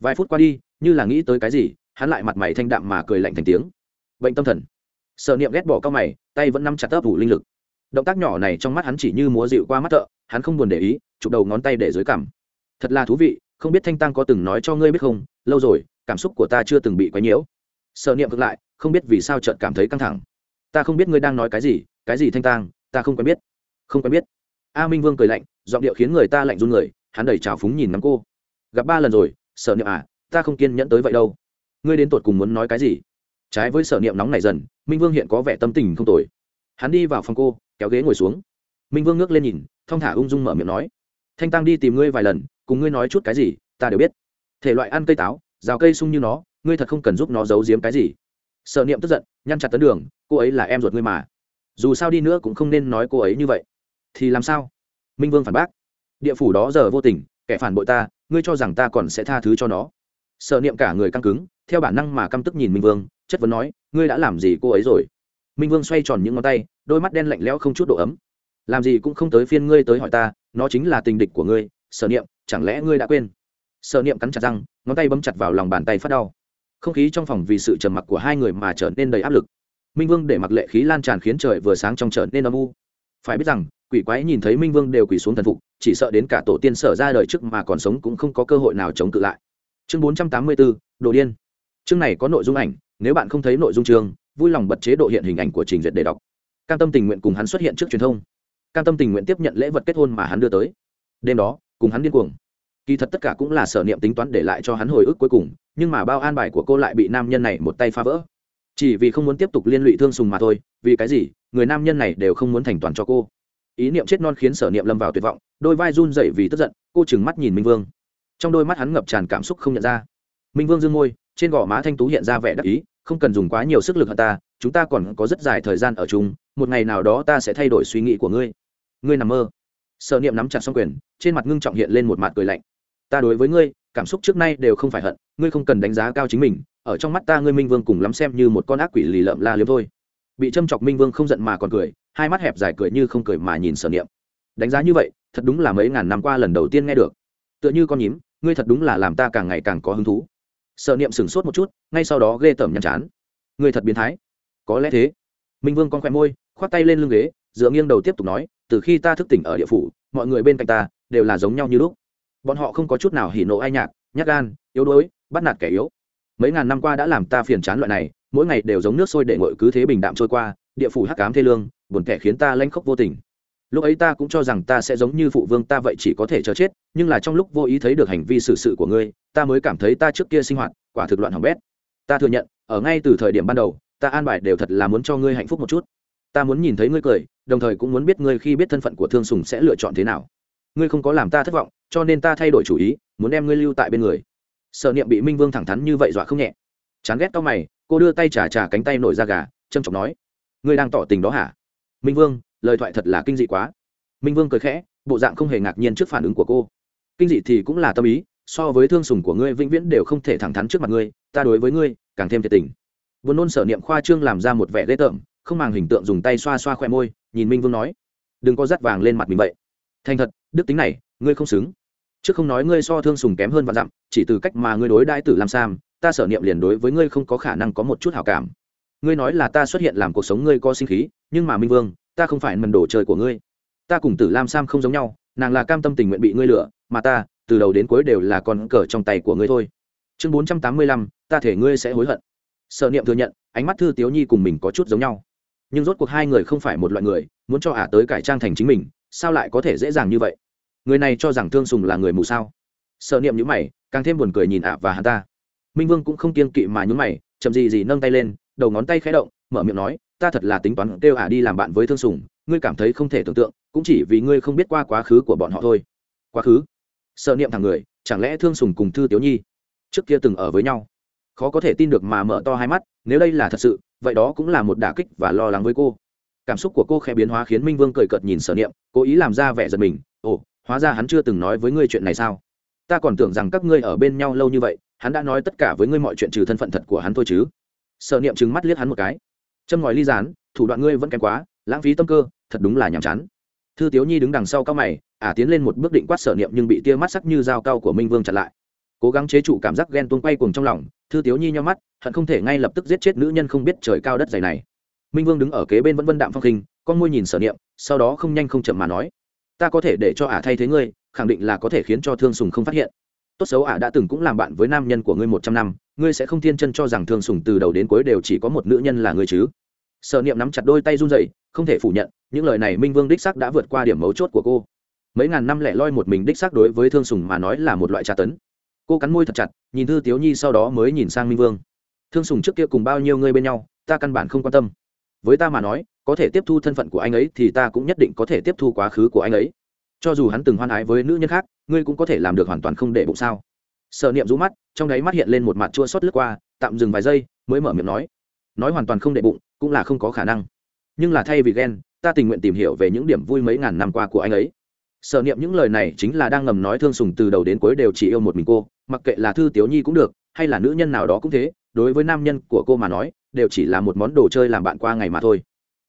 Vài phút qua đi, như là nghĩ tới cái gì, hắn lại mặt mày thanh đạm mà cười lạnh thành tiếng. Bệnh tâm thần. Sợ niệm ghét bỏ cao mày, tay vẫn nắm chặt ấp ủ linh lực. Động tác nhỏ này trong mắt hắn chỉ như múa dịu qua mắt thợ, hắn không buồn để ý, chụp đầu ngón tay để dưới cằm. Thật là thú vị không biết thanh tăng có từng nói cho ngươi biết không, lâu rồi, cảm xúc của ta chưa từng bị quấy nhiễu. Sợ niệm ngược lại, không biết vì sao chợt cảm thấy căng thẳng. Ta không biết ngươi đang nói cái gì cái gì thanh tăng ta không quen biết. Không quen biết. A minh vương cười lạnh, giọng điệu khiến người ta lạnh run người, hắn đẩy trào phúng nhìn nắm cô. Gặp ba lần rồi sợ niệm à ta không kiên nhẫn tới vậy đâu. Ngươi đến tột cùng muốn nói cái gì? Trái với sở niệm nóng này dần, minh vương hiện có vẻ tâm tình không tồi. Hắn đi vào phòng cô, kéo ghế ngồi xuống. Minh vương ngước lên nhìn, thong thả ung dung mở miệng nói, thanh tăng đi tìm ngươi vài lần cùng ngươi nói chút cái gì, ta đều biết. Thể loại ăn cây táo, rào cây sung như nó, ngươi thật không cần giúp nó giấu giếm cái gì. Sợ niệm tức giận, nhăn chặt tấn đường, cô ấy là em ruột ngươi mà. Dù sao đi nữa cũng không nên nói cô ấy như vậy. Thì làm sao? Minh vương phản bác. Địa phủ đó giờ vô tình, kẻ phản bội ta, ngươi cho rằng ta còn sẽ tha thứ cho nó. Sợ niệm cả người căng cứng, theo bản năng mà căm tức nhìn minh vương, chất vấn nói, ngươi đã làm gì cô ấy rồi? Minh vương xoay tròn những ngón tay, đôi mắt đen lạnh lẽo không chút độ ấm. Làm gì cũng không tới phiên ngươi tới hỏi ta, nó chính là tình địch của ngươi, sở niệm chẳng lẽ ngươi đã quên? Sở niệm cắn chặt răng, ngón tay bấm chặt vào lòng bàn tay phát đau. Không khí trong phòng vì sự trầm mặc của hai người mà trở nên đầy áp lực. Minh vương để mặc lệ khí lan tràn khiến trời vừa sáng trong trở nên âm u. Phải biết rằng, quỷ quái nhìn thấy minh vương đều quỳ xuống thần phục, chỉ sợ đến cả tổ tiên sở ra đời trước mà còn sống cũng không có cơ hội nào chống cự lại. Chương bốn trăm tám mươi bốn đồ điên. Chương này có nội dung ảnh, nếu bạn không thấy nội dung chương, vui lòng bật chế độ hiện hình ảnh của trình duyệt để đọc. Cam tâm tình nguyện cùng hắn xuất hiện trước truyền thông. Cam tâm tình nguyện tiếp nhận lễ vật kết hôn mà hắn đưa tới. Đêm đó cùng hắn điên cuồng. Kỳ thật tất cả cũng là sở niệm tính toán để lại cho hắn hồi ức cuối cùng, nhưng mà bao an bài của cô lại bị nam nhân này một tay phá vỡ. Chỉ vì không muốn tiếp tục liên lụy thương sùng mà thôi, vì cái gì, người nam nhân này đều không muốn thành toàn cho cô. Ý niệm chết non khiến sở niệm lâm vào tuyệt vọng, đôi vai run dậy vì tức giận, cô trừng mắt nhìn minh vương. Trong đôi mắt hắn ngập tràn cảm xúc không nhận ra. Minh vương dương môi, trên gò má thanh tú hiện ra vẻ đắc ý, không cần dùng quá nhiều sức lực hơn ta, chúng ta còn có rất dài thời gian ở chung, một ngày nào đó ta sẽ thay đổi suy nghĩ của ngươi. Ngươi nằm mơ. Sở niệm nắm chặt xong quyền trên mặt ngưng trọng hiện lên một mặt cười lạnh. Ta đối với ngươi, cảm xúc trước nay đều không phải hận, ngươi không cần đánh giá cao chính mình, ở trong mắt ta ngươi minh vương cùng lắm xem như một con ác quỷ lì lợm la liếm thôi. Bị châm chọc minh vương không giận mà còn cười, hai mắt hẹp dài cười như không cười mà nhìn sở niệm. Đánh giá như vậy, thật đúng là mấy ngàn năm qua lần đầu tiên nghe được. Tựa như con nhím, ngươi thật đúng là làm ta càng ngày càng có hứng thú. Sở niệm sửng sốt một chút, ngay sau đó ghê tởm nhăn chán. Ngươi thật biến thái. Có lẽ thế. Minh vương con khoe môi, khoát tay lên lưng ghế, dựa nghiêng đầu tiếp tục nói, từ khi ta thức tỉnh ở địa phủ mọi người bên cạnh ta đều là giống nhau như lúc. Bọn họ không có chút nào hỉ nộ ai nhạc, nhát gan, yếu đuối, bắt nạt kẻ yếu. Mấy ngàn năm qua đã làm ta phiền chán loại này, mỗi ngày đều giống nước sôi để ngội cứ thế bình đạm trôi qua, địa phủ hắc cám thê lương, buồn kẻ khiến ta lanh khóc vô tình. Lúc ấy ta cũng cho rằng ta sẽ giống như phụ vương ta vậy chỉ có thể chờ chết, nhưng là trong lúc vô ý thấy được hành vi xử sự của ngươi, ta mới cảm thấy ta trước kia sinh hoạt, quả thực loạn hỏng bét. Ta thừa nhận, ở ngay từ thời điểm ban đầu, ta an bài đều thật là muốn cho ngươi hạnh phúc một chút ta muốn nhìn thấy ngươi cười, đồng thời cũng muốn biết ngươi khi biết thân phận của thương sùng sẽ lựa chọn thế nào. Ngươi không có làm ta thất vọng, cho nên ta thay đổi chủ ý, muốn đem ngươi lưu tại bên người. Sợ niệm bị minh vương thẳng thắn như vậy dọa không nhẹ. Chán ghét tao mày, cô đưa tay trà trà cánh tay nổi ra gà trâm trọng nói, ngươi đang tỏ tình đó hả? Minh vương, lời thoại thật là kinh dị quá. Minh vương cười khẽ, bộ dạng không hề ngạc nhiên trước phản ứng của cô. Kinh dị thì cũng là tâm ý, so với thương sùng của ngươi vĩnh viễn đều không thể thẳng thắn trước mặt ngươi, ta đối với ngươi càng thêm thiệt tình. Vốn nôn sở niệm khoa trương làm ra một vẻ ghê tởm không màng hình tượng dùng tay xoa xoa khoe môi, nhìn minh vương nói, đừng có dắt vàng lên mặt mình vậy. Thành thật, đức tính này, ngươi không xứng. Chứ không nói ngươi so thương sùng kém hơn vạn dặm, chỉ từ cách mà ngươi đối đãi tử làm sam, ta sở niệm liền đối với ngươi không có khả năng có một chút hảo cảm. Ngươi nói là ta xuất hiện làm cuộc sống ngươi có sinh khí, nhưng mà minh vương, ta không phải mần đồ trời của ngươi. Ta cùng tử lam sam không giống nhau, nàng là cam tâm tình nguyện bị ngươi lựa mà ta, từ đầu đến cuối đều là con cờ trong tay của ngươi thôi. Chương bốn trăm tám mươi lăm, ta thể ngươi sẽ hối hận. Sợ niệm thừa nhận, ánh mắt thư tiếu nhi cùng mình có chút giống nhau nhưng rốt cuộc hai người không phải một loại người, muốn cho ả tới cải trang thành chính mình, sao lại có thể dễ dàng như vậy? Người này cho rằng thương sùng là người mù sao? Sợ niệm nhữ mày, càng thêm buồn cười nhìn ả và hắn ta. Minh vương cũng không kiên kỵ mà nhún mày, chậm gì gì nâng tay lên, đầu ngón tay khẽ động, mở miệng nói, ta thật là tính toán kêu ả đi làm bạn với thương sùng, ngươi cảm thấy không thể tưởng tượng, cũng chỉ vì ngươi không biết qua quá khứ của bọn họ thôi. Quá khứ? Sợ niệm thằng người, chẳng lẽ thương sùng cùng thư tiếu nhi trước kia từng ở với nhau? Khó có thể tin được mà mở to hai mắt, nếu đây là thật sự vậy đó cũng là một đả kích và lo lắng với cô. Cảm xúc của cô khẽ biến hóa khiến minh vương cười cợt nhìn sở niệm, cố ý làm ra vẻ giật mình. Ồ, hóa ra hắn chưa từng nói với ngươi chuyện này sao? Ta còn tưởng rằng các ngươi ở bên nhau lâu như vậy, hắn đã nói tất cả với ngươi mọi chuyện trừ thân phận thật của hắn thôi chứ. Sở niệm trừng mắt liếc hắn một cái. Châm ngòi ly dán thủ đoạn ngươi vẫn kém quá, lãng phí tâm cơ, thật đúng là nhàm chán. Thư tiếu nhi đứng đằng sau cao mày, ả tiến lên một bước định quát sở niệm nhưng bị tia mắt sắc như dao cao của minh vương chặn lại cố gắng chế trụ cảm giác ghen tuông quay cuồng trong lòng, thư tiếu nhi nhau mắt, hận không thể ngay lập tức giết chết nữ nhân không biết trời cao đất dày này. Minh vương đứng ở kế bên vẫn vân đạm phong khinh, con môi nhìn sở niệm, sau đó không nhanh không chậm mà nói, ta có thể để cho ả thay thế ngươi, khẳng định là có thể khiến cho thương sùng không phát hiện. Tốt xấu ả đã từng cũng làm bạn với nam nhân của ngươi một trăm năm, ngươi sẽ không thiên chân cho rằng thương sùng từ đầu đến cuối đều chỉ có một nữ nhân là ngươi chứ. Sở niệm nắm chặt đôi tay run rẩy, không thể phủ nhận, những lời này minh vương đích sắc đã vượt qua điểm mấu chốt của cô. Mấy ngàn năm lẻ loi một mình đích xác đối với thương sùng mà nói là một loại tra tấn cô cắn môi thật chặt, nhìn thư tiếu nhi sau đó mới nhìn sang minh vương. Thương sùng trước kia cùng bao nhiêu người bên nhau, ta căn bản không quan tâm. Với ta mà nói, có thể tiếp thu thân phận của anh ấy thì ta cũng nhất định có thể tiếp thu quá khứ của anh ấy. Cho dù hắn từng hoan ái với nữ nhân khác, ngươi cũng có thể làm được hoàn toàn không để bụng sao? Sợ niệm rũ mắt, trong đáy mắt hiện lên một mặt chua xót lướt qua, tạm dừng vài giây, mới mở miệng nói. Nói hoàn toàn không để bụng, cũng là không có khả năng. Nhưng là thay vì ghen, ta tình nguyện tìm hiểu về những điểm vui mấy ngàn năm qua của anh ấy. Sợ niệm những lời này chính là đang ngầm nói thương sùng từ đầu đến cuối đều chỉ yêu một mình cô mặc kệ là thư tiểu nhi cũng được, hay là nữ nhân nào đó cũng thế, đối với nam nhân của cô mà nói, đều chỉ là một món đồ chơi làm bạn qua ngày mà thôi.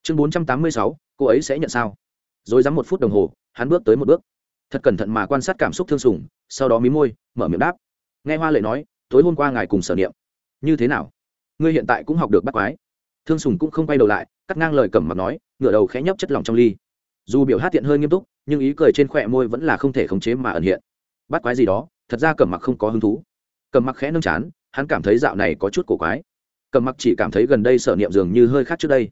Chương bốn trăm tám mươi sáu, cô ấy sẽ nhận sao? Rồi dám một phút đồng hồ, hắn bước tới một bước. Thật cẩn thận mà quan sát cảm xúc thương sùng sau đó mí môi, mở miệng đáp. Nghe hoa lệ nói, tối hôm qua ngài cùng sở niệm. Như thế nào? Ngươi hiện tại cũng học được bắt quái. Thương sùng cũng không quay đầu lại, cắt ngang lời cẩm mặt nói, ngửa đầu khẽ nhấp chất lỏng trong ly. Dù biểu hát tiện hơi nghiêm túc, nhưng ý cười trên khỏe môi vẫn là không thể khống chế mà ẩn hiện. Bắt quái gì đó? Thật ra cẩm mặc không có hứng thú. Cẩm mặc khẽ nâng chán, hắn cảm thấy dạo này có chút cổ quái. Cẩm mặc chỉ cảm thấy gần đây sở niệm dường như hơi khác trước đây.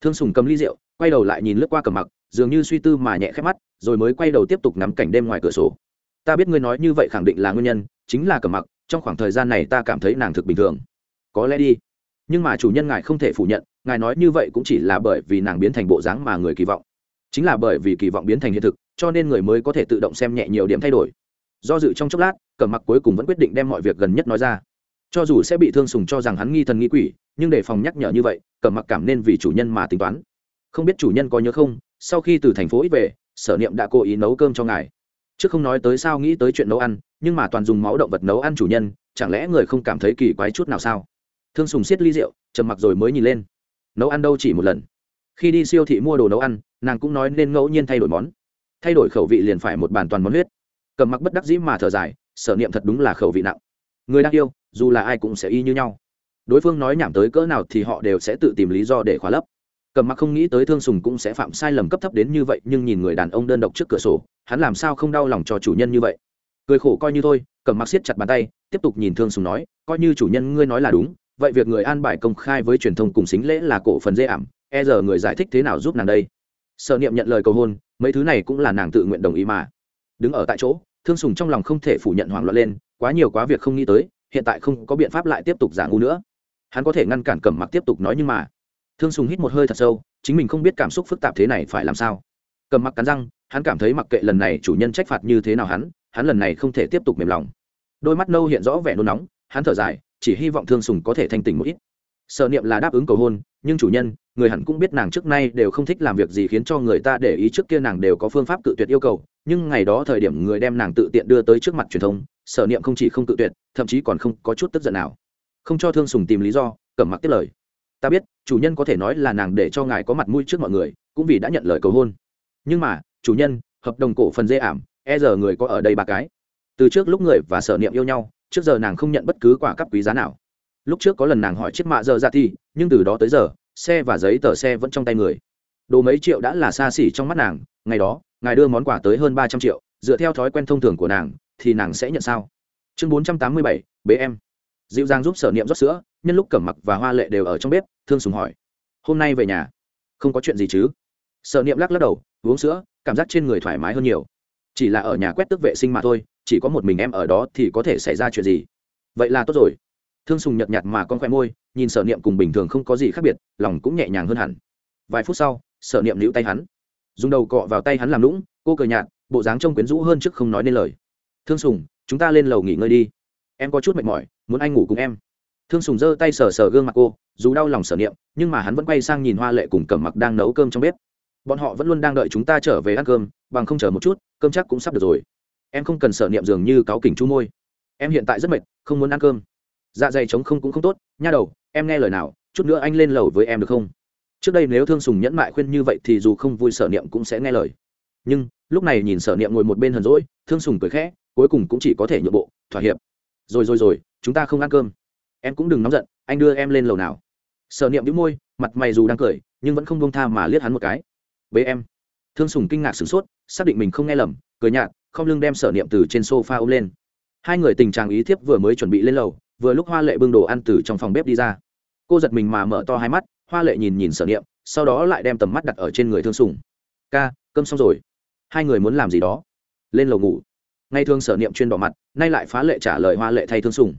Thương sùng cầm ly rượu, quay đầu lại nhìn lướt qua cẩm mặc, dường như suy tư mà nhẹ khép mắt, rồi mới quay đầu tiếp tục ngắm cảnh đêm ngoài cửa sổ. Ta biết ngươi nói như vậy khẳng định là nguyên nhân, chính là cẩm mặc, trong khoảng thời gian này ta cảm thấy nàng thực bình thường. Có lẽ đi. Nhưng mà chủ nhân ngài không thể phủ nhận, ngài nói như vậy cũng chỉ là bởi vì nàng biến thành bộ dáng mà người kỳ vọng. Chính là bởi vì kỳ vọng biến thành hiện thực, cho nên người mới có thể tự động xem nhẹ nhiều điểm thay đổi do dự trong chốc lát, cẩm mặc cuối cùng vẫn quyết định đem mọi việc gần nhất nói ra. Cho dù sẽ bị thương sùng cho rằng hắn nghi thần nghi quỷ, nhưng để phòng nhắc nhở như vậy, cẩm mặc cảm nên vì chủ nhân mà tính toán. Không biết chủ nhân có nhớ không, sau khi từ thành phố ít về, sở niệm đã cố ý nấu cơm cho ngài. Chứ không nói tới sao nghĩ tới chuyện nấu ăn, nhưng mà toàn dùng máu động vật nấu ăn chủ nhân, chẳng lẽ người không cảm thấy kỳ quái chút nào sao? Thương sùng siết ly rượu, trầm mặc rồi mới nhìn lên. Nấu ăn đâu chỉ một lần. Khi đi siêu thị mua đồ nấu ăn, nàng cũng nói nên ngẫu nhiên thay đổi món. Thay đổi khẩu vị liền phải một bàn toàn món huyết cầm mặc bất đắc dĩ mà thở dài, sở niệm thật đúng là khẩu vị nặng. Người đang yêu, dù là ai cũng sẽ y như nhau. Đối phương nói nhảm tới cỡ nào thì họ đều sẽ tự tìm lý do để khóa lấp. Cầm mặc không nghĩ tới thương sùng cũng sẽ phạm sai lầm cấp thấp đến như vậy, nhưng nhìn người đàn ông đơn độc trước cửa sổ, hắn làm sao không đau lòng cho chủ nhân như vậy? Cười khổ coi như thôi, cầm mặc siết chặt bàn tay, tiếp tục nhìn thương sùng nói, coi như chủ nhân ngươi nói là đúng, vậy việc người an bài công khai với truyền thông cùng xính lễ là cổ phần dễ ảm e giờ người giải thích thế nào giúp nàng đây? Sợ niệm nhận lời cầu hôn, mấy thứ này cũng là nàng tự nguyện đồng ý mà. Đứng ở tại chỗ thương sùng trong lòng không thể phủ nhận hoảng loạn lên, quá nhiều quá việc không nghĩ tới, hiện tại không có biện pháp lại tiếp tục giả ngu nữa. Hắn có thể ngăn cản cẩm mặc tiếp tục nói nhưng mà. Thương sùng hít một hơi thật sâu, chính mình không biết cảm xúc phức tạp thế này phải làm sao. Cẩm mặc cắn răng, hắn cảm thấy mặc kệ lần này chủ nhân trách phạt như thế nào hắn hắn lần này không thể tiếp tục mềm lòng. Đôi mắt nâu hiện rõ vẻ nôn nóng, hắn thở dài, chỉ hy vọng thương sùng có thể thanh tỉnh một ít. Sợ niệm là đáp ứng cầu hôn, nhưng chủ nhân, người hẳn cũng biết nàng trước nay đều không thích làm việc gì khiến cho người ta để ý trước kia nàng đều có phương pháp cự tuyệt yêu cầu nhưng ngày đó thời điểm người đem nàng tự tiện đưa tới trước mặt truyền thông, sở niệm không chỉ không tự tuyệt, thậm chí còn không có chút tức giận nào. Không cho thương sùng tìm lý do, cẩm mặc tiếp lời. Ta biết, chủ nhân có thể nói là nàng để cho ngài có mặt mũi trước mọi người, cũng vì đã nhận lời cầu hôn. Nhưng mà, chủ nhân, hợp đồng cổ phần dê ảm e giờ người có ở đây ba cái. Từ trước lúc người và sở niệm yêu nhau, trước giờ nàng không nhận bất cứ quả cấp quý giá nào. Lúc trước có lần nàng hỏi chiếc mạ giờ ra thi nhưng từ đó tới giờ, xe và giấy tờ xe vẫn trong tay người. Đồ mấy triệu đã là xa xỉ trong mắt nàng, ngày đó ngài đưa món quà tới hơn ba trăm triệu, dựa theo thói quen thông thường của nàng, thì nàng sẽ nhận sao? Chương bốn trăm tám mươi bảy bế em dịu dàng giúp sở niệm rót sữa, nhân lúc cẩm mặc và hoa lệ đều ở trong bếp, thương sùng hỏi. Hôm nay về nhà, không có chuyện gì chứ? Sở niệm lắc lắc đầu, uống sữa, cảm giác trên người thoải mái hơn nhiều. Chỉ là ở nhà quét tước vệ sinh mà thôi, chỉ có một mình em ở đó thì có thể xảy ra chuyện gì? Vậy là tốt rồi. Thương sùng nhợt nhạt mà con khoe môi, nhìn sở niệm cùng bình thường không có gì khác biệt, lòng cũng nhẹ nhàng hơn hẳn. Vài phút sau, sở niệm níu tay hắn dùng đầu cọ vào tay hắn làm lũng, cô cười nhạt, bộ dáng trông quyến rũ hơn trước không nói nên lời. Thương sùng, chúng ta lên lầu nghỉ ngơi đi. Em có chút mệt mỏi, muốn anh ngủ cùng em. Thương sùng giơ tay sờ sờ gương mặt cô, dù đau lòng sở niệm, nhưng mà hắn vẫn quay sang nhìn hoa lệ cùng cẩm mặc đang nấu cơm trong bếp. Bọn họ vẫn luôn đang đợi chúng ta trở về ăn cơm, bằng không chờ một chút, cơm chắc cũng sắp được rồi. Em không cần sở niệm dường như cáu kỉnh chu môi. Em hiện tại rất mệt, không muốn ăn cơm. Dạ dày trống không cũng không tốt, nha đầu, em nghe lời nào, chút nữa anh lên lầu với em được không? Trước đây nếu thương sùng nhẫn mại khuyên như vậy thì dù không vui sở niệm cũng sẽ nghe lời. Nhưng, lúc này nhìn sở niệm ngồi một bên hờn rỗi thương sùng cười khẽ, cuối cùng cũng chỉ có thể nhượng bộ, thỏa hiệp. Rồi rồi rồi, chúng ta không ăn cơm. Em cũng đừng nóng giận, anh đưa em lên lầu nào. Sở niệm đĩu môi, mặt mày dù đang cười, nhưng vẫn không bông tha mà liếc hắn một cái. Bế em. Thương sùng kinh ngạc sửng sốt, xác định mình không nghe lầm, cười nhạt, không lưng đem sở niệm từ trên sofa ôm lên. Hai người tình trạng ý thiếp vừa mới chuẩn bị lên lầu, vừa lúc hoa lệ bưng đồ ăn từ trong phòng bếp đi ra. Cô giật mình mà mở to hai mắt hoa lệ nhìn nhìn sở niệm, sau đó lại đem tầm mắt đặt ở trên người thương sùng. Ca, cơm xong rồi. Hai người muốn làm gì đó? Lên lầu ngủ. Ngay thương sở niệm chuyên đỏ mặt, nay lại phá lệ trả lời hoa lệ thay thương sùng.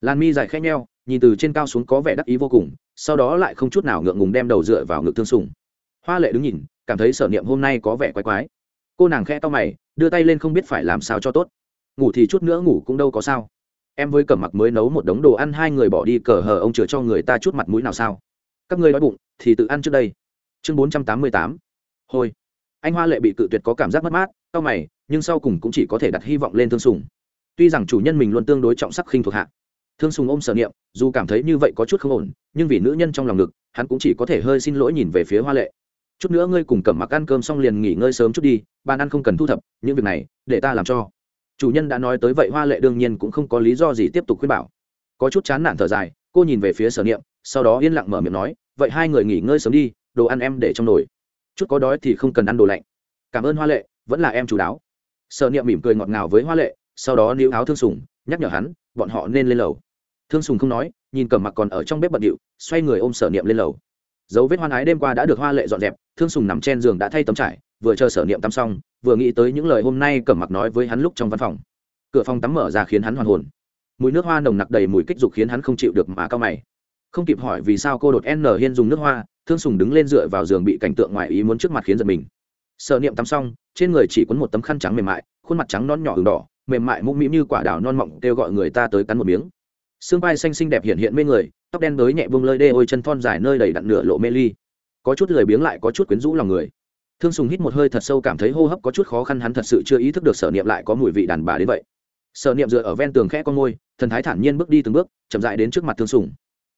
Lan mi dài khẽ nheo, nhìn từ trên cao xuống có vẻ đắc ý vô cùng, sau đó lại không chút nào ngượng ngùng đem đầu dựa vào ngực thương sùng. Hoa lệ đứng nhìn, cảm thấy sở niệm hôm nay có vẻ quái quái. Cô nàng khẽ to mày, đưa tay lên không biết phải làm sao cho tốt. Ngủ thì chút nữa ngủ cũng đâu có sao. Em với cẩm mặc mới nấu một đống đồ ăn, hai người bỏ đi, cờ hờ ông chừa cho người ta chút mặt mũi nào sao? Các ngươi đói bụng, thì tự ăn trước đây. Chương bốn trăm tám mươi tám. Hồi anh hoa lệ bị cự tuyệt có cảm giác mất mát cau mày, nhưng sau cùng cũng chỉ có thể đặt hy vọng lên thương sùng. Tuy rằng chủ nhân mình luôn tương đối trọng sắc khinh thuộc hạ. Thương sùng ôm sở niệm, dù cảm thấy như vậy có chút không ổn, nhưng vì nữ nhân trong lòng ngực, hắn cũng chỉ có thể hơi xin lỗi nhìn về phía hoa lệ. Chút nữa ngươi cùng cầm mặc ăn cơm xong liền nghỉ ngơi sớm chút đi, bàn ăn không cần thu thập, những việc này, để ta làm cho. Chủ nhân đã nói tới vậy, hoa lệ đương nhiên cũng không có lý do gì tiếp tục khuyên bảo. Có chút chán nản thở dài, cô nhìn về phía sở niệm sau đó yên lặng mở miệng nói, vậy hai người nghỉ ngơi sớm đi, đồ ăn em để trong nồi. Chút có đói thì không cần ăn đồ lạnh. Cảm ơn hoa lệ, vẫn là em chú đáo. Sợ niệm mỉm cười ngọt ngào với hoa lệ, sau đó níu áo thương sùng, nhắc nhở hắn, bọn họ nên lên lầu. Thương sùng không nói, nhìn cẩm mặc còn ở trong bếp bận điệu, xoay người ôm sở niệm lên lầu. Dấu vết hoan ái đêm qua đã được hoa lệ dọn dẹp, thương sùng nằm trên giường đã thay tấm trải, vừa chờ sở niệm tắm xong, vừa nghĩ tới những lời hôm nay cẩm mặc nói với hắn lúc trong văn phòng. Cửa phòng tắm mở ra khiến hắn hoàn hồn. Mùi nước hoa nồng nặc đầy mùi kích dục khiến hắn không chịu được mà cao mày không kịp hỏi vì sao cô đột n hiên dùng nước hoa, thương sùng đứng lên dựa vào giường bị cảnh tượng ngoài ý muốn trước mặt khiến giật mình. Sợ niệm tắm xong, trên người chỉ quấn một tấm khăn trắng mềm mại, khuôn mặt trắng non nhỏ ửng đỏ, mềm mại mũm mĩm như quả đào non mọng, kêu gọi người ta tới cắn một miếng. Xương vai xanh xinh đẹp hiện hiện mê người, tóc đen đới nhẹ vương lơi đê ôi chân thon dài nơi đầy đặn nửa lộ mê ly. Có chút lười biếng lại có chút quyến rũ lòng người. Thương sùng hít một hơi thật sâu cảm thấy hô hấp có chút khó khăn, hắn thật sự chưa ý thức được sở niệm lại có mùi vị đàn bà đến vậy. Sở niệm dựa ở ven tường khẽ con môi, thần thái thản nhiên bước đi từng bước, chậm dại đến trước mặt thương sùng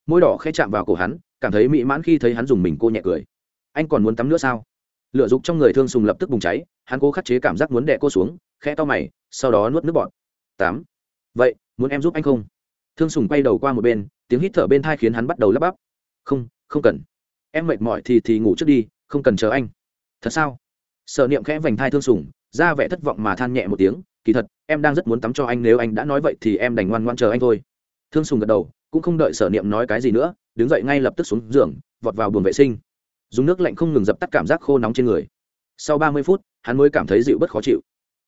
môi đỏ khẽ chạm vào cổ hắn, cảm thấy mỹ mãn khi thấy hắn dùng mình cô nhẹ cười. Anh còn muốn tắm nữa sao? Lựa dục trong người thương sùng lập tức bùng cháy, hắn cố khắc chế cảm giác muốn đẻ cô xuống, khẽ to mày, sau đó nuốt nước bọt. Tám. Vậy, muốn em giúp anh không? Thương sùng quay đầu qua một bên, tiếng hít thở bên thai khiến hắn bắt đầu lắp bắp. Không không cần. Em mệt mỏi thì thì ngủ trước đi, không cần chờ anh. Thật sao? Sợ niệm khẽ vành thai thương sùng, ra vẻ thất vọng mà than nhẹ một tiếng, kỳ thật, em đang rất muốn tắm cho anh, nếu anh đã nói vậy thì em đành ngoan ngoan chờ anh thôi. Thương sùng gật đầu cũng không đợi sở niệm nói cái gì nữa, đứng dậy ngay lập tức xuống giường, vọt vào buồng vệ sinh. Dùng nước lạnh không ngừng dập tắt cảm giác khô nóng trên người. Sau ba mươi phút, hắn mới cảm thấy dịu bất khó chịu.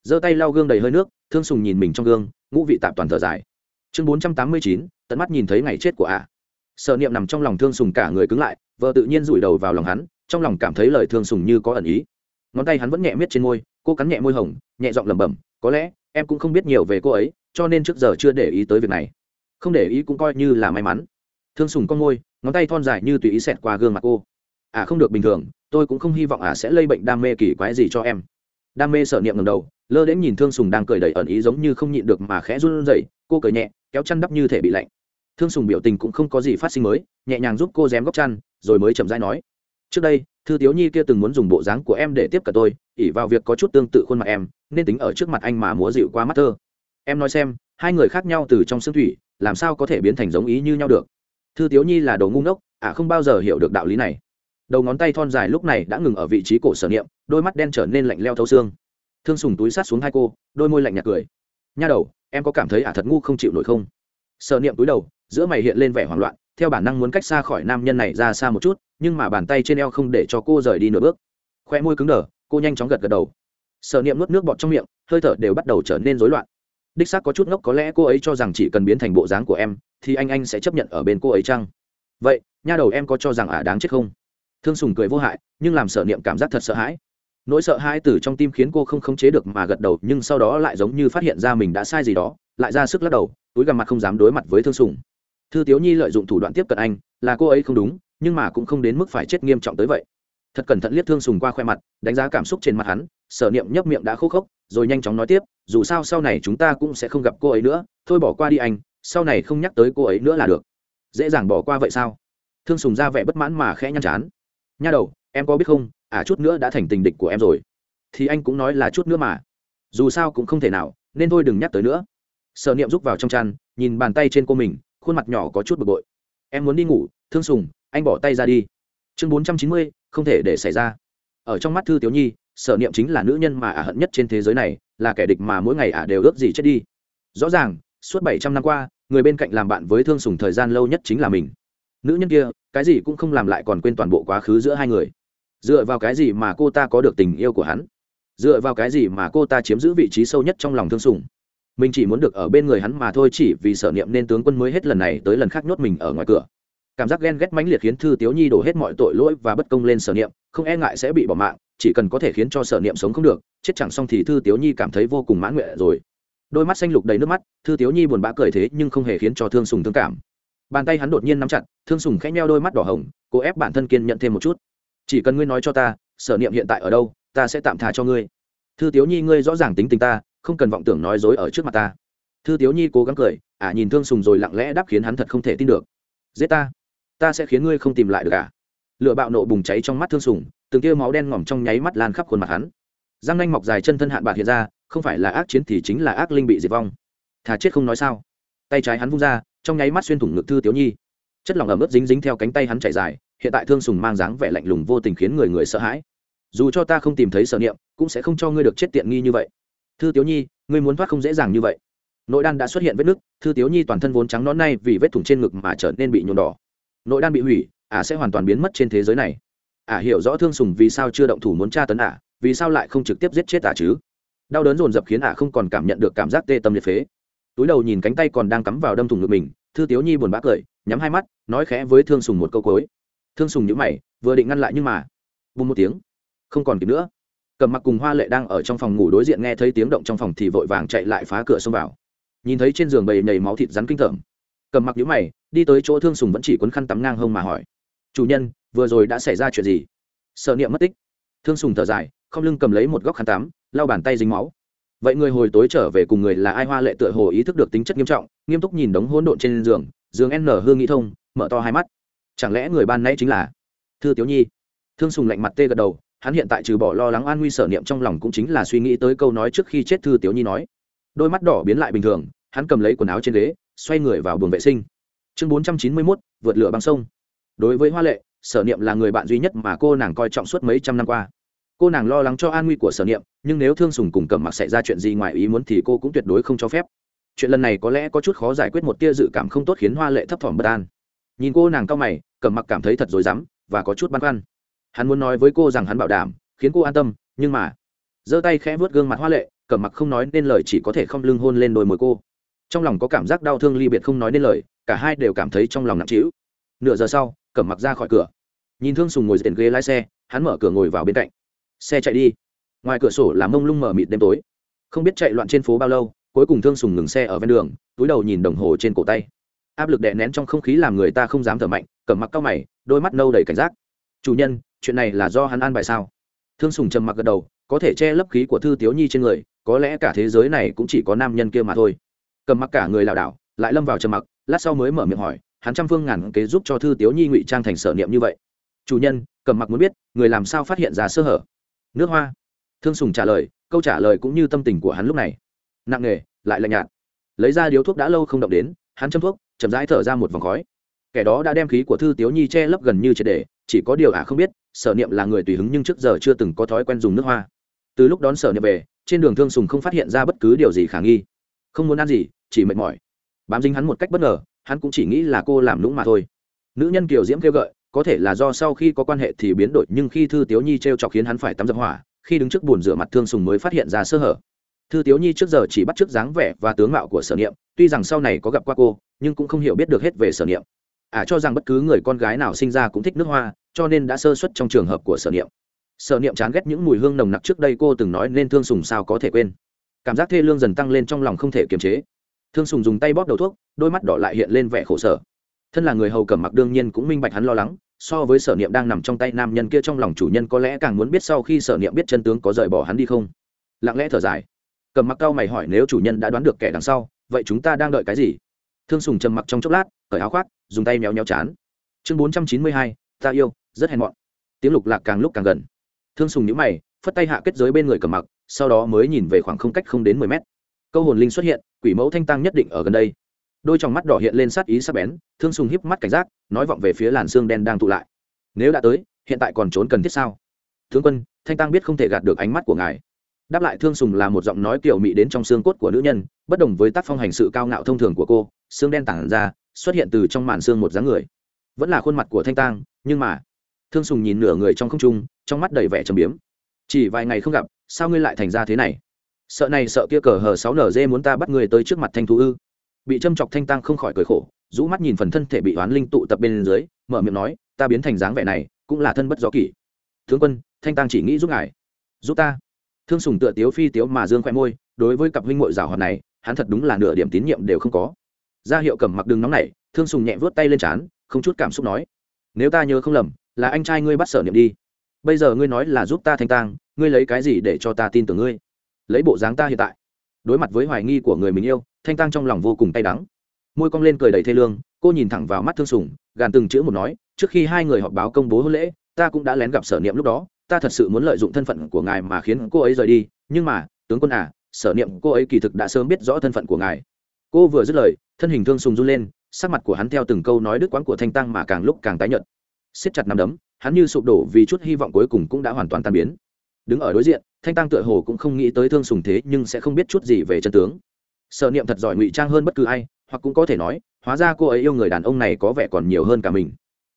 Giơ tay lau gương đầy hơi nước, thương sùng nhìn mình trong gương, ngũ vị tạp toàn thở dài. Chương bốn trăm tám mươi chín, tận mắt nhìn thấy ngày chết của ạ. À. sợ niệm nằm trong lòng thương sùng cả người cứng lại vợ tự nhiên rủi đầu vào lòng hắn, trong lòng cảm thấy lời thương sùng như có ẩn ý. Ngón tay hắn vẫn nhẹ miết trên môi, cô cắn nhẹ môi hồng, nhẹ giọng lẩm bẩm, có lẽ em cũng không biết nhiều về cô ấy, cho nên trước giờ chưa để ý tới việc này không để ý cũng coi như là may mắn. Thương sùng con môi, ngón tay thon dài như tùy ý xẹt qua gương mặt cô. À không được bình thường, tôi cũng không hy vọng à sẽ lây bệnh đam mê kỳ quái gì cho em. Đam mê sợ niệm ngầm đầu, lơ đến nhìn thương sùng đang cười đầy ẩn ý giống như không nhịn được mà khẽ run rẩy, cô cười nhẹ, kéo chăn đắp như thể bị lạnh. Thương sùng biểu tình cũng không có gì phát sinh mới, nhẹ nhàng giúp cô rém góc chăn, rồi mới chậm rãi nói. Trước đây, thư tiếu nhi kia từng muốn dùng bộ dáng của em để tiếp cận tôi, ỉ vào việc có chút tương tự khuôn mặt em, nên tính ở trước mặt anh mà múa dịu qua mắt thơ. Em nói xem, hai người khác nhau từ trong xương thủy làm sao có thể biến thành giống ý như nhau được? Thư tiếu nhi là đồ ngu ngốc ả à không bao giờ hiểu được đạo lý này. Đầu ngón tay thon dài lúc này đã ngừng ở vị trí cổ sở niệm, đôi mắt đen trở nên lạnh leo thấu xương. Thương sùng túi sát xuống hai cô, đôi môi lạnh nhạt cười. Nha đầu, em có cảm thấy ả thật ngu không chịu nổi không? Sở niệm túi đầu, giữa mày hiện lên vẻ hoảng loạn, theo bản năng muốn cách xa khỏi nam nhân này ra xa một chút, nhưng mà bàn tay trên eo không để cho cô rời đi nửa bước. Khoe môi cứng đờ, cô nhanh chóng gật gật đầu. Sở niệm nuốt nước bọt trong miệng, hơi thở đều bắt đầu trở nên rối loạn đích xác có chút ngốc, có lẽ cô ấy cho rằng chỉ cần biến thành bộ dáng của em, thì anh anh sẽ chấp nhận ở bên cô ấy chăng? Vậy, nha đầu em có cho rằng ả đáng chết không? Thương sùng cười vô hại, nhưng làm sở niệm cảm giác thật sợ hãi. Nỗi sợ hãi từ trong tim khiến cô không khống chế được mà gật đầu, nhưng sau đó lại giống như phát hiện ra mình đã sai gì đó, lại ra sức lắc đầu, túi gằm mặt không dám đối mặt với thương sùng. Thư tiếu nhi lợi dụng thủ đoạn tiếp cận anh, là cô ấy không đúng, nhưng mà cũng không đến mức phải chết nghiêm trọng tới vậy. Thật cẩn thận liếc thương sùng qua khoe mặt, đánh giá cảm xúc trên mặt hắn sở niệm nhấp miệng đã khô khốc rồi nhanh chóng nói tiếp, dù sao sau này chúng ta cũng sẽ không gặp cô ấy nữa, thôi bỏ qua đi anh, sau này không nhắc tới cô ấy nữa là được. Dễ dàng bỏ qua vậy sao? Thương sùng ra vẻ bất mãn mà khẽ nhăn chán. Nha đầu, em có biết không à chút nữa đã thành tình địch của em rồi. Thì anh cũng nói là chút nữa mà. Dù sao cũng không thể nào, nên thôi đừng nhắc tới nữa. Sở niệm rúc vào trong chăn, nhìn bàn tay trên cô mình, khuôn mặt nhỏ có chút bực bội. Em muốn đi ngủ, thương sùng, anh bỏ tay ra đi. Chương bốn trăm chín mươi, không thể để xảy ra. Ở trong mắt thư tiểu nhi sở niệm chính là nữ nhân mà ả hận nhất trên thế giới này, là kẻ địch mà mỗi ngày ả đều ước gì chết đi. Rõ ràng, suốt bảy trăm năm qua, người bên cạnh làm bạn với thương sùng thời gian lâu nhất chính là mình. Nữ nhân kia, cái gì cũng không làm lại còn quên toàn bộ quá khứ giữa hai người. Dựa vào cái gì mà cô ta có được tình yêu của hắn? Dựa vào cái gì mà cô ta chiếm giữ vị trí sâu nhất trong lòng thương sùng? Mình chỉ muốn được ở bên người hắn mà thôi chỉ vì sở niệm nên tướng quân mới hết lần này tới lần khác nhốt mình ở ngoài cửa. Cảm giác ghen ghét mãnh liệt khiến thư tiếu nhi đổ hết mọi tội lỗi và bất công lên sở niệm, không e ngại sẽ bị bỏ mạng chỉ cần có thể khiến cho sở niệm sống không được chết chẳng xong thì thư tiếu nhi cảm thấy vô cùng mãn nguyện rồi. Đôi mắt xanh lục đầy nước mắt thư tiếu nhi buồn bã cười thế nhưng không hề khiến cho thương sùng thương cảm. Bàn tay hắn đột nhiên nắm chặt thương sùng khẽ nheo đôi mắt đỏ hồng cố ép bản thân kiên nhận thêm một chút. Chỉ cần ngươi nói cho ta sở niệm hiện tại ở đâu ta sẽ tạm tha cho ngươi. Thư tiếu nhi ngươi rõ ràng tính tình ta không cần vọng tưởng nói dối ở trước mặt ta. Thư tiếu nhi cố gắng cười ả à, nhìn thương sùng rồi lặng lẽ đáp khiến hắn thật không thể tin được. Giết ta? Ta sẽ khiến ngươi không tìm lại được cả lửa bạo nộ bùng cháy trong mắt thương sùng từng tia máu đen ngòm trong nháy mắt lan khắp khuôn mặt hắn. Răng nanh mọc dài chân thân hạn bạc hiện ra, không phải là ác chiến thì chính là ác linh bị diệt vong. Thà chết không nói sao. Tay trái hắn vung ra, trong nháy mắt xuyên thủng ngực thư tiếu nhi. Chất lỏng ẩm ướt dính dính theo cánh tay hắn chảy dài, hiện tại thương sùng mang dáng vẻ lạnh lùng vô tình khiến người người sợ hãi. Dù cho ta không tìm thấy sở niệm, cũng sẽ không cho ngươi được chết tiện nghi như vậy. Thư tiếu nhi, ngươi muốn thoát không dễ dàng như vậy. Nội đan đã xuất hiện vết nứt, thư tiếu nhi toàn thân vốn trắng nón nay vì vết thủng trên ngực mà trở nên bị nhuộm đỏ. Nội đan bị hủy, ả sẽ hoàn toàn biến mất trên thế giới này ả hiểu rõ thương sùng vì sao chưa động thủ muốn tra tấn ả vì sao lại không trực tiếp giết chết ả chứ? Đau đớn dồn dập khiến ả không còn cảm nhận được cảm giác tê tâm liệt phế. Túi đầu nhìn cánh tay còn đang cắm vào đâm thủng ngực mình, thư tiếu nhi buồn bã cười, nhắm hai mắt, nói khẽ với thương sùng một câu cối thương sùng nhữ mày, vừa định ngăn lại nhưng mà, bùng một tiếng, không còn kịp nữa. Cầm mặc cùng hoa lệ đang ở trong phòng ngủ đối diện nghe thấy tiếng động trong phòng thì vội vàng chạy lại phá cửa xông vào. Nhìn thấy trên giường bầy nhầy máu thịt rắn kinh tởm. Cầm mặc nhữ mày, đi tới chỗ thương sùng vẫn chỉ quấn khăn tắm ngang hông mà hỏi. Chủ nhân vừa rồi đã xảy ra chuyện gì? Sợ niệm mất tích. Thương sùng thở dài, không lưng cầm lấy một góc khăn tắm, lau bàn tay dính máu. Vậy người hồi tối trở về cùng người là ai hoa lệ tựa hồ ý thức được tính chất nghiêm trọng, nghiêm túc nhìn đống hỗn độn trên giường giường n hương nghĩ thông, mở to hai mắt. Chẳng lẽ người ban nãy chính là thư tiểu nhi? Thương sùng lạnh mặt tê gật đầu, hắn hiện tại trừ bỏ lo lắng an nguy sở niệm trong lòng cũng chính là suy nghĩ tới câu nói trước khi chết thư tiểu nhi nói. Đôi mắt đỏ biến lại bình thường, hắn cầm lấy quần áo trên ghế, xoay người vào buồng vệ sinh. Chương bốn trăm chín mươi mốt, vượt lửa băng sông. Đối với hoa lệ sở niệm là người bạn duy nhất mà cô nàng coi trọng suốt mấy trăm năm qua. Cô nàng lo lắng cho an nguy của sở niệm, nhưng nếu thương sùng cùng cẩm mặc xảy ra chuyện gì ngoài ý muốn thì cô cũng tuyệt đối không cho phép. Chuyện lần này có lẽ có chút khó giải quyết một tia dự cảm không tốt khiến hoa lệ thấp thỏm bất an. Nhìn cô nàng cao mày, cẩm mặc cảm thấy thật dối rắm và có chút băn khoăn. Hắn muốn nói với cô rằng hắn bảo đảm, khiến cô an tâm, nhưng mà, giơ tay khẽ vớt gương mặt hoa lệ, cẩm mặc không nói nên lời chỉ có thể không lưng hôn lên đôi môi cô. Trong lòng có cảm giác đau thương ly biệt không nói nên lời, cả hai đều cảm thấy trong lòng nặng trĩu. Nửa giờ sau cầm mặc ra khỏi cửa. Nhìn thương sùng ngồi dền ghế lái xe, hắn mở cửa ngồi vào bên cạnh. Xe chạy đi. Ngoài cửa sổ là mông lung mở mịt đêm tối. Không biết chạy loạn trên phố bao lâu, cuối cùng thương sùng ngừng xe ở ven đường, túi đầu nhìn đồng hồ trên cổ tay. Áp lực đè nén trong không khí làm người ta không dám thở mạnh cẩm mặc cao mày, đôi mắt nâu đầy cảnh giác. Chủ nhân, chuyện này là do hắn an bài sao? Thương sùng trầm mặc gật đầu, có thể che lấp khí của thư tiếu nhi trên người, có lẽ cả thế giới này cũng chỉ có nam nhân kia mà thôi. Cầm mặc cả người lảo đảo, lại lâm vào trầm mặc, lát sau mới mở miệng hỏi hắn trăm phương ngàn kế giúp cho thư tiếu nhi ngụy trang thành sở niệm như vậy. Chủ nhân cầm mặc muốn biết, người làm sao phát hiện ra sơ hở? Nước hoa. Thương sùng trả lời, câu trả lời cũng như tâm tình của hắn lúc này. Nặng nề lại lạnh nhạt. Lấy ra điếu thuốc đã lâu không động đến, hắn châm thuốc, chậm rãi thở ra một vòng khói. Kẻ đó đã đem khí của thư tiếu nhi che lấp gần như triệt đề chỉ có điều ả không biết, sở niệm là người tùy hứng nhưng trước giờ chưa từng có thói quen dùng nước hoa. Từ lúc đón sở niệm về, trên đường thương sùng không phát hiện ra bất cứ điều gì khả nghi. Không muốn ăn gì, chỉ mệt mỏi. Bám dính hắn một cách bất ngờ hắn cũng chỉ nghĩ là cô làm lũng mà thôi. Nữ nhân kiều diễm kêu gợi có thể là do sau khi có quan hệ thì biến đổi nhưng khi thư tiếu nhi t r e o chọc khiến hắn phải tắm dập hỏa khi đứng trước bồn rửa mặt thương sùng mới phát hiện ra sơ hở. Thư tiếu nhi trước giờ chỉ bắt t r ư ớ c dáng vẻ và tướng mạo của sở niệm tuy rằng sau này có gặp qua cô nhưng cũng không hiểu biết được hết về sở niệm. Ả à, cho rằng bất cứ người con gái nào sinh ra cũng thích nước hoa cho nên đã sơ xuất trong trường hợp của sở niệm. Sở niệm chán ghét những mùi hương nồng nặc trước đây cô từng nói nên thương sùng sao có thể quên. Cảm giác thê lương dần tăng lên trong lòng không thể kiềm chế thương sùng dùng tay bóp đầu thuốc, đôi mắt đỏ lại hiện lên vẻ khổ sở. Thân là người hầu cẩm mặc đương nhiên cũng minh bạch hắn lo lắng, so với sở niệm đang nằm trong tay nam nhân kia trong lòng chủ nhân có lẽ càng muốn biết sau khi sở niệm biết chân tướng có rời bỏ hắn đi không. Lặng lẽ thở dài. Cầm mặc cao mày hỏi nếu chủ nhân đã đoán được kẻ đằng sau, vậy chúng ta đang đợi cái gì? Thương sùng trầm mặc trong chốc lát, cởi áo khoác, dùng tay méo méo chán. Chương bốn trăm chín mươi hai, ta yêu, rất hèn mọn. Tiếng lục lạc càng lúc càng gần. Thương sùng nhữ mày, phất tay hạ kết giới bên người cầm mặc, sau đó mới nhìn về khoảng không cách không đến mười mét câu hồn linh xuất hiện, quỷ mẫu thanh tăng nhất định ở gần đây. Đôi trong mắt đỏ hiện lên sát ý sắc bén, thương sùng híp mắt cảnh giác, nói vọng về phía làn xương đen đang tụ lại. Nếu đã tới, hiện tại còn trốn cần thiết sao? Thương quân, thanh tăng biết không thể gạt được ánh mắt của ngài. Đáp lại thương sùng là một giọng nói kiểu mị đến trong xương cốt của nữ nhân, bất đồng với tác phong hành sự cao ngạo thông thường của cô, xương đen tản ra, xuất hiện từ trong màn xương một dáng người. Vẫn là khuôn mặt của thanh tăng nhưng mà, thương sùng nhìn nửa người trong không trung, trong mắt đầy vẻ trầm biếm. Chỉ vài ngày không gặp, sao ngươi lại thành ra thế này? Sợ này sợ kia cờ hờ sáu nở dê muốn ta bắt người tới trước mặt thanh thú ư? Bị châm chọc thanh tăng không khỏi cười khổ, rũ mắt nhìn phần thân thể bị oán linh tụ tập bên dưới, mở miệng nói, ta biến thành dáng vẻ này, cũng là thân bất do kỷ. Tướng quân, thanh tăng chỉ nghĩ giúp ngài. Giúp ta? Thương sùng tựa tiếu phi tiếu mà dương khoe môi, đối với cặp huynh mội rào hoạt này, hắn thật đúng là nửa điểm tín nhiệm đều không có. Ra hiệu cầm mặc đường nóng này thương sùng nhẹ vớt tay lên trán, không chút cảm xúc nói, nếu ta nhớ không lầm, là anh trai ngươi bắt sở niệm đi. Bây giờ ngươi nói là giúp ta thanh tang ngươi lấy cái gì để cho ta tin tưởng ngươi? Lấy bộ dáng ta hiện tại. Đối mặt với hoài nghi của người mình yêu, thanh tăng trong lòng vô cùng tay đắng. Môi cong lên cười đầy thê lương, cô nhìn thẳng vào mắt thương sùng, gàn từng chữ một nói, trước khi hai người họp báo công bố hôn lễ, ta cũng đã lén gặp sở niệm lúc đó, ta thật sự muốn lợi dụng thân phận của ngài mà khiến cô ấy rời đi, nhưng mà, tướng quân à sở niệm cô ấy kỳ thực đã sớm biết rõ thân phận của ngài. Cô vừa dứt lời, thân hình thương sùng run lên, sắc mặt của hắn theo từng câu nói đứt quãng của thanh tăng mà càng lúc càng tái nhợt. Siết chặt nắm đấm, hắn như sụp đổ vì chút hy vọng cuối cùng cũng đã hoàn toàn tan biến. Đứng ở đối diện thanh tăng tựa hồ cũng không nghĩ tới thương sùng thế nhưng sẽ không biết chút gì về chân tướng. Sợ niệm thật giỏi ngụy trang hơn bất cứ ai, hoặc cũng có thể nói, hóa ra cô ấy yêu người đàn ông này có vẻ còn nhiều hơn cả mình.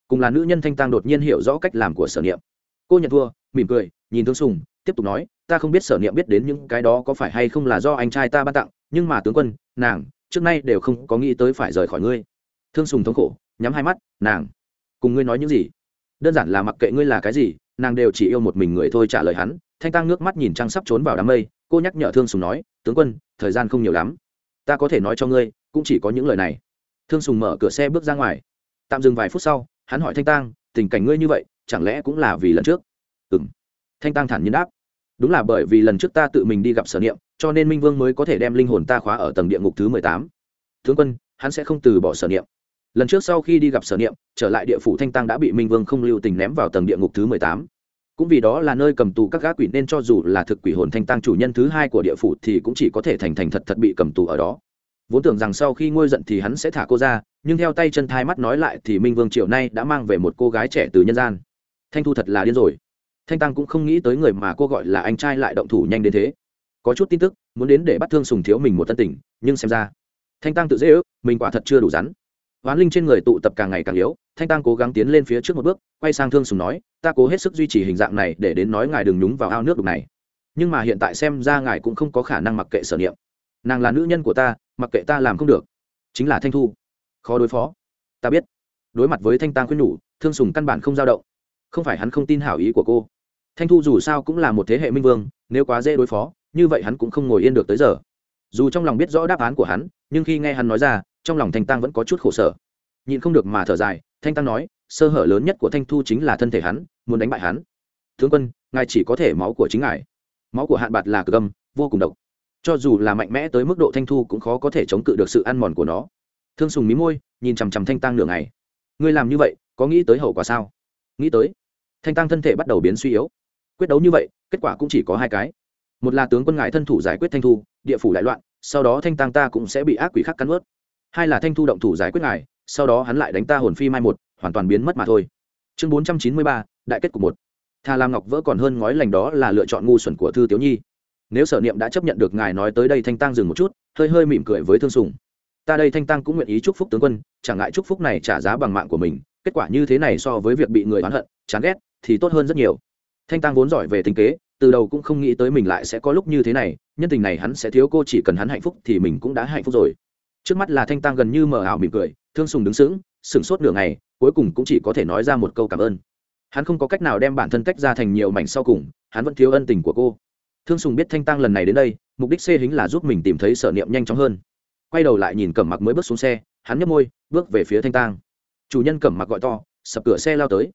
Cùng là nữ nhân thanh tăng đột nhiên hiểu rõ cách làm của sở niệm. Cô nhận thua, mỉm cười, nhìn thương sùng, tiếp tục nói, ta không biết sở niệm biết đến những cái đó có phải hay không là do anh trai ta ban tặng, nhưng mà tướng quân, nàng, trước nay đều không có nghĩ tới phải rời khỏi ngươi. Thương sùng thống khổ, nhắm hai mắt, nàng, cùng ngươi nói những gì? Đơn giản là mặc kệ ngươi là cái gì, nàng đều chỉ yêu một mình người thôi trả lời hắn thanh tăng nước mắt nhìn trăng sắp trốn vào đám mây, cô nhắc nhở thương sùng nói, tướng quân, thời gian không nhiều lắm. Ta có thể nói cho ngươi, cũng chỉ có những lời này. Thương sùng mở cửa xe bước ra ngoài. Tạm dừng vài phút sau, hắn hỏi thanh tăng tình cảnh ngươi như vậy, chẳng lẽ cũng là vì lần trước? Ừ m thanh tăng thản nhiên đáp. Đúng là bởi vì lần trước ta tự mình đi gặp sở niệm, cho nên minh vương mới có thể đem linh hồn ta khóa ở tầng địa ngục thứ mười tám. Tướng quân, hắn sẽ không từ bỏ sở niệm. Lần trước sau khi đi gặp sở niệm, trở lại địa phủ thanh tăng đã bị minh vương không lưu tình ném vào tầng địa ngục thứ mười tám cũng vì đó là nơi cầm tù các gã quỷ nên cho dù là thực quỷ hồn thanh tăng chủ nhân thứ hai của địa phủ thì cũng chỉ có thể thành thành thật thật bị cầm tù ở đó. Vốn tưởng rằng sau khi ngôi giận thì hắn sẽ thả cô ra, nhưng theo tay chân thai mắt nói lại thì minh vương triệu nay đã mang về một cô gái trẻ từ nhân gian. Thanh thu thật là điên rồi. Thanh tăng cũng không nghĩ tới người mà cô gọi là anh trai lại động thủ nhanh đến thế. Có chút tin tức, muốn đến để bắt thương sùng thiếu mình một tân tình, nhưng xem ra. Thanh tăng tự dễ ước, mình quả thật chưa đủ rắn. Oán linh trên người tụ tập càng ngày càng yếu thanh tăng cố gắng tiến lên phía trước một bước, quay sang thương sùng nói, ta cố hết sức duy trì hình dạng này để đến nói ngài đừng nhúng vào ao nước đục này. Nhưng mà hiện tại xem ra ngài cũng không có khả năng mặc kệ sở niệm. Nàng là nữ nhân của ta, mặc kệ ta làm không được. Chính là thanh thu. Khó đối phó. Ta biết. Đối mặt với thanh tăng khuyên nhủ, thương sùng căn bản không dao động. Không phải hắn không tin hảo ý của cô. Thanh thu dù sao cũng là một thế hệ minh vương, nếu quá dễ đối phó, như vậy hắn cũng không ngồi yên được tới giờ. Dù trong lòng biết rõ đáp án của hắn, nhưng khi nghe hắn nói ra, trong lòng thanh tăng vẫn có chút khổ sở. Nhịn không được mà thở dài thanh tăng nói, sơ hở lớn nhất của thanh thu chính là thân thể hắn, muốn đánh bại hắn. Tướng quân, ngài chỉ có thể máu của chính ngài. Máu của hạn bạc là cực âm, vô cùng độc. Cho dù là mạnh mẽ tới mức độ thanh thu cũng khó có thể chống cự được sự ăn mòn của nó. Thương sùng mí môi, nhìn chằm chằm thanh tăng nửa ngày. Ngươi làm như vậy, có nghĩ tới hậu quả sao? Nghĩ tới. Thanh tăng thân thể bắt đầu biến suy yếu. Quyết đấu như vậy, kết quả cũng chỉ có hai cái. Một là tướng quân ngài thân thủ giải quyết thanh thu, địa phủ đại loạn, sau đó thanh tăng ta cũng sẽ bị ác quỷ khắc cắn ướt hai là thanh thu động thủ giải quyết ngài sau đó hắn lại đánh ta hồn phi mai một, hoàn toàn biến mất mà thôi. Chương bốn trăm chín mươi ba, đại kết cục một. Thà làm ngọc vỡ còn hơn ngói lành đó là lựa chọn ngu xuẩn của thư tiểu nhi. Nếu sở niệm đã chấp nhận được ngài nói tới đây thanh tăng dừng một chút, hơi hơi mỉm cười với thương sùng. Ta đây thanh tăng cũng nguyện ý chúc phúc tướng quân, chẳng ngại chúc phúc này trả giá bằng mạng của mình, kết quả như thế này so với việc bị người oán hận, chán ghét thì tốt hơn rất nhiều. Thanh tăng vốn giỏi về tình kế, từ đầu cũng không nghĩ tới mình lại sẽ có lúc như thế này, nhân tình này hắn sẽ thiếu cô chỉ cần hắn hạnh phúc thì mình cũng đã hạnh phúc rồi trước mắt là thanh tăng gần như mờ ảo mỉm cười, thương sùng đứng sững, sửng sốt nửa ngày, cuối cùng cũng chỉ có thể nói ra một câu cảm ơn. Hắn không có cách nào đem bản thân tách ra thành nhiều mảnh sau cùng, hắn vẫn thiếu ân tình của cô. Thương sùng biết thanh tăng lần này đến đây, mục đích xê hính là giúp mình tìm thấy sở niệm nhanh chóng hơn. Quay đầu lại nhìn cẩm mặc mới bước xuống xe, hắn nhấp môi, bước về phía thanh tăng chủ nhân cẩm mặc gọi to, sập cửa xe lao tới.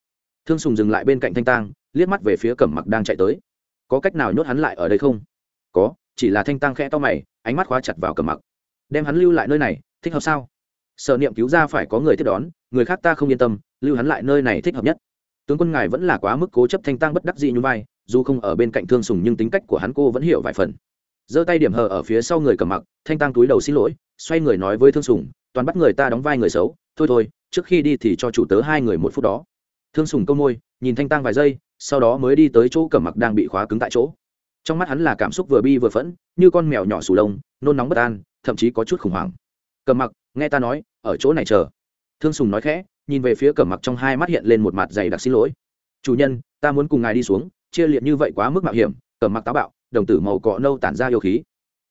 Thương sùng dừng lại bên cạnh thanh tăng liếc mắt về phía cẩm mặc đang chạy tới. Có cách nào nhốt hắn lại ở đây không? Có, chỉ là thanh tăng khẽ to mày, ánh mắt khóa chặt vào cẩm mặc đem hắn lưu lại nơi này, thích hợp sao? Sở niệm cứu ra phải có người tiếp đón, người khác ta không yên tâm, lưu hắn lại nơi này thích hợp nhất. Tướng quân ngài vẫn là quá mức cố chấp thanh tăng bất đắc dị như vai, dù không ở bên cạnh thương sùng nhưng tính cách của hắn cô vẫn hiểu vài phần. Giơ tay điểm hờ ở phía sau người cầm mặc, thanh tăng túi đầu xin lỗi, xoay người nói với thương sùng, toàn bắt người ta đóng vai người xấu, thôi thôi, trước khi đi thì cho chủ tớ hai người một phút đó. Thương sùng câu môi, nhìn thanh tăng vài giây, sau đó mới đi tới chỗ cầm mặc đang bị khóa cứng tại chỗ trong mắt hắn là cảm xúc vừa bi vừa phẫn, như con mèo nhỏ sù lông, nôn nóng bất an, thậm chí có chút khủng hoảng. Cầm mặc, nghe ta nói, ở chỗ này chờ. Thương sùng nói khẽ, nhìn về phía cầm mặc trong hai mắt hiện lên một mặt dày đặc xin lỗi. Chủ nhân, ta muốn cùng ngài đi xuống, chia liệt như vậy quá mức mạo hiểm, cầm mặc táo bạo, đồng tử màu cọ nâu tản ra yêu khí.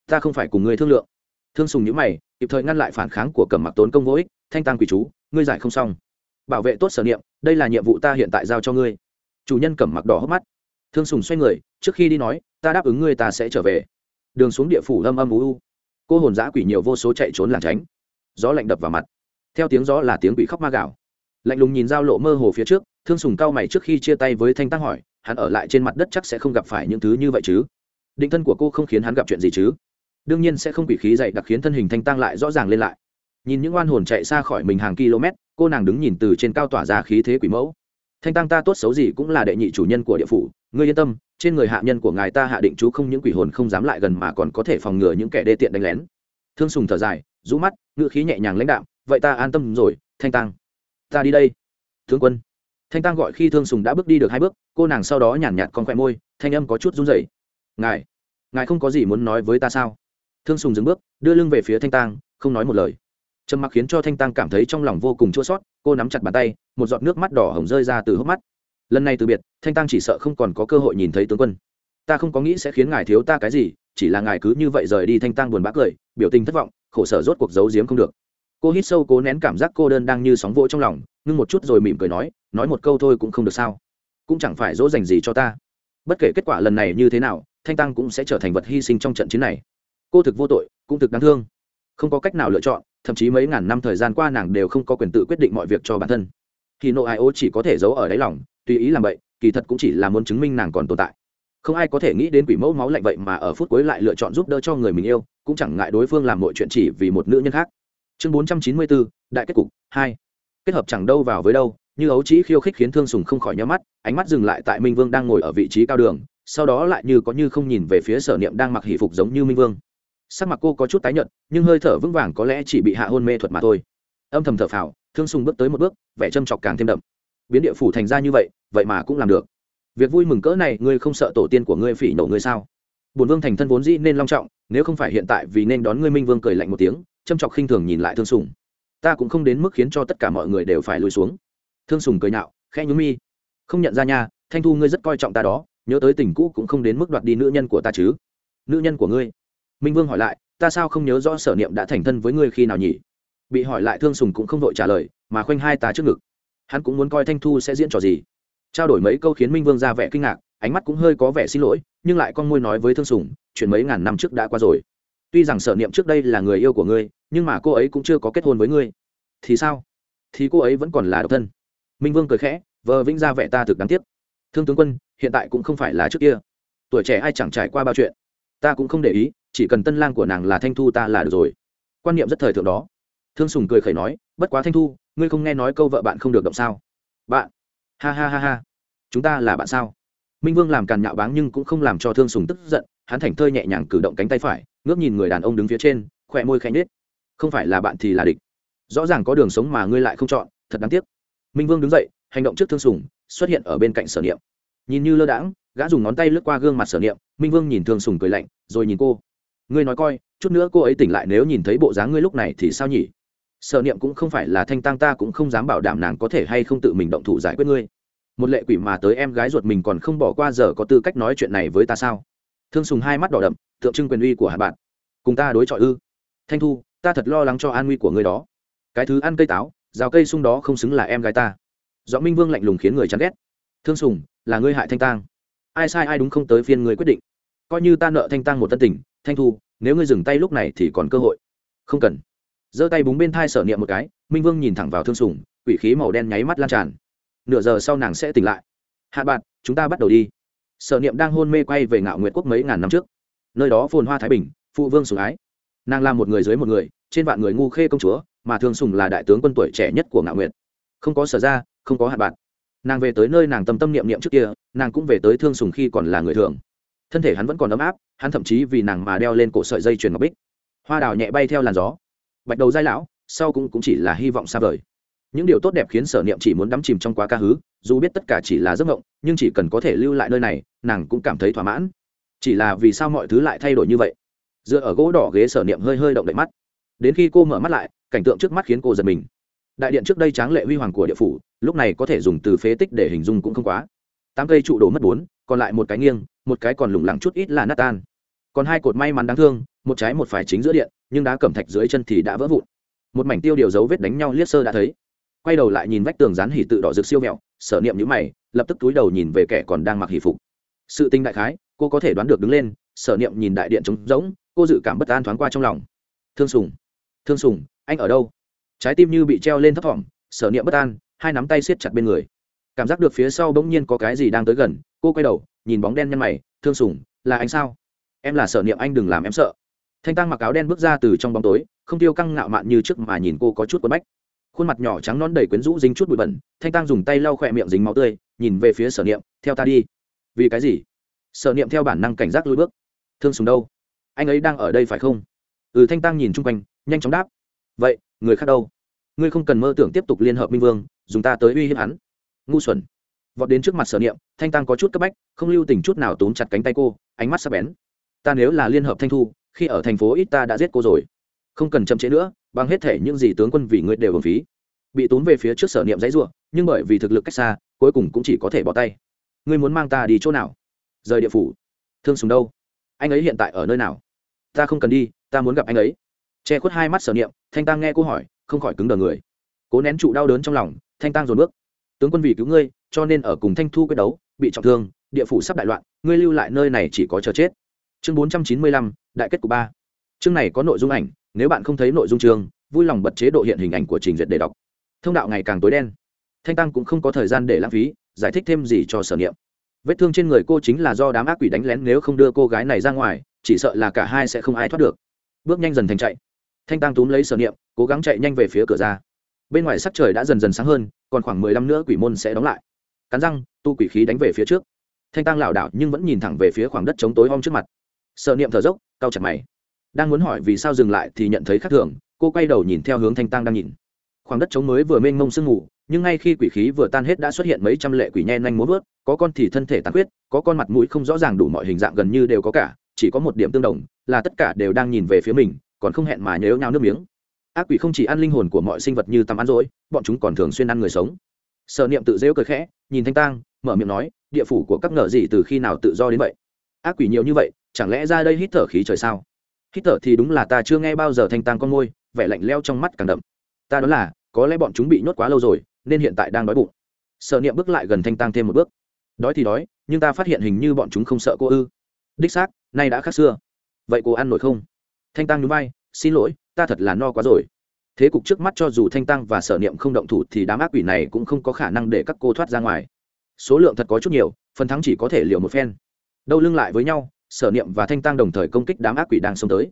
Ta không phải cùng ngươi thương lượng. Thương sùng nhữ mày, kịp thời ngăn lại phản kháng của cầm mặc tốn công vô ích, thanh tăng quỷ chú, ngươi giải không xong. Bảo vệ tốt sở niệm, đây là nhiệm vụ ta hiện tại giao cho ngươi. Chủ nhân cầm mặc đỏ hốc mắt. Thương sùng xoay người, trước khi đi nói ta đáp ứng ngươi ta sẽ trở về. Đường xuống địa phủ âm âm u u. Cô hồn giã quỷ nhiều vô số chạy trốn làng tránh. Gió lạnh đập vào mặt. Theo tiếng gió là tiếng quỷ khóc ma gạo lạnh lùng nhìn giao lộ mơ hồ phía trước, thương sùng cao mày trước khi chia tay với thanh tăng hỏi, hắn ở lại trên mặt đất chắc sẽ không gặp phải những thứ như vậy chứ? Định thân của cô không khiến hắn gặp chuyện gì chứ? Đương nhiên sẽ không bị khí dậy đặc khiến thân hình thanh tăng lại rõ ràng lên lại. Nhìn những oan hồn chạy xa khỏi mình hàng km, cô nàng đứng nhìn từ trên cao tỏa ra khí thế quỷ mẫu. Thanh tăng ta tốt xấu gì cũng là đệ nhị chủ nhân của địa phủ, ngươi yên tâm trên người hạ nhân của ngài ta hạ định chú không những quỷ hồn không dám lại gần mà còn có thể phòng ngừa những kẻ đê tiện đánh lén. Thương sùng thở dài, rũ mắt ngựa khí nhẹ nhàng lãnh đạm, vậy ta an tâm rồi, thanh tăng ta đi đây. Thương quân. Thanh tăng gọi khi thương sùng đã bước đi được hai bước, cô nàng sau đó nhàn nhạt con khoe môi, thanh âm có chút run rẩy. Ngài ngài không có gì muốn nói với ta sao? Thương sùng dừng bước, đưa lưng về phía thanh tăng không nói một lời. Trầm mặc khiến cho thanh tăng cảm thấy trong lòng vô cùng chua sót cô nắm chặt bàn tay, một giọt nước mắt đỏ hồng rơi ra từ hốc mắt lần này từ biệt, thanh tăng chỉ sợ không còn có cơ hội nhìn thấy tướng quân. Ta không có nghĩ sẽ khiến ngài thiếu ta cái gì, chỉ là ngài cứ như vậy rời đi, thanh tăng buồn bã cười, biểu tình thất vọng, khổ sở rốt cuộc giấu giếm không được. Cô hít sâu, cố nén cảm giác cô đơn đang như sóng vỗ trong lòng, ngưng một chút rồi mỉm cười nói nói một câu thôi cũng không được sao. Cũng chẳng phải dỗ dành gì cho ta. Bất kể kết quả lần này như thế nào, thanh tăng cũng sẽ trở thành vật hy sinh trong trận chiến này. Cô thực vô tội, cũng thực đáng thương. Không có cách nào lựa chọn, thậm chí mấy ngàn năm thời gian qua nàng đều không có quyền tự quyết định mọi việc cho bản thân thì nộ ai ô chỉ có thể giấu ở đáy lòng, tùy ý làm vậy, kỳ thật cũng chỉ là muốn chứng minh nàng còn tồn tại. Không ai có thể nghĩ đến quỷ mẫu máu lạnh vậy mà ở phút cuối lại lựa chọn giúp đỡ cho người mình yêu, cũng chẳng ngại đối phương làm mọi chuyện chỉ vì một nữ nhân khác. Chương bốn trăm chín mươi bốn đại kết cục, hai. Kết hợp chẳng đâu vào với đâu, như ấu trĩ khiêu khích khiến thương sùng không khỏi nhắm mắt, ánh mắt dừng lại tại minh vương đang ngồi ở vị trí cao đường, sau đó lại như có như không nhìn về phía sở niệm đang mặc hỷ phục giống như minh vương. Sắc mặt cô có chút tái nhợt, nhưng hơi thở vững vàng có lẽ chỉ bị hạ hôn mê thuật mà thôi. Âm thầm thở phào thương sùng bước tới một bước, vẻ châm chọc càng thêm đậm. Biến địa phủ thành ra như vậy vậy mà cũng làm được. Việc vui mừng cỡ này, ngươi không sợ tổ tiên của ngươi phỉ nổ ngươi sao? Bổn vương thành thân vốn dĩ nên long trọng, nếu không phải hiện tại vì nên đón ngươi minh vương cười lạnh một tiếng, châm chọc khinh thường nhìn lại thương sùng. Ta cũng không đến mức khiến cho tất cả mọi người đều phải lùi xuống. Thương sùng cười nhạo, khẽ nhúm mi. Không nhận ra nha, thanh thu ngươi rất coi trọng ta đó, nhớ tới tình cũ cũng không đến mức đoạt đi nữ nhân của ta chứ. Nữ nhân của ngươi. Minh vương hỏi lại, ta sao không nhớ rõ sở niệm đã thành thân với ngươi khi nào nhỉ? Bị hỏi lại thương sùng cũng không vội trả lời, mà khoanh hai tá trước ngực. Hắn cũng muốn coi thanh thu sẽ diễn trò gì. Trao đổi mấy câu khiến minh vương ra vẻ kinh ngạc, ánh mắt cũng hơi có vẻ xin lỗi, nhưng lại con môi nói với thương sùng, chuyện mấy ngàn năm trước đã qua rồi. Tuy rằng sở niệm trước đây là người yêu của ngươi, nhưng mà cô ấy cũng chưa có kết hôn với ngươi. Thì sao? Thì cô ấy vẫn còn là độc thân. Minh vương cười khẽ, vờ vĩnh ra vẻ ta thực đáng tiếc. Thương tướng quân, hiện tại cũng không phải là trước kia. Tuổi trẻ ai chẳng trải qua bao chuyện. Ta cũng không để ý, chỉ cần tân lang của nàng là thanh thu ta là được rồi. Quan niệm rất thời thượng đó thương sùng cười khẩy nói, bất quá thanh thu, ngươi không nghe nói câu vợ bạn không được động sao? Bạn? Ha ha ha ha. Chúng ta là bạn sao? Minh vương làm càn nhạo báng nhưng cũng không làm cho thương sùng tức giận, hắn thành thơi nhẹ nhàng cử động cánh tay phải, ngước nhìn người đàn ông đứng phía trên, khỏe môi khẽ nhết không phải là bạn thì là địch. Rõ ràng có đường sống mà ngươi lại không chọn, thật đáng tiếc. Minh vương đứng dậy, hành động trước thương sùng, xuất hiện ở bên cạnh sở niệm. Nhìn như lơ đãng, gã dùng ngón tay lướt qua gương mặt sở niệm, minh vương nhìn thương sùng cười lạnh, rồi nhìn cô. Ngươi nói coi, chút nữa cô ấy tỉnh lại nếu nhìn thấy bộ dáng ngươi lúc này thì sao nhỉ? Sở niệm cũng không phải là thanh tăng ta cũng không dám bảo đảm nàng có thể hay không tự mình động thủ giải quyết ngươi. Một lệ quỷ mà tới em gái ruột mình còn không bỏ qua giờ có tư cách nói chuyện này với ta sao? Thương sùng hai mắt đỏ đậm, tượng trưng quyền uy của hạ bạn. Cùng ta đối chọi ư? Thanh thu, ta thật lo lắng cho an nguy của ngươi đó. Cái thứ ăn cây táo, rào cây sung đó không xứng là em gái ta. Do minh vương lạnh lùng khiến người chán ghét. Thương sùng, là ngươi hại thanh tang. Ai sai ai đúng không tới phiên ngươi quyết định. Coi như ta nợ thanh tang một tân tình, thanh thu, nếu ngươi dừng tay lúc này thì còn cơ hội. Không cần giơ tay búng bên thai sở niệm một cái, minh vương nhìn thẳng vào thương sùng, quỷ khí màu đen nháy mắt lan tràn. Nửa giờ sau nàng sẽ tỉnh lại. Hạ bạn, chúng ta bắt đầu đi. Sở niệm đang hôn mê quay về ngạo nguyệt quốc mấy ngàn năm trước. Nơi đó phồn hoa thái bình, phụ vương sùng ái. Nàng là một người dưới một người, trên vạn người ngu khê công chúa, mà thương sùng là đại tướng quân tuổi trẻ nhất của ngạo nguyệt. Không có sở ra không có hạ bạn. Nàng về tới nơi nàng tâm tâm niệm niệm trước kia, nàng cũng về tới thương sùng khi còn là người thường. Thân thể hắn vẫn còn ấm áp, hắn thậm chí vì nàng mà đeo lên cổ sợi dây chuyền ngọc bích. Hoa đào nhẹ bay theo làn gió bạch đầu giai lão sau cũng, cũng chỉ là hy vọng xa vời. Những điều tốt đẹp khiến sở niệm chỉ muốn đắm chìm trong quá ca hứ dù biết tất cả chỉ là giấc mộng nhưng chỉ cần có thể lưu lại nơi này nàng cũng cảm thấy thỏa mãn. Chỉ là vì sao mọi thứ lại thay đổi như vậy? Dựa ở gỗ đỏ ghế sở niệm hơi hơi động đậy mắt. Đến khi cô mở mắt lại cảnh tượng trước mắt khiến cô giật mình. Đại điện trước đây tráng lệ huy hoàng của địa phủ lúc này có thể dùng từ phế tích để hình dung cũng không quá. Tám cây trụ đổ mất bốn còn lại một cái nghiêng một cái còn lủng lẳng chút ít là nát tan. Còn hai cột may mắn đáng thương một trái một phải chính giữa điện nhưng đá cẩm thạch dưới chân thì đã vỡ vụn. Một mảnh tiêu điều dấu vết đánh nhau liếc sơ đã thấy. Quay đầu lại nhìn vách tường rán hỉ tự đỏ rực siêu vẹo, sở niệm nhữ mày, lập tức túi đầu nhìn về kẻ còn đang mặc hỉ phục. Sự tinh đại khái, cô có thể đoán được đứng lên, sở niệm nhìn đại điện trống rỗng, cô dự cảm bất an thoáng qua trong lòng. Thương sùng thương sùng, anh ở đâu? Trái tim như bị treo lên thấp thỏm, sở niệm bất an, hai nắm tay siết chặt bên người. Cảm giác được phía sau bỗng nhiên có cái gì đang tới gần, cô quay đầu, nhìn bóng đen nhân mày, thương sùng, là anh sao? Em là sở niệm, anh đừng làm em sợ thanh tăng mặc áo đen bước ra từ trong bóng tối, không tiêu căng ngạo mạn như trước mà nhìn cô có chút quấn bách. Khuôn mặt nhỏ trắng non đầy quyến rũ dính chút bụi bẩn, thanh tăng dùng tay lau khỏe miệng dính máu tươi, nhìn về phía sở niệm, theo ta đi. Vì cái gì? Sở niệm theo bản năng cảnh giác lùi bước. Thương sùng đâu? Anh ấy đang ở đây phải không? Ừ thanh tăng nhìn chung quanh, nhanh chóng đáp. Vậy, người khác đâu? Ngươi không cần mơ tưởng tiếp tục liên hợp minh vương, dùng ta tới uy hiếp hắn. Ngu xuẩn. Vọt đến trước mặt sở niệm, thanh tăng có chút cấp bách, không lưu tình chút nào túm chặt cánh tay cô, ánh mắt sắp bén. Ta nếu là liên hợp thanh thu khi ở thành phố ít ta đã giết cô rồi. Không cần chậm chế nữa, bằng hết thể những gì tướng quân vì ngươi đều hưởng phí. Bị tốn về phía trước sở niệm dãy ruộng nhưng bởi vì thực lực cách xa, cuối cùng cũng chỉ có thể bỏ tay. Ngươi muốn mang ta đi chỗ nào? Rời địa phủ. Thương sùng đâu? Anh ấy hiện tại ở nơi nào? Ta không cần đi, ta muốn gặp anh ấy. Che khuất hai mắt sở niệm, thanh tăng nghe cô hỏi, không khỏi cứng đờ người. Cố nén trụ đau đớn trong lòng, thanh tăng dồn bước. Tướng quân vì cứu ngươi, cho nên ở cùng thanh thu quyết đấu, bị trọng thương, địa phủ sắp đại loạn, ngươi lưu lại nơi này chỉ có chờ chết chương bốn trăm chín mươi lăm, đại kết của ba. Chương này có nội dung ảnh, nếu bạn không thấy nội dung chương, vui lòng bật chế độ hiện hình ảnh của trình duyệt để đọc. Thông đạo ngày càng tối đen. Thanh tăng cũng không có thời gian để lãng phí, giải thích thêm gì cho sở niệm. Vết thương trên người cô chính là do đám ác quỷ đánh lén nếu không đưa cô gái này ra ngoài, chỉ sợ là cả hai sẽ không ai thoát được. Bước nhanh dần thành chạy. Thanh tăng túm lấy sở niệm, cố gắng chạy nhanh về phía cửa ra. Bên ngoài sắc trời đã dần dần sáng hơn, còn khoảng mười lăm nữa quỷ môn sẽ đóng lại. Cắn răng, tu quỷ khí đánh về phía trước. Thanh tăng lảo đảo nhưng vẫn nhìn thẳng về phía khoảng đất chống tối om trước mặt sợ niệm thở dốc, cau chặt mày. Đang muốn hỏi vì sao dừng lại thì nhận thấy khác thường, cô quay đầu nhìn theo hướng thanh tăng đang nhìn. Khoảng đất trống mới vừa mênh mông sương mù, nhưng ngay khi quỷ khí vừa tan hết đã xuất hiện mấy trăm lệ quỷ nhen nhanh muốn vớt, có con thì thân thể tàn huyết có con mặt mũi không rõ ràng đủ mọi hình dạng gần như đều có cả, chỉ có một điểm tương đồng, là tất cả đều đang nhìn về phía mình, còn không hẹn mà nhớ nhau nước miếng. Ác quỷ không chỉ ăn linh hồn của mọi sinh vật như tắm ăn rỗi, bọn chúng còn thường xuyên ăn người sống. Sợ niệm tự rêu cười khẽ, nhìn thanh tang, mở miệng nói, địa phủ của các ngờ gì từ khi nào tự do đến vậy? Ác quỷ nhiều như vậy chẳng lẽ ra đây hít thở khí trời sao? Hít thở thì đúng là ta chưa nghe bao giờ thanh tang con môi, vẻ lạnh leo trong mắt càng đậm. Ta đoán là, có lẽ bọn chúng bị nhốt quá lâu rồi, nên hiện tại đang đói bụng. Sợ niệm bước lại gần thanh tang thêm một bước. Đói thì đói, nhưng ta phát hiện hình như bọn chúng không sợ cô ư. Đích xác, nay đã khác xưa. Vậy cô ăn nổi không? Thanh tăng núi bay xin lỗi, ta thật là no quá rồi. Thế cục trước mắt cho dù thanh tăng và sở niệm không động thủ thì đám ác quỷ này cũng không có khả năng để các cô thoát ra ngoài. Số lượng thật có chút nhiều, phần thắng chỉ có thể liệu một phen. Đâu lưng lại với nhau sở niệm và thanh tăng đồng thời công kích đám ác quỷ đang xông tới.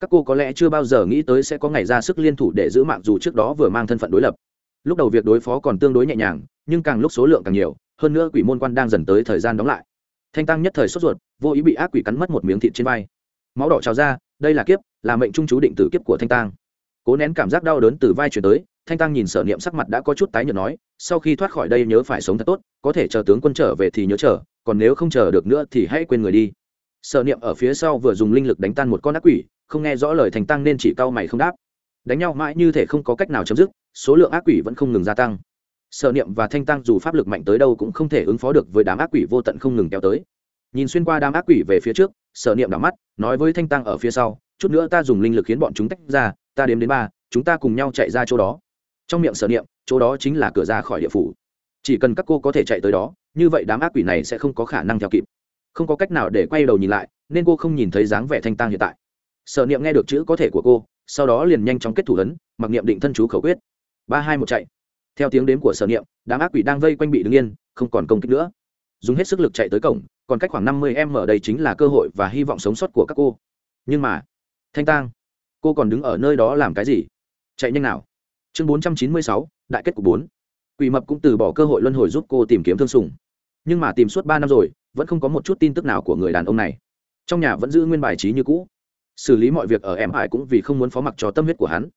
Các cô có lẽ chưa bao giờ nghĩ tới sẽ có ngày ra sức liên thủ để giữ mạng dù trước đó vừa mang thân phận đối lập. Lúc đầu việc đối phó còn tương đối nhẹ nhàng, nhưng càng lúc số lượng càng nhiều, hơn nữa quỷ môn quan đang dần tới thời gian đóng lại. Thanh tăng nhất thời sốt ruột, vô ý bị ác quỷ cắn mất một miếng thịt trên vai. Máu đỏ trào ra, đây là kiếp, là mệnh trung chú định tử kiếp của thanh tăng cố nén cảm giác đau đớn từ vai chuyển tới, thanh tăng nhìn sở niệm sắc mặt đã có chút tái nhợt nói, sau khi thoát khỏi đây nhớ phải sống thật tốt, có thể chờ tướng quân trở về thì nhớ chờ, còn nếu không chờ được nữa thì hãy quên người đi sở niệm ở phía sau vừa dùng linh lực đánh tan một con ác quỷ, không nghe rõ lời thanh tăng nên chỉ cau mày không đáp. Đánh nhau mãi như thể không có cách nào chấm dứt, số lượng ác quỷ vẫn không ngừng gia tăng. Sở niệm và thanh tăng dù pháp lực mạnh tới đâu cũng không thể ứng phó được với đám ác quỷ vô tận không ngừng kéo tới. Nhìn xuyên qua đám ác quỷ về phía trước, sở niệm đỏ mắt, nói với thanh tăng ở phía sau, chút nữa ta dùng linh lực khiến bọn chúng tách ra, ta đếm đến ba, chúng ta cùng nhau chạy ra chỗ đó. Trong miệng sở niệm, chỗ đó chính là cửa ra khỏi địa phủ. Chỉ cần các cô có thể chạy tới đó, như vậy đám ác quỷ này sẽ không có khả năng theo kịp không có cách nào để quay đầu nhìn lại, nên cô không nhìn thấy dáng vẻ thanh tang hiện tại. Sở niệm nghe được chữ có thể của cô, sau đó liền nhanh chóng kết thủ ấn, mặc niệm định thân chú khẩu quyết. Ba hai một chạy. Theo tiếng đếm của sở niệm, đám ác quỷ đang vây quanh bị đứng yên, không còn công kích nữa. Dùng hết sức lực chạy tới cổng, còn cách khoảng năm mươi em ở đây chính là cơ hội và hy vọng sống sót của các cô. Nhưng mà, thanh tang, cô còn đứng ở nơi đó làm cái gì? Chạy nhanh nào. Chương bốn trăm chín mươi sáu, đại kết của bốn. Quỷ mập cũng từ bỏ cơ hội luân hồi giúp cô tìm kiếm thương sùng nhưng mà tìm suốt ba năm rồi vẫn không có một chút tin tức nào của người đàn ông này. Trong nhà vẫn giữ nguyên bài trí như cũ. Xử lý mọi việc ở em hải cũng vì không muốn phó mặc cho tâm huyết của hắn.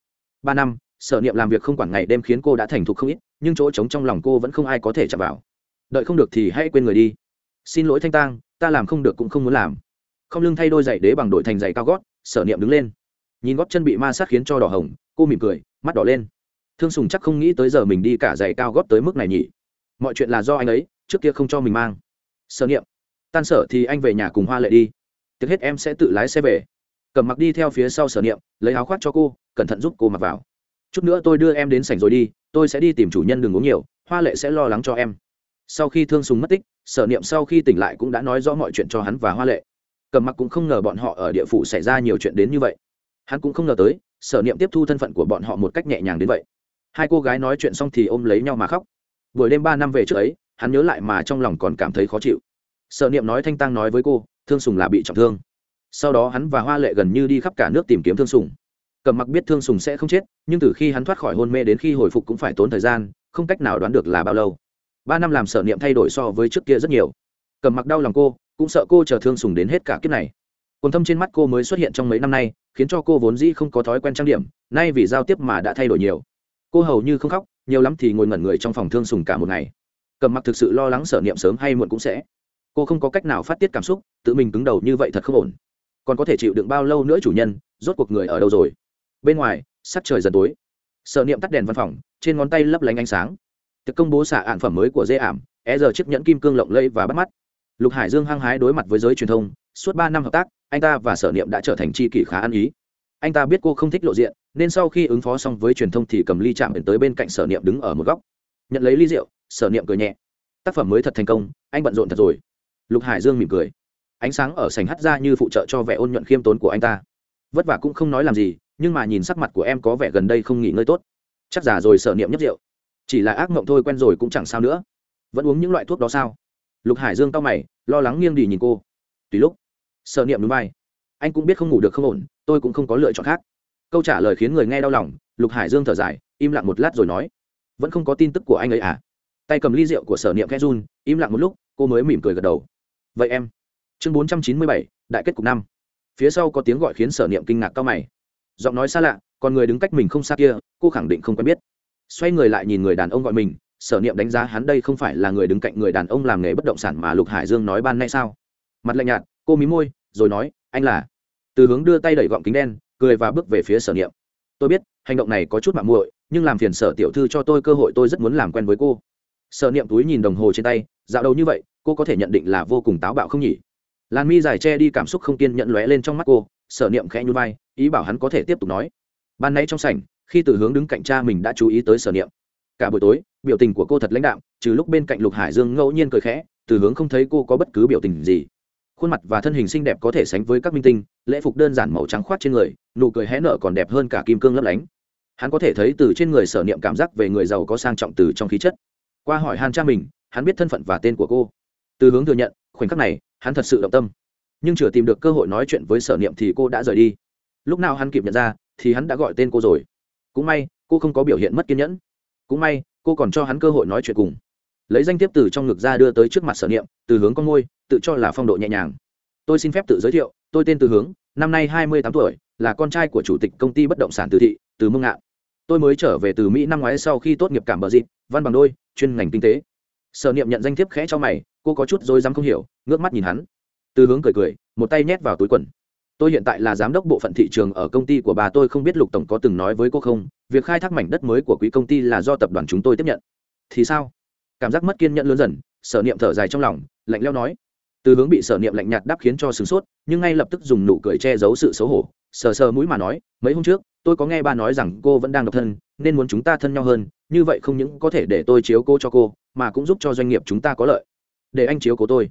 Ba năm, sở niệm làm việc không quản ngày đêm khiến cô đã thành thục không ít, nhưng chỗ trống trong lòng cô vẫn không ai có thể chạm vào. Đợi không được thì hãy quên người đi. Xin lỗi thanh tang, ta làm không được cũng không muốn làm. Không lưng thay đôi giày đế bằng đội thành giày cao gót, sở niệm đứng lên. Nhìn gót chân bị ma sát khiến cho đỏ hồng, cô mỉm cười, mắt đỏ lên. Thương sùng chắc không nghĩ tới giờ mình đi cả giày cao gót tới mức này nhỉ. Mọi chuyện là do anh ấy, trước kia không cho mình mang sở niệm. Tan sở thì anh về nhà cùng hoa lệ đi. Tiếc hết em sẽ tự lái xe về. Cầm mặc đi theo phía sau sở niệm, lấy áo khoác cho cô, cẩn thận giúp cô mặc vào. Chút nữa tôi đưa em đến sảnh rồi đi, tôi sẽ đi tìm chủ nhân đừng uống nhiều, hoa lệ sẽ lo lắng cho em. Sau khi thương sùng mất tích, sở niệm sau khi tỉnh lại cũng đã nói rõ mọi chuyện cho hắn và hoa lệ. Cầm mặc cũng không ngờ bọn họ ở địa phủ xảy ra nhiều chuyện đến như vậy. Hắn cũng không ngờ tới, sở niệm tiếp thu thân phận của bọn họ một cách nhẹ nhàng đến vậy. Hai cô gái nói chuyện xong thì ôm lấy nhau mà khóc. Buổi đêm ba năm về trước ấy hắn nhớ lại mà trong lòng còn cảm thấy khó chịu. Sợ niệm nói thanh tăng nói với cô, thương sùng là bị trọng thương. Sau đó hắn và hoa lệ gần như đi khắp cả nước tìm kiếm thương sùng. Cầm mặc biết thương sùng sẽ không chết, nhưng từ khi hắn thoát khỏi hôn mê đến khi hồi phục cũng phải tốn thời gian, không cách nào đoán được là bao lâu. Ba năm làm sở niệm thay đổi so với trước kia rất nhiều. Cầm mặc đau lòng cô, cũng sợ cô chờ thương sùng đến hết cả kiếp này. Còn thâm trên mắt cô mới xuất hiện trong mấy năm nay, khiến cho cô vốn dĩ không có thói quen trang điểm, nay vì giao tiếp mà đã thay đổi nhiều. Cô hầu như không khóc, nhiều lắm thì ngồi ngẩn người trong phòng thương sùng cả một ngày cầm mặc thực sự lo lắng sở niệm sớm hay muộn cũng sẽ. Cô không có cách nào phát tiết cảm xúc, tự mình cứng đầu như vậy thật không ổn. Còn có thể chịu đựng bao lâu nữa chủ nhân, rốt cuộc người ở đâu rồi? Bên ngoài, sắc trời dần tối. Sở niệm tắt đèn văn phòng, trên ngón tay lấp lánh ánh sáng. Thực công bố xả ạn phẩm mới của dê ảm e giờ chiếc nhẫn kim cương lộng lẫy và bắt mắt. Lục hải dương hăng hái đối mặt với giới truyền thông, suốt ba năm hợp tác, anh ta và sở niệm đã trở thành tri kỷ khá ăn ý. Anh ta biết cô không thích lộ diện, nên sau khi ứng phó xong với truyền thông thì cầm ly chạm đến tới bên cạnh sở niệm đứng ở một góc. Nhận lấy ly rượu sở niệm cười nhẹ. Tác phẩm mới thật thành công, anh bận rộn thật rồi. Lục hải dương mỉm cười. Ánh sáng ở sành hắt ra như phụ trợ cho vẻ ôn nhuận khiêm tốn của anh ta. Vất vả cũng không nói làm gì, nhưng mà nhìn sắc mặt của em có vẻ gần đây không nghỉ ngơi tốt. Chắc giả rồi sở niệm nhấp rượu. Chỉ là ác mộng thôi quen rồi cũng chẳng sao nữa. Vẫn uống những loại thuốc đó sao? Lục hải dương tao mày, lo lắng nghiêng đi nhìn cô. Tùy lúc. Sở niệm núi bay. Anh cũng biết không ngủ được không ổn, tôi cũng không có lựa chọn khác. Câu trả lời khiến người nghe đau lòng, lục hải dương thở dài, im lặng một lát rồi nói. Vẫn không có tin tức của anh ấy à? Tay cầm ly rượu của sở niệm khẽ run im lặng một lúc, cô mới mỉm cười gật đầu. Vậy em, chương bốn trăm chín mươi bảy, đại kết cục năm. Phía sau có tiếng gọi khiến sở niệm kinh ngạc cao mày. Giọng nói xa lạ, còn người đứng cách mình không xa kia, cô khẳng định không quen biết. Xoay người lại nhìn người đàn ông gọi mình, sở niệm đánh giá hắn đây không phải là người đứng cạnh người đàn ông làm nghề bất động sản mà lục hải dương nói ban nay sao? Mặt lạnh nhạt, cô mí môi, rồi nói, anh là? Từ hướng đưa tay đẩy gọng kính đen, cười và bước về phía sở niệm. Tôi biết, hành động này có chút mạng muội, nhưng làm phiền sở tiểu thư cho tôi cơ hội tôi rất muốn làm quen với cô sở niệm túi nhìn đồng hồ trên tay, dạo đầu như vậy, cô có thể nhận định là vô cùng táo bạo không nhỉ? Lan mi dài che đi cảm xúc không kiên nhận lóe lên trong mắt cô, sở niệm khẽ nhún vai, ý bảo hắn có thể tiếp tục nói. Ban nãy trong sảnh, khi từ hướng đứng cạnh cha mình đã chú ý tới sở niệm. Cả buổi tối, biểu tình của cô thật lãnh đạm, trừ lúc bên cạnh lục hải dương ngẫu nhiên cười khẽ từ hướng không thấy cô có bất cứ biểu tình gì. Khuôn mặt và thân hình xinh đẹp có thể sánh với các minh tinh, lễ phục đơn giản màu trắng khoát trên người, nụ cười hé nở còn đẹp hơn cả kim cương lấp lánh. Hắn có thể thấy từ trên người sở niệm cảm giác về người giàu có sang trọng từ trong khí chất qua hỏi han cha mình, hắn biết thân phận và tên của cô. Từ hướng thừa nhận, khoảnh khắc này, hắn thật sự động tâm. Nhưng chưa tìm được cơ hội nói chuyện với sở niệm thì cô đã rời đi. Lúc nào hắn kịp nhận ra, thì hắn đã gọi tên cô rồi. Cũng may, cô không có biểu hiện mất kiên nhẫn. Cũng may, cô còn cho hắn cơ hội nói chuyện cùng. Lấy danh tiếp từ trong ngực ra đưa tới trước mặt sở niệm, từ hướng con ngôi, tự cho là phong độ nhẹ nhàng. Tôi xin phép tự giới thiệu, tôi tên từ hướng, năm nay hai mươi tám tuổi, là con trai của chủ tịch công ty bất động sản từ thị, từ mông ngạn tôi mới trở về từ mỹ năm ngoái sau khi tốt nghiệp cảm bờ dịp, văn bằng đôi, chuyên ngành kinh tế. Sở niệm nhận danh thiếp khẽ cho mày, cô có chút dối dám không hiểu, ngước mắt nhìn hắn. Từ hướng cười cười, một tay nhét vào túi quần. Tôi hiện tại là giám đốc bộ phận thị trường ở công ty của bà, tôi không biết lục tổng có từng nói với cô không, việc khai thác mảnh đất mới của quý công ty là do tập đoàn chúng tôi tiếp nhận. Thì sao? Cảm giác mất kiên nhẫn lớn dần, sở niệm thở dài trong lòng, lạnh leo nói. Từ hướng bị sở niệm lạnh nhạt đáp khiến cho sửng sốt, nhưng ngay lập tức dùng nụ cười che giấu sự xấu hổ sờ sờ mũi mà nói, mấy hôm trước, tôi có nghe ba nói rằng cô vẫn đang độc thân, nên muốn chúng ta thân nhau hơn, như vậy không những có thể để tôi chiếu cô cho cô, mà cũng giúp cho doanh nghiệp chúng ta có lợi. Để anh chiếu cố tôi.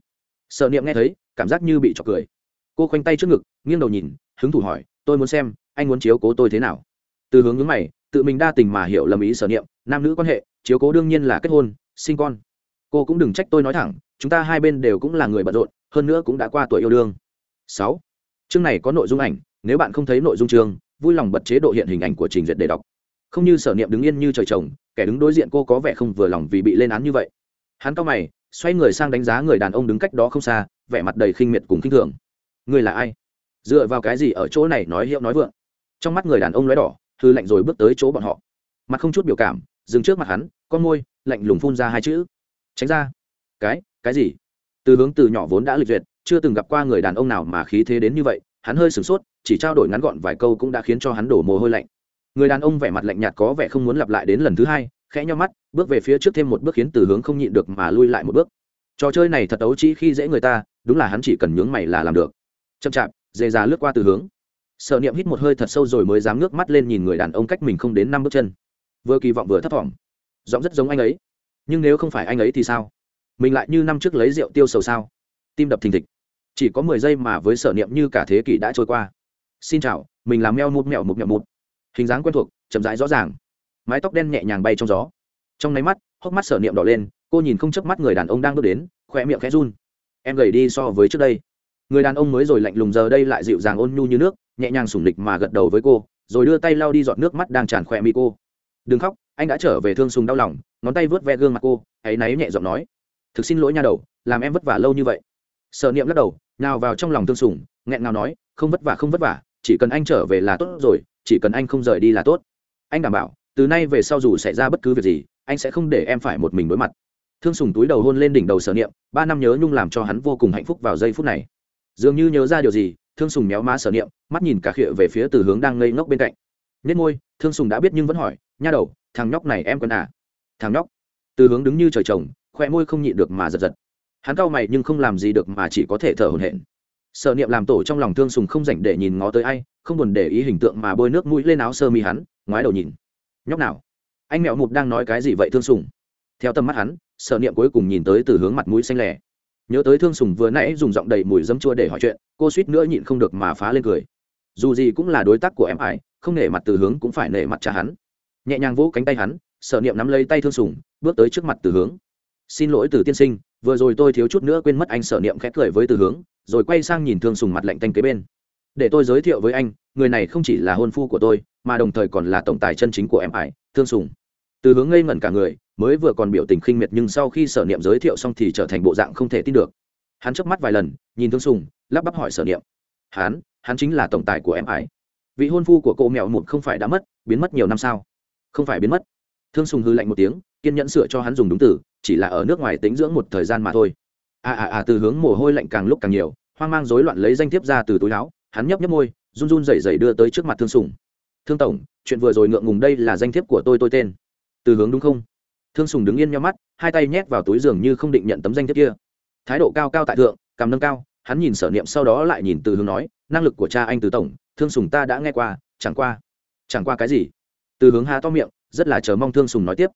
Sở niệm nghe thấy, cảm giác như bị trọc cười. Cô khoanh tay trước ngực, nghiêng đầu nhìn, hứng thủ hỏi, tôi muốn xem, anh muốn chiếu cố tôi thế nào? Từ hướng hướng mày, tự mình đa tình mà hiểu lầm ý sở niệm, nam nữ quan hệ, chiếu cố đương nhiên là kết hôn, sinh con. Cô cũng đừng trách tôi nói thẳng, chúng ta hai bên đều cũng là người bận rộn, hơn nữa cũng đã qua tuổi yêu đương. Sáu. Chương này có nội dung ảnh nếu bạn không thấy nội dung chương, vui lòng bật chế độ hiện hình ảnh của trình duyệt để đọc. Không như sở niệm đứng yên như trời trồng, kẻ đứng đối diện cô có vẻ không vừa lòng vì bị lên án như vậy. Hắn cao mày, xoay người sang đánh giá người đàn ông đứng cách đó không xa, vẻ mặt đầy khinh miệt cùng khinh thường. Người là ai? Dựa vào cái gì ở chỗ này nói hiệu nói vượng? Trong mắt người đàn ông lóe đỏ thư lạnh rồi bước tới chỗ bọn họ. Mặt không chút biểu cảm, dừng trước mặt hắn, con môi, lạnh lùng phun ra hai chữ. Tránh ra. Cái cái gì? Từ hướng từ nhỏ vốn đã lịch duyệt, chưa từng gặp qua người đàn ông nào mà khí thế đến như vậy hắn hơi sửng sốt, chỉ trao đổi ngắn gọn vài câu cũng đã khiến cho hắn đổ mồ hôi lạnh. Người đàn ông vẻ mặt lạnh nhạt có vẻ không muốn lặp lại đến lần thứ hai, khẽ nho mắt, bước về phía trước thêm một bước khiến từ hướng không nhịn được mà lui lại một bước. Trò chơi này thật ấu trĩ khi dễ người ta, đúng là hắn chỉ cần nhướng mày là làm được. Chậm chạp dề già lướt qua từ hướng. Sợ niệm hít một hơi thật sâu rồi mới dám ngước mắt lên nhìn người đàn ông cách mình không đến năm bước chân. Vừa kỳ vọng vừa thấp thỏm. Giọng rất giống anh ấy. Nhưng nếu không phải anh ấy thì sao? Mình lại như năm trước lấy rượu tiêu sầu sao? Tim đập thình thịch chỉ có mười giây mà với sở niệm như cả thế kỷ đã trôi qua. Xin chào, mình làm meo mụt mẹo mục mẹo mụt. Hình dáng quen thuộc, chậm rãi rõ ràng. Mái tóc đen nhẹ nhàng bay trong gió. Trong nháy mắt, hốc mắt sở niệm đỏ lên, cô nhìn không chớp mắt người đàn ông đang bước đến khoe miệng khẽ run. Em gầy đi so với trước đây. Người đàn ông mới rồi lạnh lùng giờ đây lại dịu dàng ôn nhu như nước, nhẹ nhàng sủng địch mà gật đầu với cô, rồi đưa tay lau đi giọt nước mắt đang tràn khoe mi cô. Đừng khóc, anh đã trở về thương sùng đau lòng. Ngón tay vớt ve gương mặt cô hãy náy nhẹ giọng nói. Thực xin lỗi nha đầu, làm em vất vả lâu như vậy. Sợ niệm lắc đầu nào vào trong lòng thương sùng nghẹn ngào nói, không vất vả, không vất vả, chỉ cần anh trở về là tốt rồi, chỉ cần anh không rời đi là tốt. Anh đảm bảo, từ nay về sau dù xảy ra bất cứ việc gì, anh sẽ không để em phải một mình đối mặt. Thương sùng túi đầu hôn lên đỉnh đầu sở niệm, ba năm nhớ nhung làm cho hắn vô cùng hạnh phúc vào giây phút này. Dường như nhớ ra điều gì, thương sùng méo má sở niệm, mắt nhìn cả khịa về phía từ hướng đang ngây ngốc bên cạnh. Nhất ngôi thương sùng đã biết nhưng vẫn hỏi, nha đầu, thằng nhóc này em quen à? Thằng nhóc. Từ hướng đứng như trời trồng khoe môi không nhịn được mà giật giật hắn cau mày nhưng không làm gì được mà chỉ có thể thở hổn hển. Sở niệm làm tổ trong lòng thương sùng không rảnh để nhìn ngó tới ai, không buồn để ý hình tượng mà bôi nước mũi lên áo sơ mi hắn, ngoái đầu nhìn. Nhóc nào? Anh mẹo mục đang nói cái gì vậy thương sùng? Theo tầm mắt hắn, Sở niệm cuối cùng nhìn tới từ hướng mặt mũi xanh lẻ nhớ tới thương sùng vừa nãy dùng giọng đầy mùi dấm chua để hỏi chuyện, cô suýt nữa nhịn không được mà phá lên cười. Dù gì cũng là đối tác của em ải, không nể mặt từ hướng cũng phải nể mặt cha hắn. Nhẹ nhàng vỗ cánh tay hắn, Sở niệm nắm lấy tay thương sùng, bước tới trước mặt từ hướng. Xin lỗi từ tiên sinh vừa rồi tôi thiếu chút nữa quên mất anh sở niệm khẽ cười với từ hướng, rồi quay sang nhìn thương sùng mặt lạnh tanh kế bên. Để tôi giới thiệu với anh, người này không chỉ là hôn phu của tôi, mà đồng thời còn là tổng tài chân chính của em ải, thương sùng. Từ hướng ngây ngẩn cả người, mới vừa còn biểu tình khinh miệt nhưng sau khi sở niệm giới thiệu xong thì trở thành bộ dạng không thể tin được. Hắn chớp mắt vài lần, nhìn thương sùng, lắp bắp hỏi sở niệm. Hắn hắn chính là tổng tài của em ải. Vị hôn phu của cô mẹo một không phải đã mất, biến mất nhiều năm sao? Không phải biến mất. Thương sùng hư lạnh một tiếng, kiên nhẫn sửa cho hắn dùng đúng từ chỉ là ở nước ngoài tính dưỡng một thời gian mà thôi. À à à từ hướng mồ hôi lạnh càng lúc càng nhiều, hoang mang rối loạn lấy danh thiếp ra từ túi áo, hắn nhấp nhấp môi, run run rẩy rẩy đưa tới trước mặt thương sùng. Thương tổng, chuyện vừa rồi ngượng ngùng đây là danh thiếp của tôi tôi tên. Từ hướng đúng không? Thương sùng đứng yên nhau mắt, hai tay nhét vào túi giường như không định nhận tấm danh thiếp kia. Thái độ cao cao tại thượng cầm nâng cao, hắn nhìn sở niệm sau đó lại nhìn từ hướng nói, năng lực của cha anh từ tổng, thương sùng ta đã nghe qua, chẳng qua chẳng qua cái gì? Từ hướng há to miệng, rất là chờ mong thương sùng nói tiếp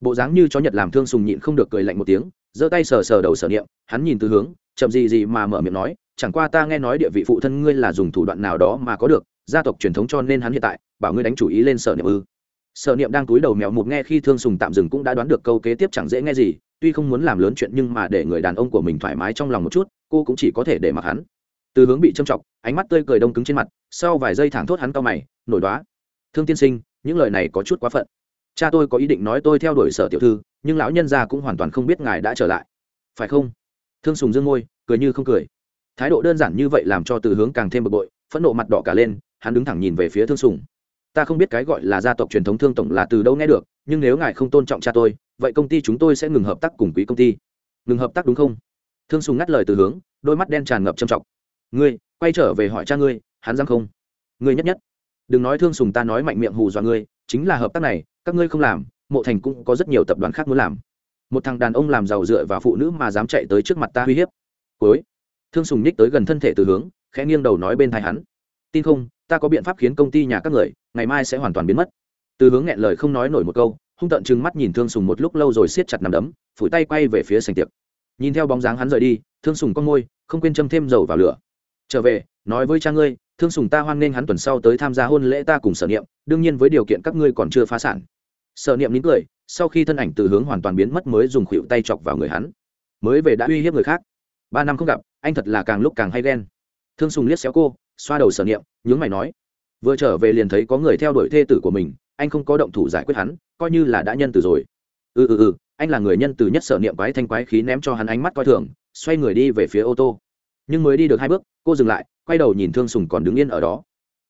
bộ dáng như chó nhật làm thương sùng nhịn không được cười lạnh một tiếng, giơ tay sờ sờ đầu sở niệm, hắn nhìn từ hướng, chậm gì gì mà mở miệng nói, chẳng qua ta nghe nói địa vị phụ thân ngươi là dùng thủ đoạn nào đó mà có được, gia tộc truyền thống cho nên hắn hiện tại, bảo ngươi đánh chủ ý lên sở niệm ư. Sở niệm đang túi đầu mèo một nghe khi thương sùng tạm dừng cũng đã đoán được câu kế tiếp chẳng dễ nghe gì, tuy không muốn làm lớn chuyện nhưng mà để người đàn ông của mình thoải mái trong lòng một chút, cô cũng chỉ có thể để mặc hắn. Từ hướng bị châm chọc ánh mắt tươi cười đông cứng trên mặt, sau vài giây thẳng thốt hắn cao mày, nổi đoá. Thương tiên sinh, những lời này có chút quá phận cha tôi có ý định nói tôi theo đuổi sở tiểu thư, nhưng lão nhân gia cũng hoàn toàn không biết ngài đã trở lại. Phải không? Thương sùng dương ngôi cười như không cười. Thái độ đơn giản như vậy làm cho từ hướng càng thêm bực bội, phẫn nộ mặt đỏ cả lên, hắn đứng thẳng nhìn về phía thương sùng. Ta không biết cái gọi là gia tộc truyền thống thương tổng là từ đâu nghe được, nhưng nếu ngài không tôn trọng cha tôi, vậy công ty chúng tôi sẽ ngừng hợp tác cùng quý công ty. Ngừng hợp tác đúng không? Thương sùng ngắt lời từ hướng, đôi mắt đen tràn ngập trầm trọng. Ngươi, quay trở về hỏi cha ngươi, hắn dám không? Ngươi nhất nhất đừng nói thương sùng ta nói mạnh miệng hù dọa ngươi, chính là hợp tác này, các ngươi không làm, mộ thành cũng có rất nhiều tập đoàn khác muốn làm. Một thằng đàn ông làm giàu dựa vào phụ nữ mà dám chạy tới trước mặt ta uy hiếp. Cuối. Thương sùng nhích tới gần thân thể từ hướng, khẽ nghiêng đầu nói bên thai hắn. Tin không, ta có biện pháp khiến công ty nhà các người, ngày mai sẽ hoàn toàn biến mất. Từ hướng nghẹn lời không nói nổi một câu, hung tận chừng mắt nhìn thương sùng một lúc lâu rồi siết chặt nằm đấm, phủi tay quay về phía sành tiệc. Nhìn theo bóng dáng hắn rời đi, thương sùng con môi, không quên châm thêm dầu vào lửa. Trở về, nói với cha ngươi thương sùng ta hoan nghênh hắn tuần sau tới tham gia hôn lễ ta cùng sở niệm, đương nhiên với điều kiện các ngươi còn chưa phá sản. Sở niệm nín cười, sau khi thân ảnh từ hướng hoàn toàn biến mất mới dùng khuỷu tay chọc vào người hắn. Mới về đã uy hiếp người khác. Ba năm không gặp, anh thật là càng lúc càng hay ghen. Thương sùng liếc xéo cô, xoa đầu sở niệm, nhướng mày nói. Vừa trở về liền thấy có người theo đuổi thê tử của mình, anh không có động thủ giải quyết hắn, coi như là đã nhân từ rồi. Ừ ừ ừ anh là người nhân từ nhất sở niệm quái thanh quái khí ném cho hắn ánh mắt coi thường, xoay người đi về phía ô tô. Nhưng mới đi được hai bước, cô dừng lại quay đầu nhìn thương sùng còn đứng yên ở đó.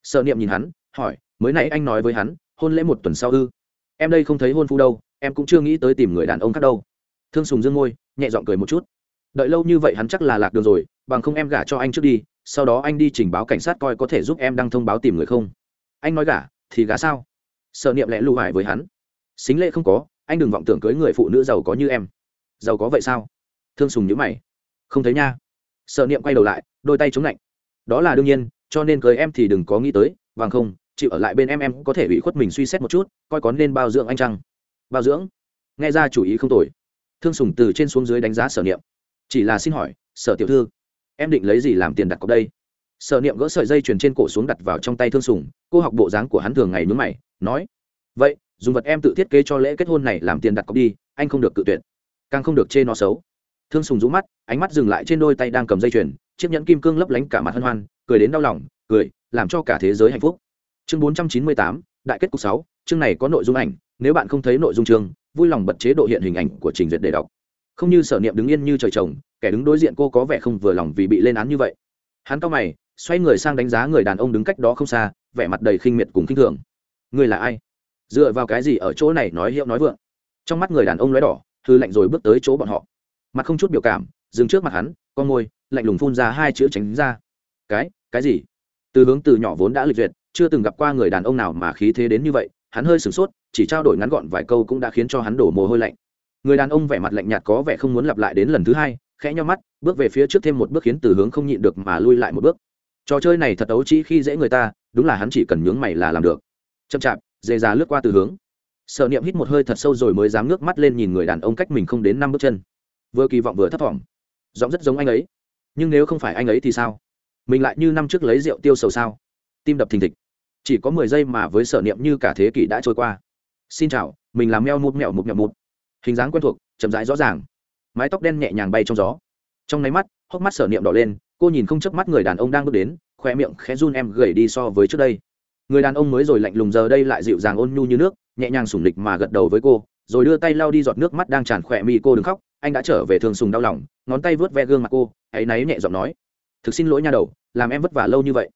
Sợ niệm nhìn hắn, hỏi, mới nãy anh nói với hắn, hôn lễ một tuần sau ư? Em đây không thấy hôn phu đâu, em cũng chưa nghĩ tới tìm người đàn ông khác đâu. Thương sùng dương ngôi nhẹ giọng cười một chút. Đợi lâu như vậy hắn chắc là lạc đường rồi, bằng không em gả cho anh trước đi, sau đó anh đi trình báo cảnh sát coi có thể giúp em đăng thông báo tìm người không. Anh nói gả, thì gả sao? Sợ niệm lẽ lưu hải với hắn. Xính lệ không có, anh đừng vọng tưởng cưới người phụ nữ giàu có như em. Giàu có vậy sao? Thương sùng nhữ mày. Không thấy nha. Sợ niệm quay đầu lại, đôi tay chống lạnh đó là đương nhiên, cho nên cưới em thì đừng có nghĩ tới vàng không, chịu ở lại bên em em có thể bị khuất mình suy xét một chút, coi có nên bao dưỡng anh chăng. Bao dưỡng? Nghe ra chủ ý không tồi. Thương sùng từ trên xuống dưới đánh giá sở niệm. Chỉ là xin hỏi, sở tiểu thư, em định lấy gì làm tiền đặt cọc đây? Sở niệm gỡ sợi dây chuyền trên cổ xuống đặt vào trong tay thương sùng, cô học bộ dáng của hắn thường ngày nhúng mày, nói, vậy, dùng vật em tự thiết kế cho lễ kết hôn này làm tiền đặt cọc đi, anh không được cự tuyệt, càng không được chê nó xấu. Thương sùng rũ mắt, ánh mắt dừng lại trên đôi tay đang cầm dây chuyền chiếc nhẫn kim cương lấp lánh cả mặt hân hoan, cười đến đau lòng, cười, làm cho cả thế giới hạnh phúc. Chương bốn trăm chín mươi tám, đại kết cục sáu, chương này có nội dung ảnh, nếu bạn không thấy nội dung chương, vui lòng bật chế độ hiện hình ảnh của trình duyệt để đọc. Không như sở niệm đứng yên như trời trồng, kẻ đứng đối diện cô có vẻ không vừa lòng vì bị lên án như vậy. Hắn cao mày, xoay người sang đánh giá người đàn ông đứng cách đó không xa, vẻ mặt đầy khinh miệt cùng khinh thường. Người là ai? Dựa vào cái gì ở chỗ này nói hiệu nói vượng? Trong mắt người đàn ông nói đỏ, hư lạnh rồi bước tới chỗ bọn họ. Mặt không chút biểu cảm dừng trước mặt hắn, con môi, lạnh lùng phun ra hai chữ tránh ra. Cái cái gì? Từ hướng từ nhỏ vốn đã lịch duyệt, chưa từng gặp qua người đàn ông nào mà khí thế đến như vậy, hắn hơi sửng sốt, chỉ trao đổi ngắn gọn vài câu cũng đã khiến cho hắn đổ mồ hôi lạnh. Người đàn ông vẻ mặt lạnh nhạt có vẻ không muốn lặp lại đến lần thứ hai, khẽ nho mắt, bước về phía trước thêm một bước khiến từ hướng không nhịn được mà lui lại một bước. Trò chơi này thật ấu trĩ khi dễ người ta, đúng là hắn chỉ cần nhướng mày là làm được. Chậm chạp dề ra lướt qua từ hướng. Sợ niệm hít một hơi thật sâu rồi mới dám ngước mắt lên nhìn người đàn ông cách mình không đến năm bước chân. Vừa kỳ vọng vừa thấp thỏm giọng rất giống anh ấy. Nhưng nếu không phải anh ấy thì sao? Mình lại như năm trước lấy rượu tiêu sầu sao? Tim đập thình thịch. Chỉ có mười giây mà với sở niệm như cả thế kỷ đã trôi qua. Xin chào, mình làm meo mụt mẹo mụt mẹo mụt. Hình dáng quen thuộc, chậm rãi rõ ràng. Mái tóc đen nhẹ nhàng bay trong gió. Trong nháy mắt, hốc mắt sở niệm đỏ lên, cô nhìn không chớp mắt người đàn ông đang bước đến khoe miệng khẽ run em gầy đi so với trước đây. Người đàn ông mới rồi lạnh lùng giờ đây lại dịu dàng ôn nhu như nước, nhẹ nhàng sủng lịch mà gật đầu với cô, rồi đưa tay lau đi giọt nước mắt đang tràn khỏe mi cô đừng khóc anh đã trở về thường sùng đau lòng, ngón tay vớt ve gương mặt cô hãy náy nhẹ giọng nói, thực xin lỗi nha đầu, làm em vất vả lâu như vậy.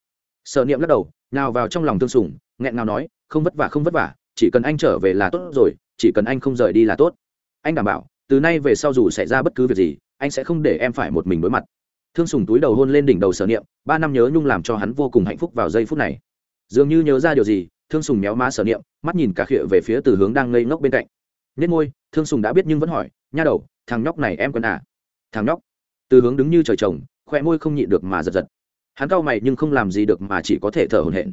Sợ niệm lắc đầu nào vào trong lòng thương sùng, nghẹn ngào nói, không vất vả, không vất vả, chỉ cần anh trở về là tốt rồi, chỉ cần anh không rời đi là tốt. Anh đảm bảo, từ nay về sau dù xảy ra bất cứ việc gì, anh sẽ không để em phải một mình đối mặt. Thương sùng túi đầu hôn lên đỉnh đầu sở niệm, ba năm nhớ nhung làm cho hắn vô cùng hạnh phúc vào giây phút này. Dường như nhớ ra điều gì, thương sùng méo má sở niệm, mắt nhìn cả khịa về phía từ hướng đang ngây ngốc bên cạnh. Nhất ngôi thương sùng đã biết nhưng vẫn hỏi, nha đầu, thằng nhóc này em quân à? Thằng nhóc? Từ hướng đứng như trời trồng khoe môi không nhịn được mà giật giật. Hắn cau mày nhưng không làm gì được mà chỉ có thể thở hổn hển.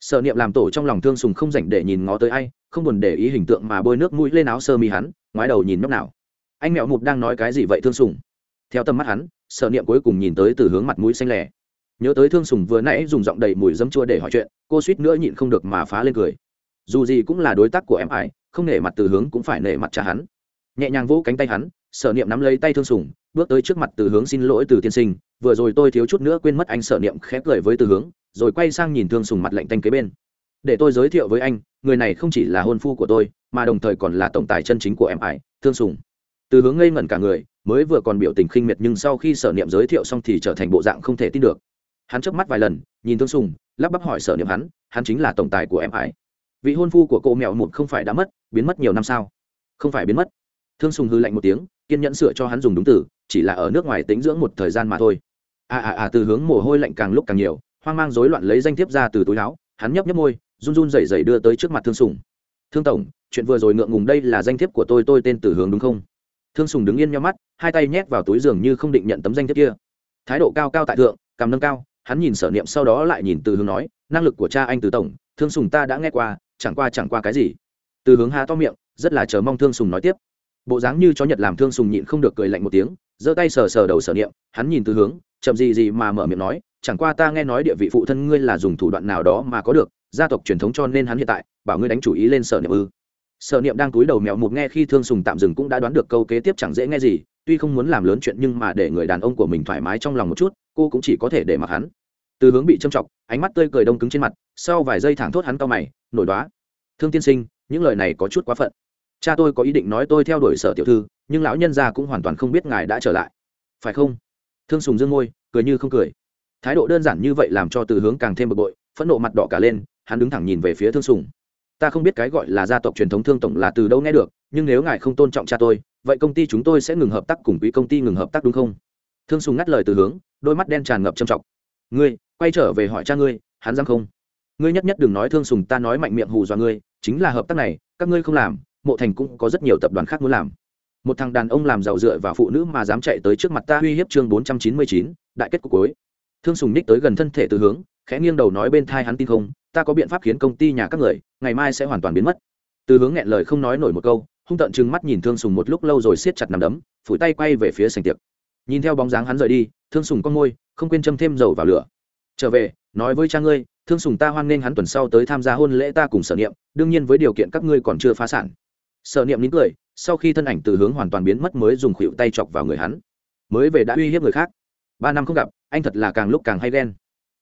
Sợ niệm làm tổ trong lòng thương sùng không rảnh để nhìn ngó tới ai, không buồn để ý hình tượng mà bôi nước mũi lên áo sơ mi hắn, ngoái đầu nhìn nhóc nào. Anh mẹo mục đang nói cái gì vậy thương sùng? Theo tầm mắt hắn sợ niệm cuối cùng nhìn tới từ hướng mặt mũi xanh lẻ nhớ tới thương sùng vừa nãy dùng giọng đầy mùi dấm chua để hỏi chuyện, cô suýt nữa nhịn không được mà phá lên cười dù gì cũng là đối tác của em ải, không nể mặt từ hướng cũng phải nể mặt cha hắn. Nhẹ nhàng vỗ cánh tay hắn, sở niệm nắm lấy tay thương sùng, bước tới trước mặt từ hướng xin lỗi từ tiên sinh, vừa rồi tôi thiếu chút nữa quên mất anh sở niệm khép cười với từ hướng, rồi quay sang nhìn thương sùng mặt lạnh tanh kế bên. Để tôi giới thiệu với anh, người này không chỉ là hôn phu của tôi, mà đồng thời còn là tổng tài chân chính của em ải, thương sùng. Từ hướng ngây ngẩn cả người, mới vừa còn biểu tình khinh miệt nhưng sau khi sở niệm giới thiệu xong thì trở thành bộ dạng không thể tin được. Hắn chớp mắt vài lần, nhìn thương sùng, lắp bắp hỏi sở niệm hắn hắn chính là tổng tài của em ải vị hôn phu của cô mèo một không phải đã mất, biến mất nhiều năm sao? Không phải biến mất. Thương sùng hư lạnh một tiếng, kiên nhẫn sửa cho hắn dùng đúng từ, chỉ là ở nước ngoài tính dưỡng một thời gian mà thôi. À à à từ hướng mồ hôi lạnh càng lúc càng nhiều, hoang mang rối loạn lấy danh thiếp ra từ túi áo, hắn nhấp nhấp môi, run run rẩy rẩy đưa tới trước mặt thương sùng. Thương tổng, chuyện vừa rồi ngượng ngùng đây là danh thiếp của tôi tôi tên từ hướng đúng không? Thương sùng đứng yên nhau mắt, hai tay nhét vào túi giường như không định nhận tấm danh thiếp kia. Thái độ cao cao tại thượng cầm nâng cao, hắn nhìn sở niệm sau đó lại nhìn từ hướng nói, năng lực của cha anh từ tổng, thương sùng ta đã nghe qua chẳng qua chẳng qua cái gì. Từ hướng há to miệng, rất là chờ mong thương sùng nói tiếp. Bộ dáng như chó nhật làm thương sùng nhịn không được cười lạnh một tiếng, giơ tay sờ sờ đầu sở niệm, hắn nhìn từ hướng, chậm gì gì mà mở miệng nói, chẳng qua ta nghe nói địa vị phụ thân ngươi là dùng thủ đoạn nào đó mà có được, gia tộc truyền thống cho nên hắn hiện tại, bảo ngươi đánh chủ ý lên sở niệm ư. Sở niệm đang túi đầu mèo một nghe khi thương sùng tạm dừng cũng đã đoán được câu kế tiếp chẳng dễ nghe gì, tuy không muốn làm lớn chuyện nhưng mà để người đàn ông của mình thoải mái trong lòng một chút, cô cũng chỉ có thể để mặc hắn từ hướng bị châm chọc, ánh mắt tươi cười đông cứng trên mặt, sau vài giây thẳng thốt hắn cao mày, nổi đoá. Thương tiên sinh, những lời này có chút quá phận. Cha tôi có ý định nói tôi theo đuổi sở tiểu thư, nhưng lão nhân gia cũng hoàn toàn không biết ngài đã trở lại. Phải không? Thương sùng dương môi, cười như không cười. Thái độ đơn giản như vậy làm cho từ hướng càng thêm bực bội, phẫn nộ mặt đỏ cả lên, hắn đứng thẳng nhìn về phía thương sùng. Ta không biết cái gọi là gia tộc truyền thống thương tổng là từ đâu nghe được, nhưng nếu ngài không tôn trọng cha tôi, vậy công ty chúng tôi sẽ ngừng hợp tác cùng quỹ công ty ngừng hợp tác đúng không? Thương sùng ngắt lời từ hướng, đôi mắt đen tràn ngập trầm trọng. Ngươi quay trở về hỏi cha ngươi, hắn dám không? Ngươi nhất nhất đừng nói thương sùng ta nói mạnh miệng hù dọa ngươi, chính là hợp tác này, các ngươi không làm, mộ thành cũng có rất nhiều tập đoàn khác muốn làm. Một thằng đàn ông làm giàu dựa vào phụ nữ mà dám chạy tới trước mặt ta uy hiếp chương bốn trăm chín mươi chín, đại kết cục cuối. Thương sùng ních tới gần thân thể từ hướng, khẽ nghiêng đầu nói bên thai hắn tin không, ta có biện pháp khiến công ty nhà các người, ngày mai sẽ hoàn toàn biến mất. Từ hướng nghẹn lời không nói nổi một câu, hung tận chừng mắt nhìn thương sùng một lúc lâu rồi siết chặt nằm đấm, phủi tay quay về phía sành tiệc. Nhìn theo bóng dáng hắn rời đi, thương sùng con môi, không quên châm thêm dầu vào lửa trở về, nói với cha ngươi, thương sùng ta hoan nghênh hắn tuần sau tới tham gia hôn lễ ta cùng sở niệm, đương nhiên với điều kiện các ngươi còn chưa phá sản. Sở niệm nín cười, sau khi thân ảnh từ hướng hoàn toàn biến mất mới dùng khuỷu tay chọc vào người hắn. Mới về đã uy hiếp người khác. Ba năm không gặp, anh thật là càng lúc càng hay ghen.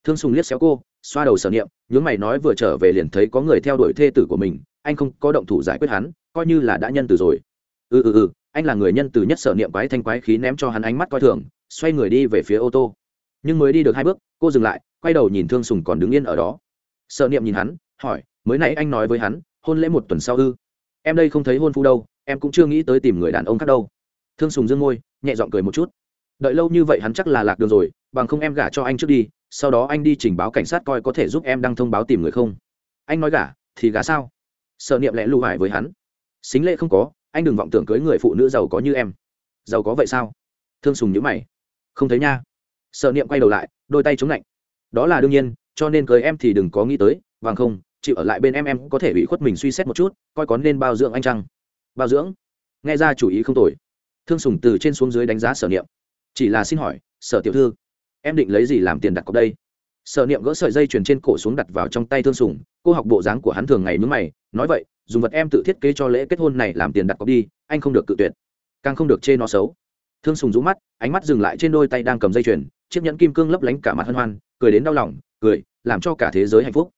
Thương sùng liếc xéo cô, xoa đầu sở niệm, nhướng mày nói vừa trở về liền thấy có người theo đuổi thê tử của mình, anh không có động thủ giải quyết hắn, coi như là đã nhân từ rồi. Ừ ừ ừ anh là người nhân từ nhất sở niệm quái thanh quái khí ném cho hắn ánh mắt coi thường, xoay người đi về phía ô tô nhưng mới đi được hai bước, cô dừng lại, quay đầu nhìn thương sùng còn đứng yên ở đó. Sợ niệm nhìn hắn, hỏi, mới nãy anh nói với hắn, hôn lễ một tuần sau ư? Em đây không thấy hôn phu đâu, em cũng chưa nghĩ tới tìm người đàn ông khác đâu. Thương sùng dương môi, nhẹ giọng cười một chút. Đợi lâu như vậy hắn chắc là lạc đường rồi, bằng không em gả cho anh trước đi, sau đó anh đi trình báo cảnh sát coi có thể giúp em đăng thông báo tìm người không. Anh nói gả, thì gả sao? Sợ niệm lẽ lưu hải với hắn. Xính lệ không có, anh đừng vọng tưởng cưới người phụ nữ giàu có như em. Giàu có vậy sao? Thương sùng nhữ mày. Không thấy nha sợ niệm quay đầu lại, đôi tay chống lạnh. Đó là đương nhiên, cho nên cưới em thì đừng có nghĩ tới, vàng không, chịu ở lại bên em em có thể bị khuất mình suy xét một chút, coi có nên bao dưỡng anh chăng. Bao dưỡng? Nghe ra chủ ý không tồi. Thương sùng từ trên xuống dưới đánh giá sở niệm. Chỉ là xin hỏi, sở tiểu thư, em định lấy gì làm tiền đặt cọc đây? Sở niệm gỡ sợi dây chuyền trên cổ xuống đặt vào trong tay thương sùng, cô học bộ dáng của hắn thường ngày mướn mày, nói vậy, dùng vật em tự thiết kế cho lễ kết hôn này làm tiền đặt cọc đi, anh không được cự tuyệt. Càng không được chê nó xấu. Thương sùng rũ mắt, ánh mắt dừng lại trên đôi tay đang cầm dây chuyền chiếc nhẫn kim cương lấp lánh cả mặt hân hoan, cười đến đau lòng, cười, làm cho cả thế giới hạnh phúc.